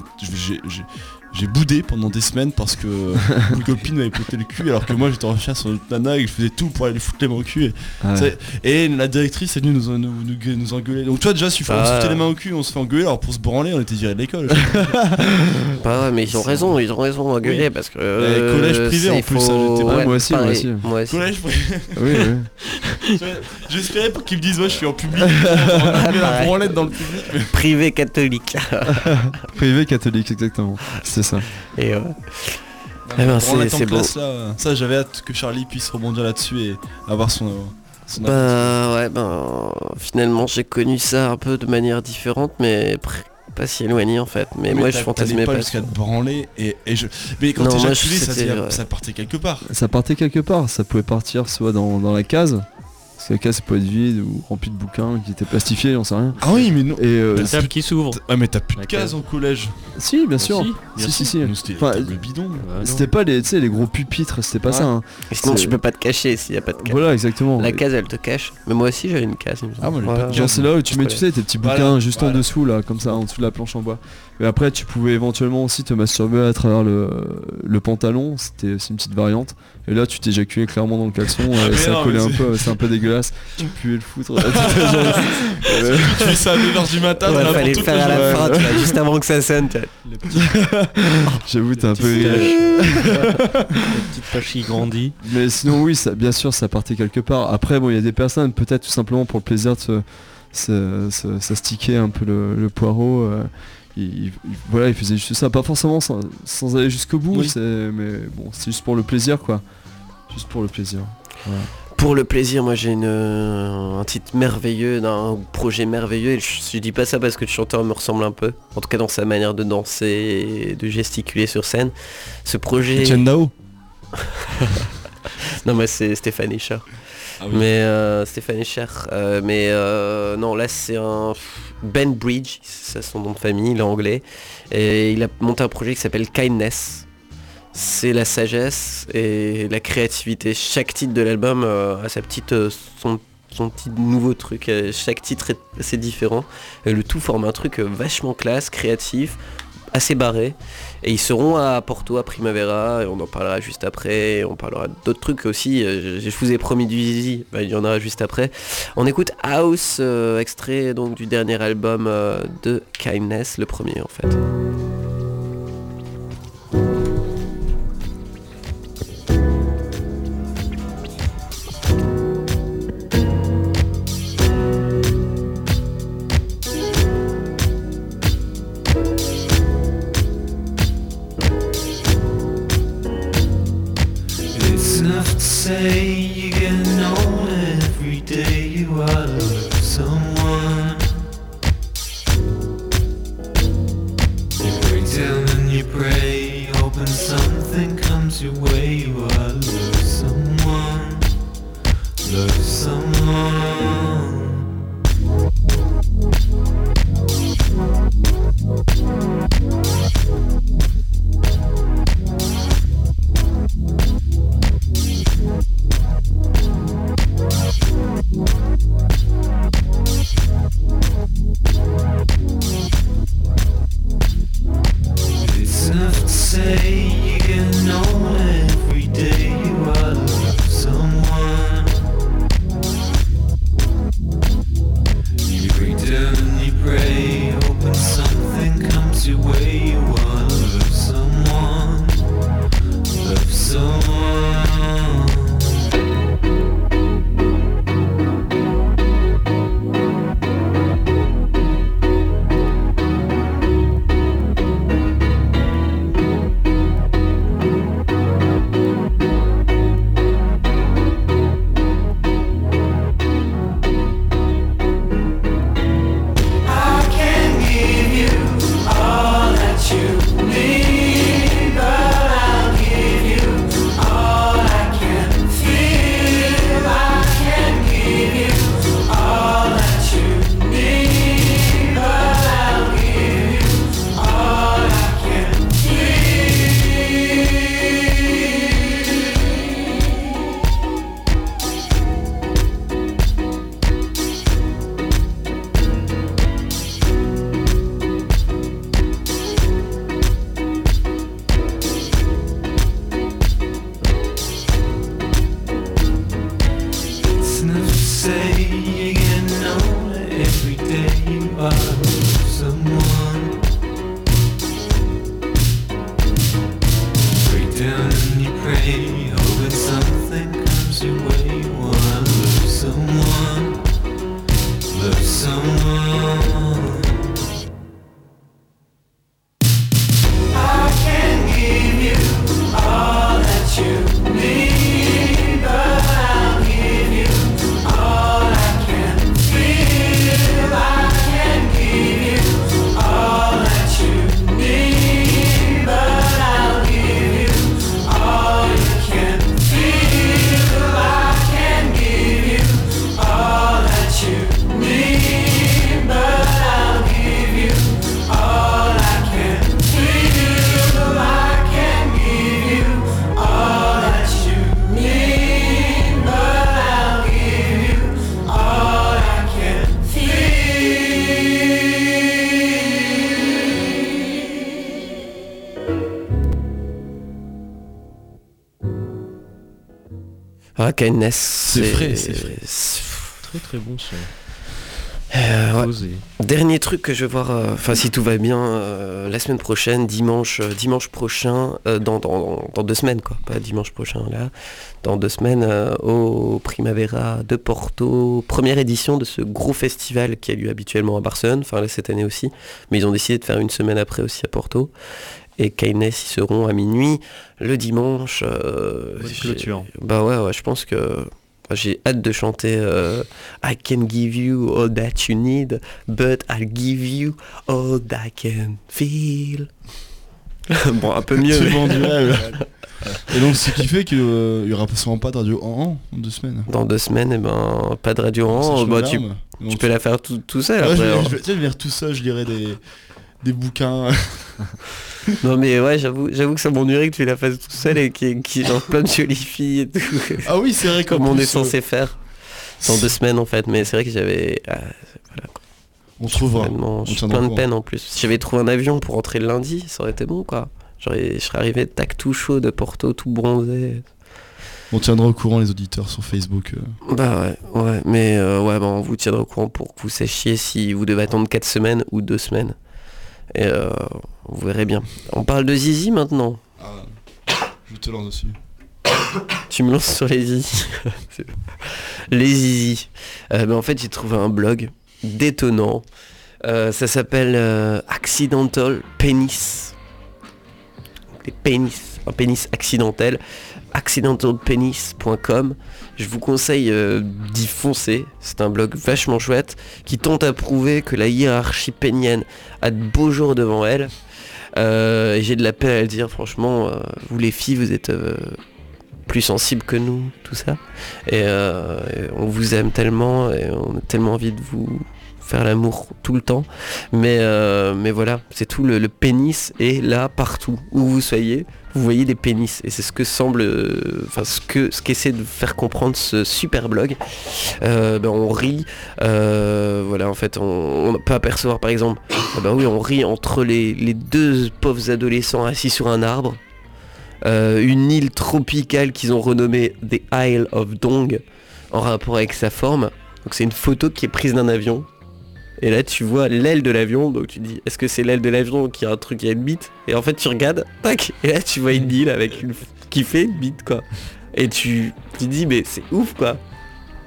j'ai- boudé pendant des semaines parce que une copine m'avait ploté le cul alors que moi j'étais en recherche sur notre nana et que je faisais tout pour aller foutre les mains au cul. Et, Ouais. et la directrice est venue nous, nous, nous- nous engueuler. Donc toi déjà si on Ah. se foutait les mains au cul, on se fait engueuler alors pour se branler on était viré de l'école. Bah ouais, mais ils ont raison, ils ont raison à gueuler parce que. euh, collège privé, c'est- en plus, faut- ça, j'étais pas- ouais, moi aussi, moi aussi. Moi aussi. Collège, Oui, oui. j'espérais pour qu'ils me disent ouais je suis en public, branlette dans le public. Privé catholique. Privé catholique, exactement. C'est ça. Et ouais. Eh ben, c'est- beau. classe, là, ça j'avais hâte que Charlie puisse rebondir là-dessus et avoir son... son Bah ouais, ben finalement j'ai connu ça un peu de manière différente, mais pas si éloignée en fait. Mais, moi je t'as- fantasmais t'allais pas. jusqu'à te branler et, et je... Mais quand Non, moi, je- ça, c'était, ça- ouais. ça partait quelque part. Ça partait quelque part. Ça pouvait partir soit dans, dans la case. Ça peut être vide ou remplie de bouquins qui étaient plastifiés, j'en sais rien. Ah oui mais non. Et euh, La table qui s'ouvre. Ouais mais t'as plus de La cases case. au collège. si, bien sûr. Si, Si, si, c'était Enfin, table bidon. Bah. C'était pas les, tu sais, les gros pupitres, c'était pas Ouais. ça. hein. Sinon tu peux pas te cacher s'il y a pas de case. Voilà, exactement. La case elle te cache. Mais moi aussi j'avais une case. il me semble. Ah, moi, j'ai Voilà. pas de Genre c'est là où tu mets, tu sais, tes petits bouquins juste en dessous là, comme ça, en dessous de la planche en bois. Et après, tu pouvais éventuellement aussi te masturber à travers le, le pantalon. C'était aussi une petite variante. Et là, tu t'éjaculais clairement dans le caleçon. euh, mais ça non, collait mais un peu, c'est un peu dégueulasse. Tu puais le foutre. Euh, tu fais ça à 2h du matin, Ouais, fallait le faire à la fin, tu vois, juste avant que ça sonne. J'avoue, t'es un peu La petite qui grandit. Mais sinon, oui, ça, bien sûr, ça partait quelque part. Après, bon, il y a des personnes, peut-être tout simplement pour le plaisir de se, se, se- s'astiquer un peu le, le poireau. euh, ils- voilà, ils faisaient juste ça, pas forcément sans, sans aller jusqu'au bout, Oui. mais bon, c'est juste pour le plaisir, quoi. Juste pour le plaisir. Pour le plaisir, moi j'ai une, euh, un titre merveilleux, d'un projet merveilleux. Et je, je dis pas ça parce que le chanteur me ressemble un peu. En tout cas dans sa manière de danser et de gesticuler sur scène. Ce projet... Etienne Dao. Non mais c'est Stéphane Echer. Ah. Mais euh, Stéphane Echer. euh, mais euh, non là c'est un Ben Bridge, c'est son nom de famille, il est anglais. Et il a monté un projet qui s'appelle Kindness. C'est la sagesse et la créativité. Chaque titre de l'album euh, a sa petite, son, son petit nouveau truc. Chaque titre est assez différent. Et le tout forme un truc vachement classe, créatif, assez barré. Et ils seront à Porto, à Primavera, et on en parlera juste après. On parlera d'autres trucs aussi. Euh, Je, vous ai promis du Easy, bah, il y en aura juste après. On écoute House, euh, extrait donc du dernier album euh, de Kindness, le premier en fait. day again, know every day you are. Kindness. C'est frais, c'est frais. Très très bon son. Euh, ouais. Dernier truc que je vais voir, euh, enfin si tout va bien, euh, la semaine prochaine, dimanche, dimanche prochain, dans, dans, dans deux semaines quoi, pas dimanche prochain là, dans deux semaines au Primavera de Porto, première édition de ce gros festival qui a lieu habituellement à Barcelone, enfin là cette année aussi, mais ils ont décidé de faire une semaine après aussi à Porto. Et Keynes, ils seront à minuit le dimanche. euh, Bonne clôture. Bah ouais, ouais, je pense que j'ai hâte de chanter euh, I can give you all that you need, but I'll give you all I can feel. bon, un peu mieux. Et donc ce qui fait qu'il n'y aura sûrement pas de radio en an en deux semaines. Dans deux semaines, eh ben, pas de radio en. Bah, me tu, peux la faire tout, tout seul. Ouais, je, après, vais, hein. je vais- je vais tout seul, je lirai des, des bouquins. Non mais ouais, j'avoue, j'avoue que ça m'ennuierait que tu la fasses tout seul et qu'il y ait genre plein de jolies filles et tout. Ah oui, c'est vrai Comme on plus, est censé faire. Dans deux semaines en fait, mais c'est vrai que j'avais. ah, On trouvera. Vraiment, On tiendra plein de peine en plus. Si j'avais trouvé un avion pour rentrer le lundi, ça aurait été bon quoi. J'aurais, je serais arrivé tac tout chaud de Porto, tout bronzé. On tiendra au courant les auditeurs sur Facebook. euh. Bah ouais, ouais, mais euh, ouais, bah, on vous tiendra au courant pour que vous sachiez si vous devez attendre 4 semaines ou 2 semaines. Et euh, vous verrez bien. On parle de Zizi maintenant. je te lance dessus. Tu me lances sur les Zizi. Les Zizi. Euh, bah, en fait, j'ai trouvé un blog détonnant. Euh, ça s'appelle euh, Accidental Penis. Les pénis, un pénis accidentel. accidentalpenis.com. Je vous conseille euh, d'y foncer. C'est un blog vachement chouette qui tente à prouver que la hiérarchie pénienne a de beaux jours devant elle. Euh, j'ai de la peine à le dire, franchement, euh, vous les filles, vous êtes, plus sensible que nous, tout ça. Et on vous aime tellement et on a tellement envie de vous faire l'amour tout le temps. Mais, euh, mais voilà, c'est tout. Le, pénis est là partout où vous soyez. Vous voyez des pénis et c'est ce que semble, euh, enfin ce que ce qu'essaie de faire comprendre ce super blog. Euh, ben, on rit, euh, voilà en fait on, peut apercevoir par exemple, ah ben oui on rit entre les, les deux pauvres adolescents assis sur un arbre. Une île tropicale qu'ils ont renommée The Isle of Dong en rapport avec sa forme. Donc c'est une photo qui est prise d'un avion. Et là tu vois l'aile de l'avion, donc tu te dis est-ce que c'est l'aile de l'avion qui a un truc qui a une bite? Et en fait tu regardes, tac, et là tu vois une île avec une qui fait une bite quoi. Et tu tu te dis mais c'est ouf quoi.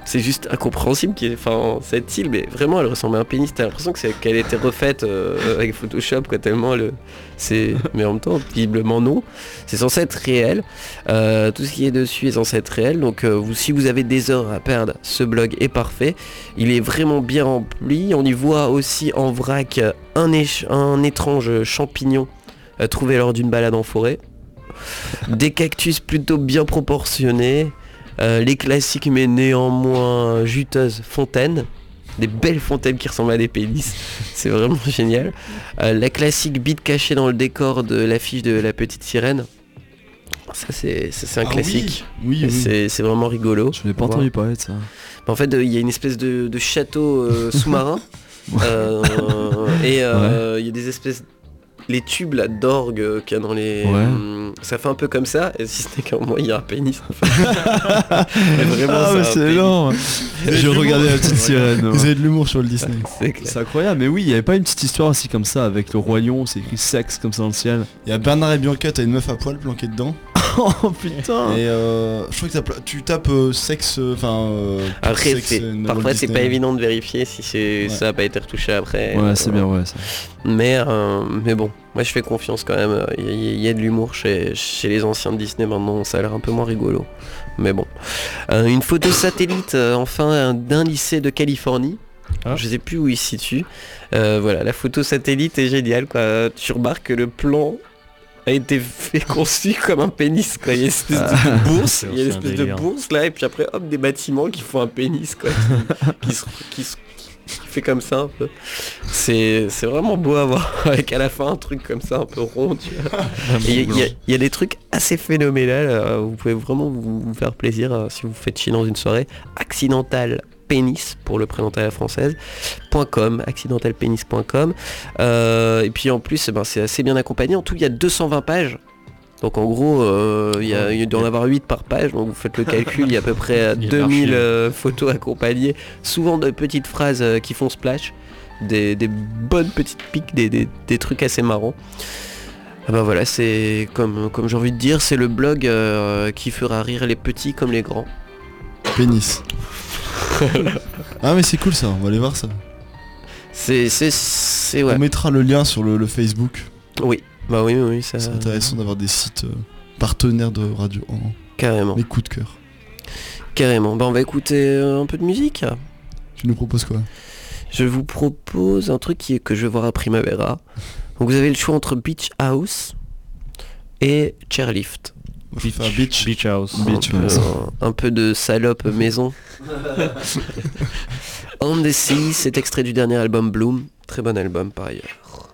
C'est juste incompréhensible qu'il enfin cette île, mais vraiment elle ressemble à un pénis. T'as l'impression que c'est qu'elle refaite euh, avec Photoshop quoi tellement le c'est mais en même temps visiblement non. C'est censé être réel. Euh, tout ce qui est dessus est censé être réel. Donc euh, si vous avez des heures à perdre, ce blog est parfait. Il est vraiment bien rempli. On y voit aussi en vrac un, étrange champignon trouvé lors d'une balade en forêt. Des cactus plutôt bien proportionnés. Euh, les classiques mais néanmoins juteuses fontaines. Des belles fontaines qui ressemblent à des pénis. C'est vraiment génial. Euh, la classique bite cachée dans le décor de l'affiche de la petite sirène. Ça c'est un Ah classique. Oui. C'est vraiment rigolo. Je n'ai pas Voilà. entendu parler de ça. En fait, euh, il y a une espèce de, de château euh, sous-marin. Euh, et euh, il y a des espèces... Les tubes là d'orgue euh, qu'il y a dans les... Ouais. hum, ça fait un peu comme ça, et si ce n'est qu'à moi, il y a un pénis. vraiment, Ah, c'est énorme Je regardais la petite sirène. ouais. Vous avez de l'humour sur le Disney. C'est incroyable, mais oui, il n'y avait pas une petite histoire aussi comme ça avec le roi lion, c'est écrit sexe comme ça dans le ciel. Il y a Bernard et Bianca, t'as une meuf à poil planquée dedans. oh putain Et euh, je crois que tu tapes euh, sexe, euh, enfin. euh, Après, sexe, c'est- Walt parfois c'est pas évident de vérifier si c'est Ouais. ça n'a pas été retouché après. Ouais, c'est bien, ouais. ça. Mais, euh, mais bon, moi je fais confiance quand même. Il y, a- il y a de l'humour chez, chez les anciens de Disney maintenant, ça a l'air un peu moins rigolo. Mais bon. Euh, une photo satellite enfin d'un lycée de Californie. Ah. Je sais plus où il se situe. Euh, voilà, la photo satellite est géniale quoi. Tu remarques que le plan a été fait conçu comme un pénis quoi. Il y a une espèce de bourse, il y a une espèce de bourse là et puis après hop des bâtiments qui font un pénis quoi. Qui, qui se- qui se- qui fait comme ça un peu. C'est c'est vraiment beau à voir avec à la fin un truc comme ça un peu rond. tu vois. Et Il y, a- il y y a des trucs assez phénoménal. euh, vous pouvez vraiment vous, vous faire plaisir euh, si vous faites chier dans une soirée. Accidental pénis pour le présenter à la française .com accidentalpenis.com Euh, et puis en plus eh ben, c'est assez bien accompagné. En tout il y a 220 pages. Donc en gros euh, il y a- il doit en avoir 8 par page. Donc vous faites le calcul il y a à peu près euh, Il y a 2000 l'archive. euh, photos accompagnées. Souvent de petites phrases euh, qui font splash. Des, des bonnes petites piques des, des- des trucs assez marrants. Ah bah voilà c'est comme, comme j'ai envie de dire c'est le blog euh, qui fera rire les petits comme les grands. Pénis. Ah mais c'est cool ça, on va aller voir ça. c'est c'est c'est ouais On mettra le lien sur le, le Facebook. oui bah oui oui, oui ça C'est intéressant d'avoir des sites euh, partenaires de radio en carrément mes coups de cœur. carrément bah on va écouter euh, un peu de musique Tu nous proposes quoi? Je vous propose un truc qui est que je vais voir à Primavera. Donc vous avez le choix entre Beach House et Chairlift. Beach. Beach House. Beach, un, peu, ouais, ça. un peu de salope maison. On the Sea, c'est extrait du dernier album Bloom. Très bon album par ailleurs.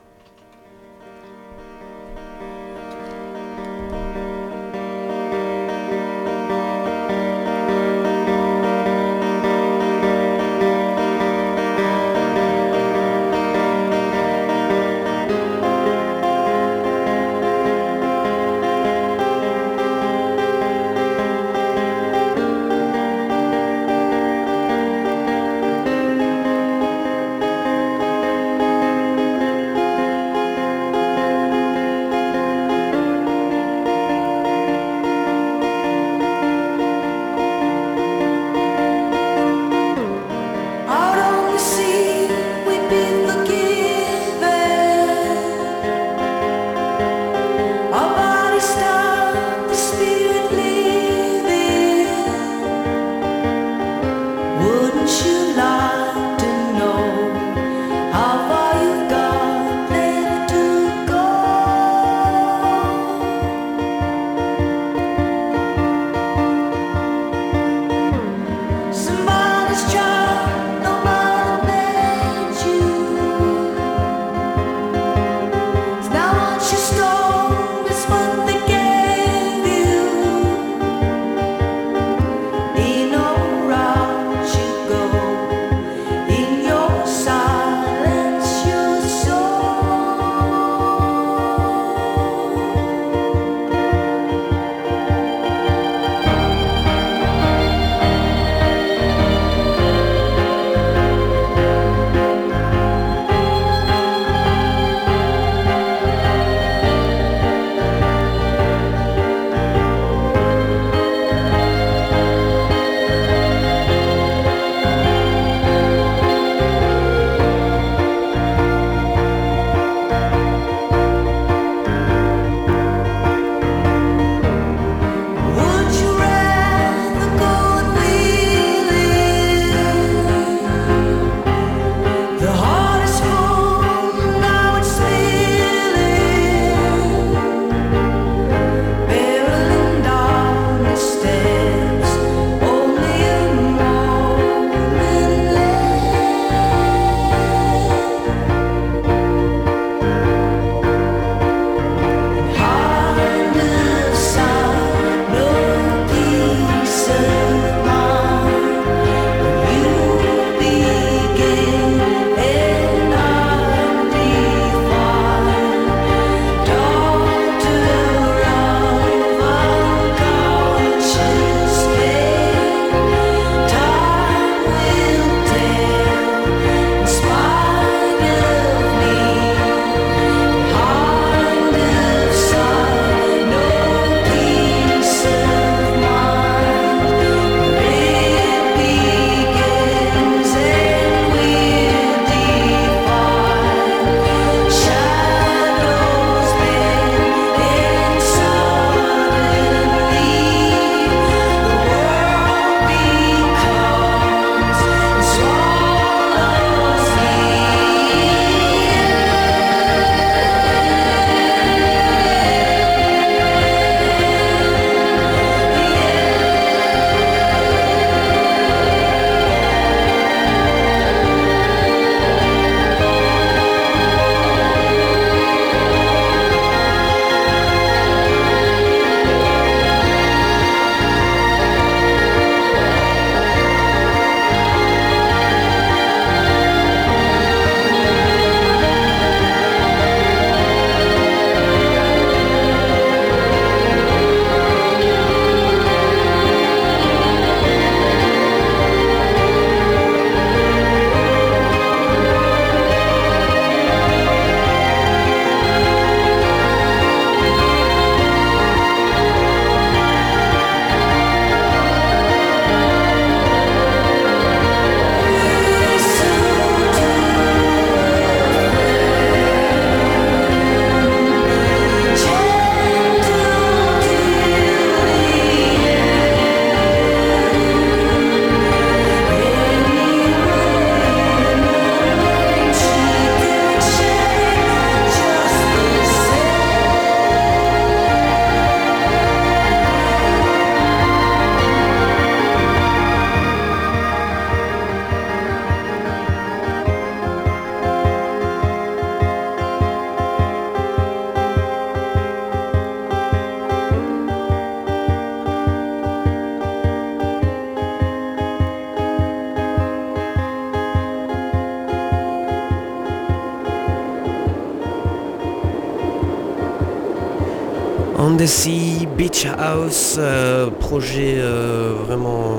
Sea Beach House, euh, projet euh, vraiment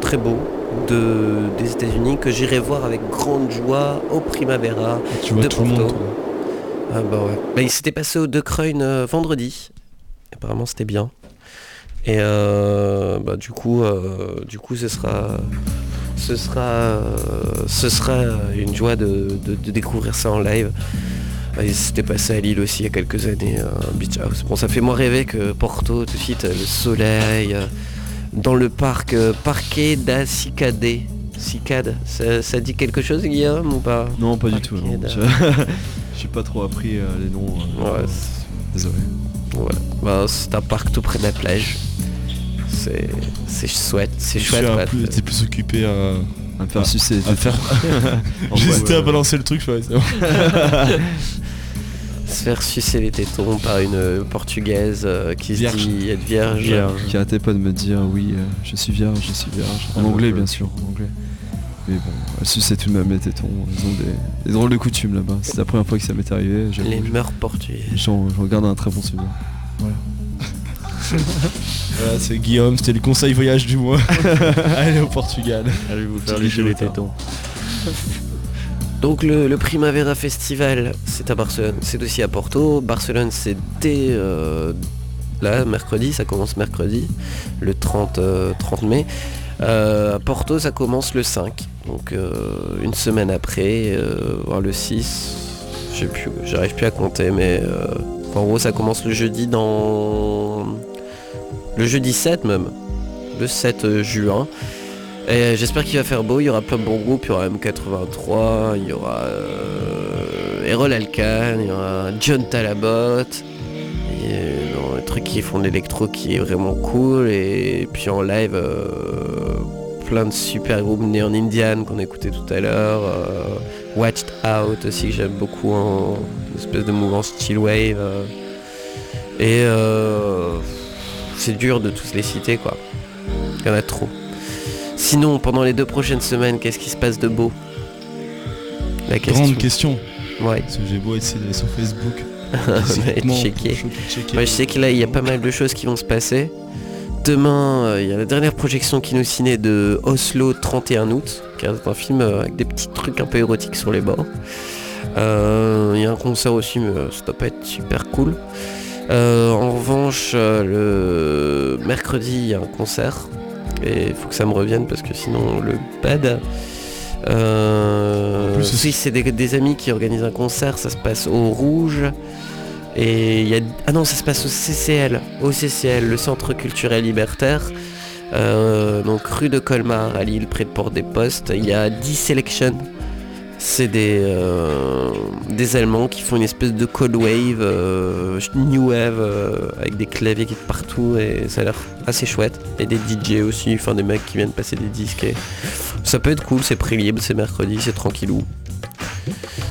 très beau de, des États-Unis que j'irai voir avec grande joie au Primavera. Tu vois de tout le monde. Porto. Ah bah ouais. Bah, il s'était passé au De Kruin euh, vendredi. Apparemment c'était bien. Et bah, du coup, du coup, ce sera, ce sera, ce sera une joie de, de- de découvrir ça en live. Ah, Il s'était passé à Lille aussi il y a quelques années, un beach house. Bon, ça fait moins rêver que Porto, tout de suite, euh, le soleil, euh, dans le parc euh, Parquet da Cicade. Cicade, ça, ça dit quelque chose Guillaume ou pas? Non, pas du tout. J'ai pas trop appris euh, les noms. euh, Ouais, euh, c'est- Désolé. Voilà. Bah, c'est un parc tout près de la plage. c'est c'est chouette, c'est chouette. peu- T'es plus occupé à, À me faire Ah, sucer. à faire. J'hésitais vrai, à balancer le truc, je Se faire sucer les tétons par une euh, portugaise euh, qui se dit être vierge. Vierge. Qui arrêtait pas de me dire oui, euh, je suis vierge, je suis vierge. En Ah, anglais, bien sûr, en anglais. Mais bon, elle suçait tout de même mes tétons. Ils ont des, des drôles de coutumes là-bas. C'est la première fois que ça m'est arrivé. Les mœurs portugaises. J'en j'en garde un très bon souvenir. Voilà, c'est Guillaume, c'était le conseil voyage du mois. Allez au Portugal. Allez vous faire lécher les tétons. Donc le, Primavera Festival, c'est à Barcelone, c'est aussi à Porto. Barcelone, c'est dès euh, là, mercredi, ça commence mercredi, le 30, euh, 30 mai. Euh, Porto, ça commence le 5, donc une semaine après, voire le 6, je sais plus, j'arrive plus à compter, mais en gros, ça commence le jeudi dans le jeudi 7 même, le 7 juin. J'espère qu'il va faire beau, il y aura plein de bons groupes, il y aura M83, il y aura euh, Errol Alkan, il y aura John Talabot, et, euh, non, un truc qui font de l'électro qui est vraiment cool, et puis en live, euh, plein de super groupes Neon Indian qu'on écoutait tout à l'heure, euh, Watched Out aussi que j'aime beaucoup en une espèce de mouvance chill wave, euh, et euh, c'est dur de tous les citer quoi, il y en a trop. Sinon, pendant les deux prochaines semaines, qu'est-ce qui se passe de beau? La question. Grande question. Ouais. Parce que j'ai beau essayer d'aller sur Facebook. Checker. checker. Ouais, je sais que là, il y a pas mal de choses qui vont se passer. Demain, euh, il y a la dernière projection qui nous ciné de Oslo 31 août, qui est un film euh, avec des petits trucs un peu érotiques sur les bords. Euh, Il y a un concert aussi, mais ça doit pas être super cool. En revanche, le mercredi, il y a un concert. Et il faut que ça me revienne parce que sinon, le bad. Euh, oui, c'est des, des amis qui organisent un concert, ça se passe au Rouge. Et il y a... Ah non, ça se passe au CCL, au CCL, le Centre Culturel Libertaire. Euh, donc rue de Colmar à Lille, près de Porte des Postes. Il y a 10 Selection. C'est des, euh, des Allemands qui font une espèce de cold wave, euh, new wave, euh, avec des claviers qui sont partout et ça a l'air assez chouette. Et des DJ aussi, enfin des mecs qui viennent passer des disques. Ça peut être cool, c'est prix c'est mercredi, c'est tranquillou.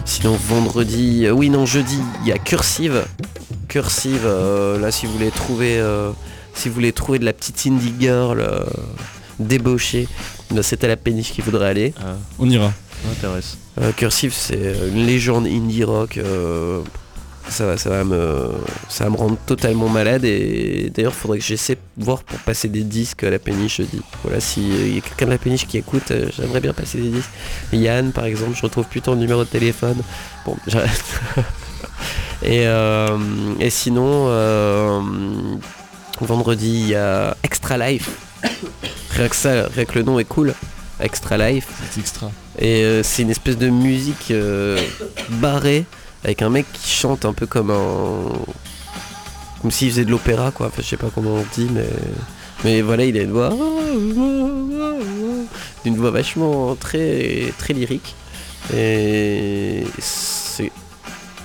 Sinon vendredi, oui non jeudi, il y a Cursive. Cursive, là si vous voulez trouver si vous voulez trouver de la petite indie girl débauchée, bah, c'est à la péniche qu'il faudrait aller. On ira. M'intéresse. Euh, Cursive c'est euh, une légende indie rock. euh, ça, va, ça, va me, ça va me rendre totalement malade et d'ailleurs faudrait que j'essaie voir pour passer des disques à la péniche jeudi. Voilà, si euh, y a quelqu'un de la péniche qui écoute, euh, j'aimerais bien passer des disques. Yann par exemple, je retrouve plus ton numéro de téléphone. Bon, j'arrête. et, euh, et sinon, euh, vendredi il y a Extra Life. rien que ça, rien que le nom est cool. Extra Life. C'est extra. Et euh, c'est une espèce de musique euh, barrée avec un mec qui chante un peu comme un. Comme s'il faisait de l'opéra quoi. Je sais pas comment on dit, mais. Mais voilà, il a une voix. Une voix vachement très, très lyrique. Et c'est.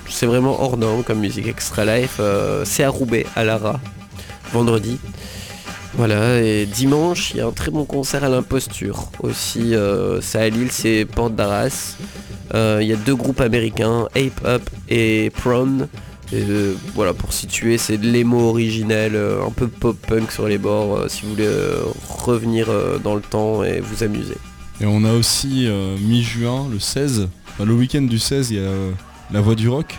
C'est vraiment hors norme comme musique Extra Life. euh, c'est à Roubaix, à Lara, vendredi. Voilà, et dimanche, il y a un très bon concert à l'imposture. Aussi, euh, c'est à Lille, c'est Porte d'Arras. Euh, Il y a deux groupes américains, Ape Up et Prone. Euh, voilà, pour situer, c'est de l'émo originel, un peu pop-punk sur les bords, si vous voulez revenir dans le temps et vous amuser. Et on a aussi mi-juin, le 16, enfin, le week-end du 16, il y a La Voix du Rock.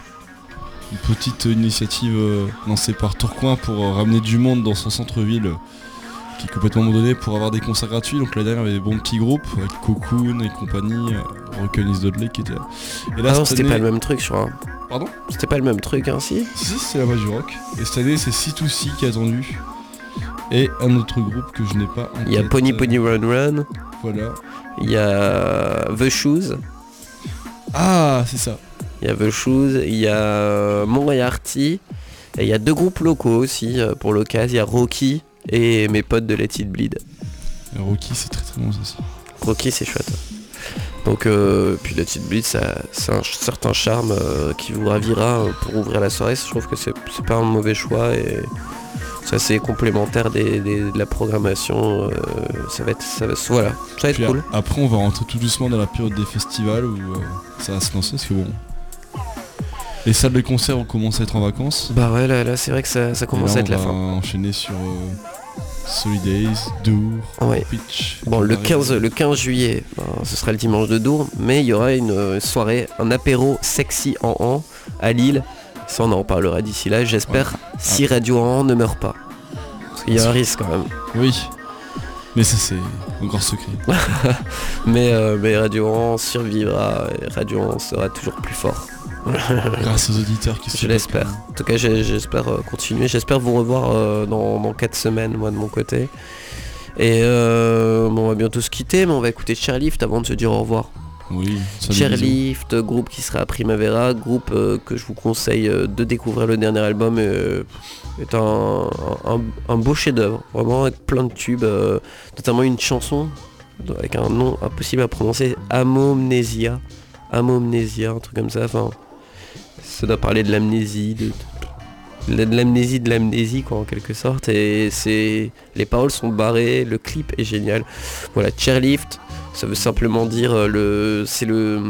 Une petite initiative euh, lancée par Tourcoing pour euh, ramener du monde dans son centre-ville qui est complètement abandonné pour avoir des concerts gratuits. Donc la dernière il y avait des bons petits groupes avec Cocoon et compagnie, euh, Rock'n'Is Dudley qui était là. Et Ah non, cette c'était pas le même truc, je crois. Pardon? C'était pas le même truc, hein, si? Si, si, c'est La Voix du Rock. Et cette année c'est C2C qui est attendu. Et un autre groupe que je n'ai pas Il y a Pony euh, Pony Run Run, Voilà. il y a The Shoes, Ah, c'est ça. Il y a The Shoes, il y a euh, Moriarty, et il y a deux groupes locaux aussi euh, pour l'occasion. Il y a Rocky et mes potes de Let It Bleed. Rocky c'est très très bon ça aussi. Rocky c'est chouette. Donc euh, puis Let It Bleed ça, c'est un certain charme euh, qui vous ravira pour ouvrir la soirée. Je trouve que c'est pas un mauvais choix et Ça c'est complémentaire des, des- de la programmation. euh, ça va être, ça va, voilà, ça va être Puis cool. Après, on va rentrer tout doucement dans la période des festivals où euh, ça va se lancer parce que bon. Les salles de concert vont commencer à être en vacances. Bah ouais, là, là c'est vrai que ça, ça commence là, à être la on va fin. enchaîner sur euh, Solidays, Dour, Ouais. Pitch. Bon, le Paris. 15, le 15 juillet, ben, ce sera le dimanche de Dour, mais il y aura une euh, soirée, un apéro sexy en an à Lille. Ça, on en reparlera d'ici là, j'espère, si Radio en ne meurt pas. Parce qu'il y a un risque quand même. Oui. Mais ça, c'est encore secret. Mais, euh, mais survivra, et Radio en sera toujours plus fort. Grâce aux auditeurs qui se Je l'espère. En tout cas, j'espère euh, continuer. J'espère vous revoir euh, dans, dans 4 semaines, moi de mon côté. Et euh, bon, on va bientôt se quitter, mais on va écouter Chairlift avant de se dire au revoir. Oui. Chairlift, groupe qui sera à Primavera, groupe euh, que je vous conseille euh, de découvrir le dernier album. euh, est un, un- un beau chef-d'œuvre, vraiment avec plein de tubes, notamment une chanson avec un nom impossible à prononcer, Amomnesia. Amomnesia, un truc comme ça. Enfin, ça doit parler de l'amnésie, de, de- de l'amnésie de l'amnésie quoi en quelque sorte. Et c'est les paroles sont barrées, le clip est génial. Voilà, Chairlift, ça veut simplement dire euh, le, c'est le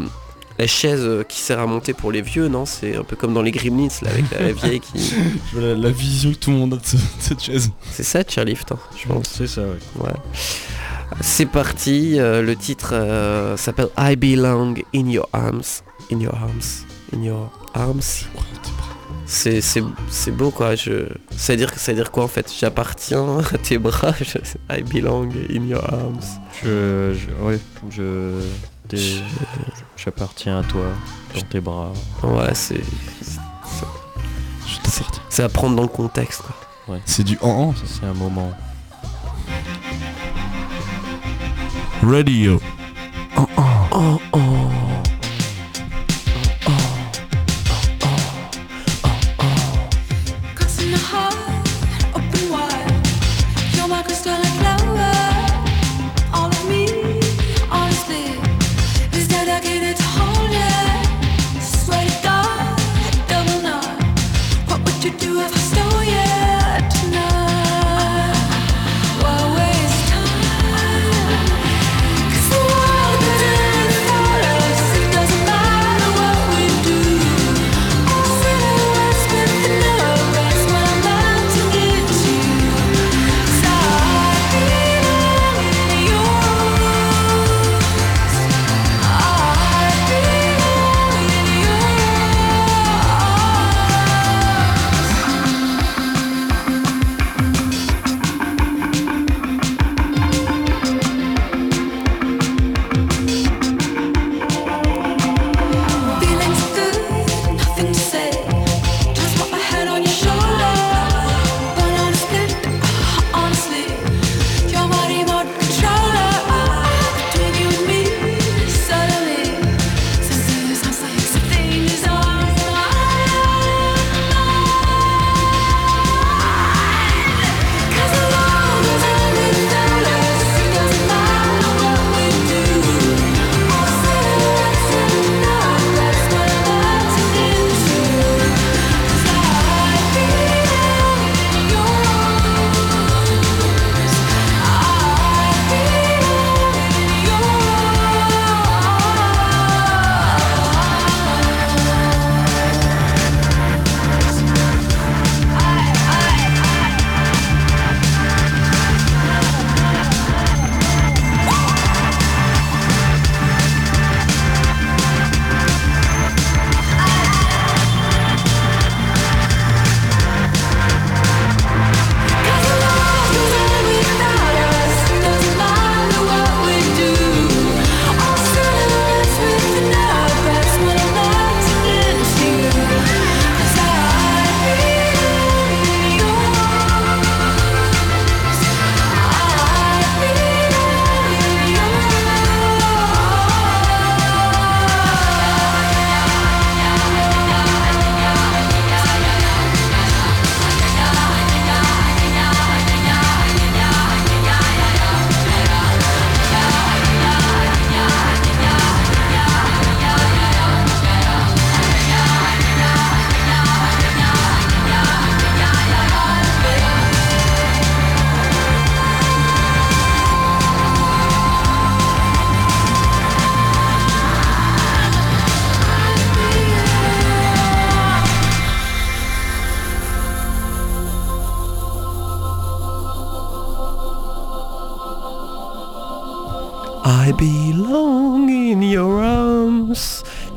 la chaise qui sert à monter pour les vieux, non? C'est un peu comme dans les Gremlins là, avec la, la vieille qui. La, la vision que tout le monde a de, ce- de cette chaise. C'est ça, Chairlift, hein, je pense. C'est ça, ouais. Ouais. C'est parti, euh, le titre euh, s'appelle I Belong in Your Arms. In Your Arms. In Your Arms. C'est, c'est, c'est beau quoi, je... ça, veut dire, ça veut dire quoi en fait? J'appartiens à tes bras, je- I belong in your arms. Je, je- ouais, je, t'es- j'appartiens à toi, dans tes bras. Ouais, c'est, Je t'apporte. c'est à prendre dans le contexte quoi. C'est du en en, ça? C'est un moment. Radio. Oh oh Cuts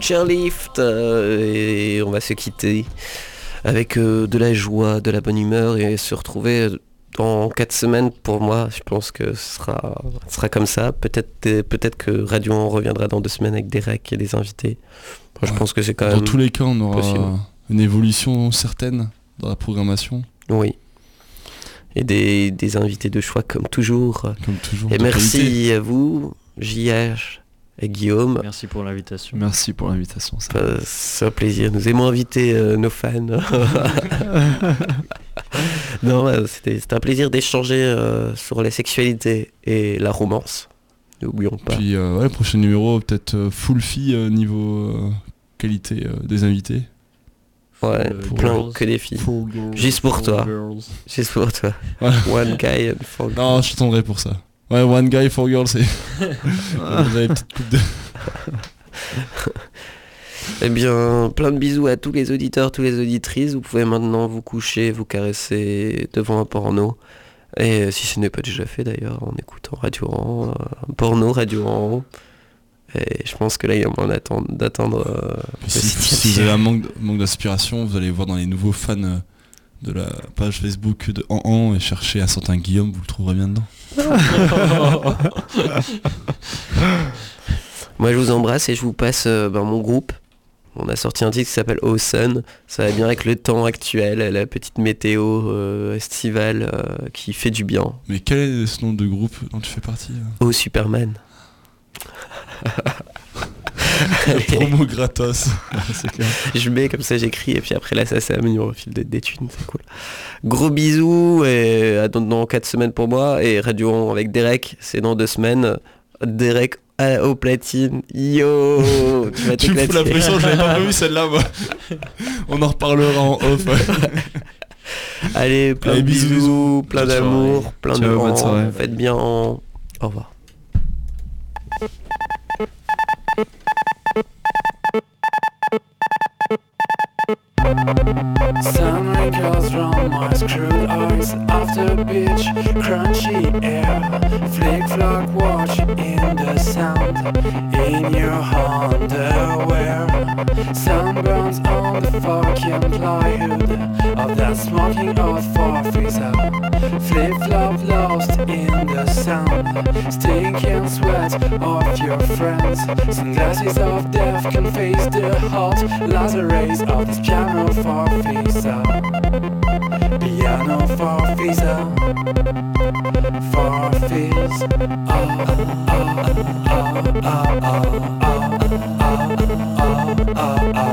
Chairlift euh, et on va se quitter avec euh, de la joie, de la bonne humeur et se retrouver dans 4 semaines pour moi. Je pense que ce sera, ce sera comme ça. Peut-être euh, peut-être que Radio On reviendra dans deux semaines avec des recs et des invités. Je Ouais. pense que c'est quand Dans même... tous les cas, on aura possible. une évolution certaine dans la programmation, Oui. Et des, des invités de choix comme toujours. comme toujours. Et merci qualité. à vous, JH et Guillaume. Merci pour l'invitation. Merci pour l'invitation. ça. Euh, C'est un plaisir. Nous aimons inviter euh, nos fans. non, euh, c'était un plaisir d'échanger euh, sur la sexualité et la romance. N'oublions pas. Puis euh, ouais, prochain numéro, peut-être euh, full fille euh, niveau euh, qualité euh, des invités. ouais, euh, plein girls. que des filles. Juste pour toi. Juste pour toi. One guy and four Non, je t'attendrai pour ça. Ouais, one guy, four girls, c'est. Vous avez une petite coupe de. Eh bien, plein de bisous à tous les auditeurs, toutes les auditrices. Vous pouvez maintenant vous coucher, vous caresser devant un porno. Et si ce n'est pas déjà fait d'ailleurs, en écoutant Radio Ran, euh, un porno Radio Ran. Et je pense que là, il y a moyen d'attendre- euh, Si, vous avez un manque, manque d'inspiration, vous allez voir dans les nouveaux fans euh, de la page Facebook de En En et chercher un certain Guillaume, vous le trouverez bien dedans. Moi, je vous embrasse et je vous passe euh, ben, mon groupe. On a sorti un titre qui s'appelle Ocean. Ça va bien avec le temps actuel, la petite météo euh, estivale euh, qui fait du bien. Mais quel est ce nom de groupe dont tu fais partie Oh Superman. Promo gratos. Clair. Je mets comme ça j'écris et puis après là ça s'améliore au fil de, des thunes, c'est cool. Gros bisous et à dans, dans 4 semaines pour moi et Radio On avec Derek, c'est dans 2 semaines. Derek au platine, yo Tu vas tu me fous la pression, j'avais pas prévu celle-là moi. On en reparlera en off. Allez, plein Allez, de bisous, plein d'amour, plein de Ciao, en, soirée. faites bien en... Au revoir. Sun wrinkles round my screwed eyes After beach, crunchy air Flick flock watch in the sound In your underwear. Sunburns on the fucking plywood Of that smoking hot for freezer Flip flop lost in the sound Stinking sweat of your friends Sunglasses of death can face the hot laser rays of this piano for visa Piano for visa For fizz Ah, ah, ah, ah, ah, ah, ah, ah, ah, ah,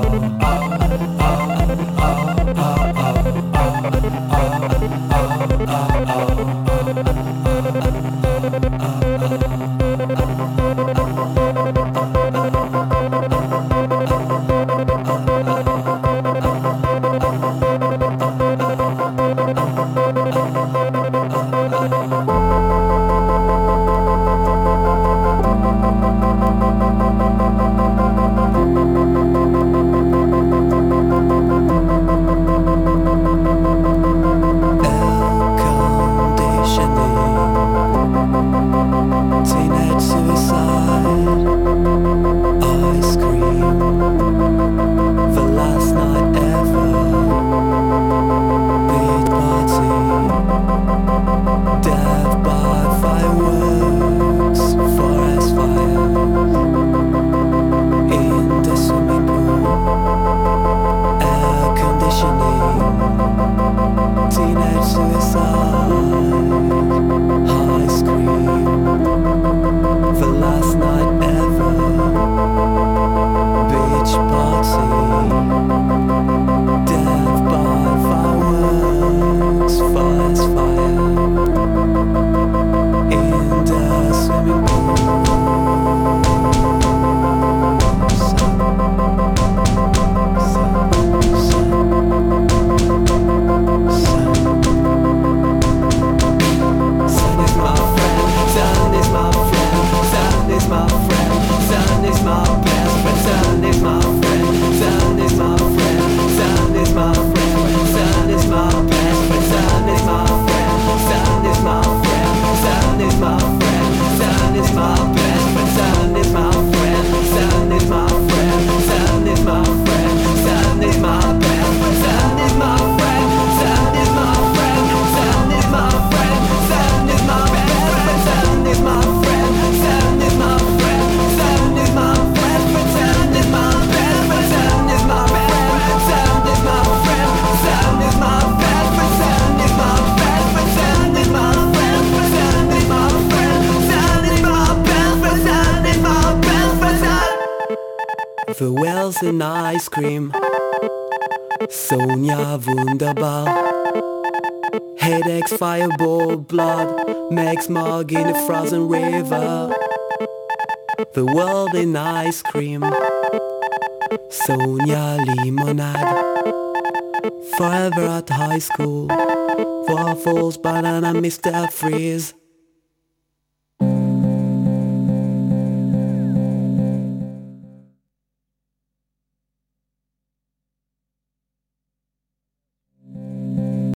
makes mug in a frozen river. The world in ice cream. Sonia limonade. Forever at high school. Waffles, banana, Mr. Freeze.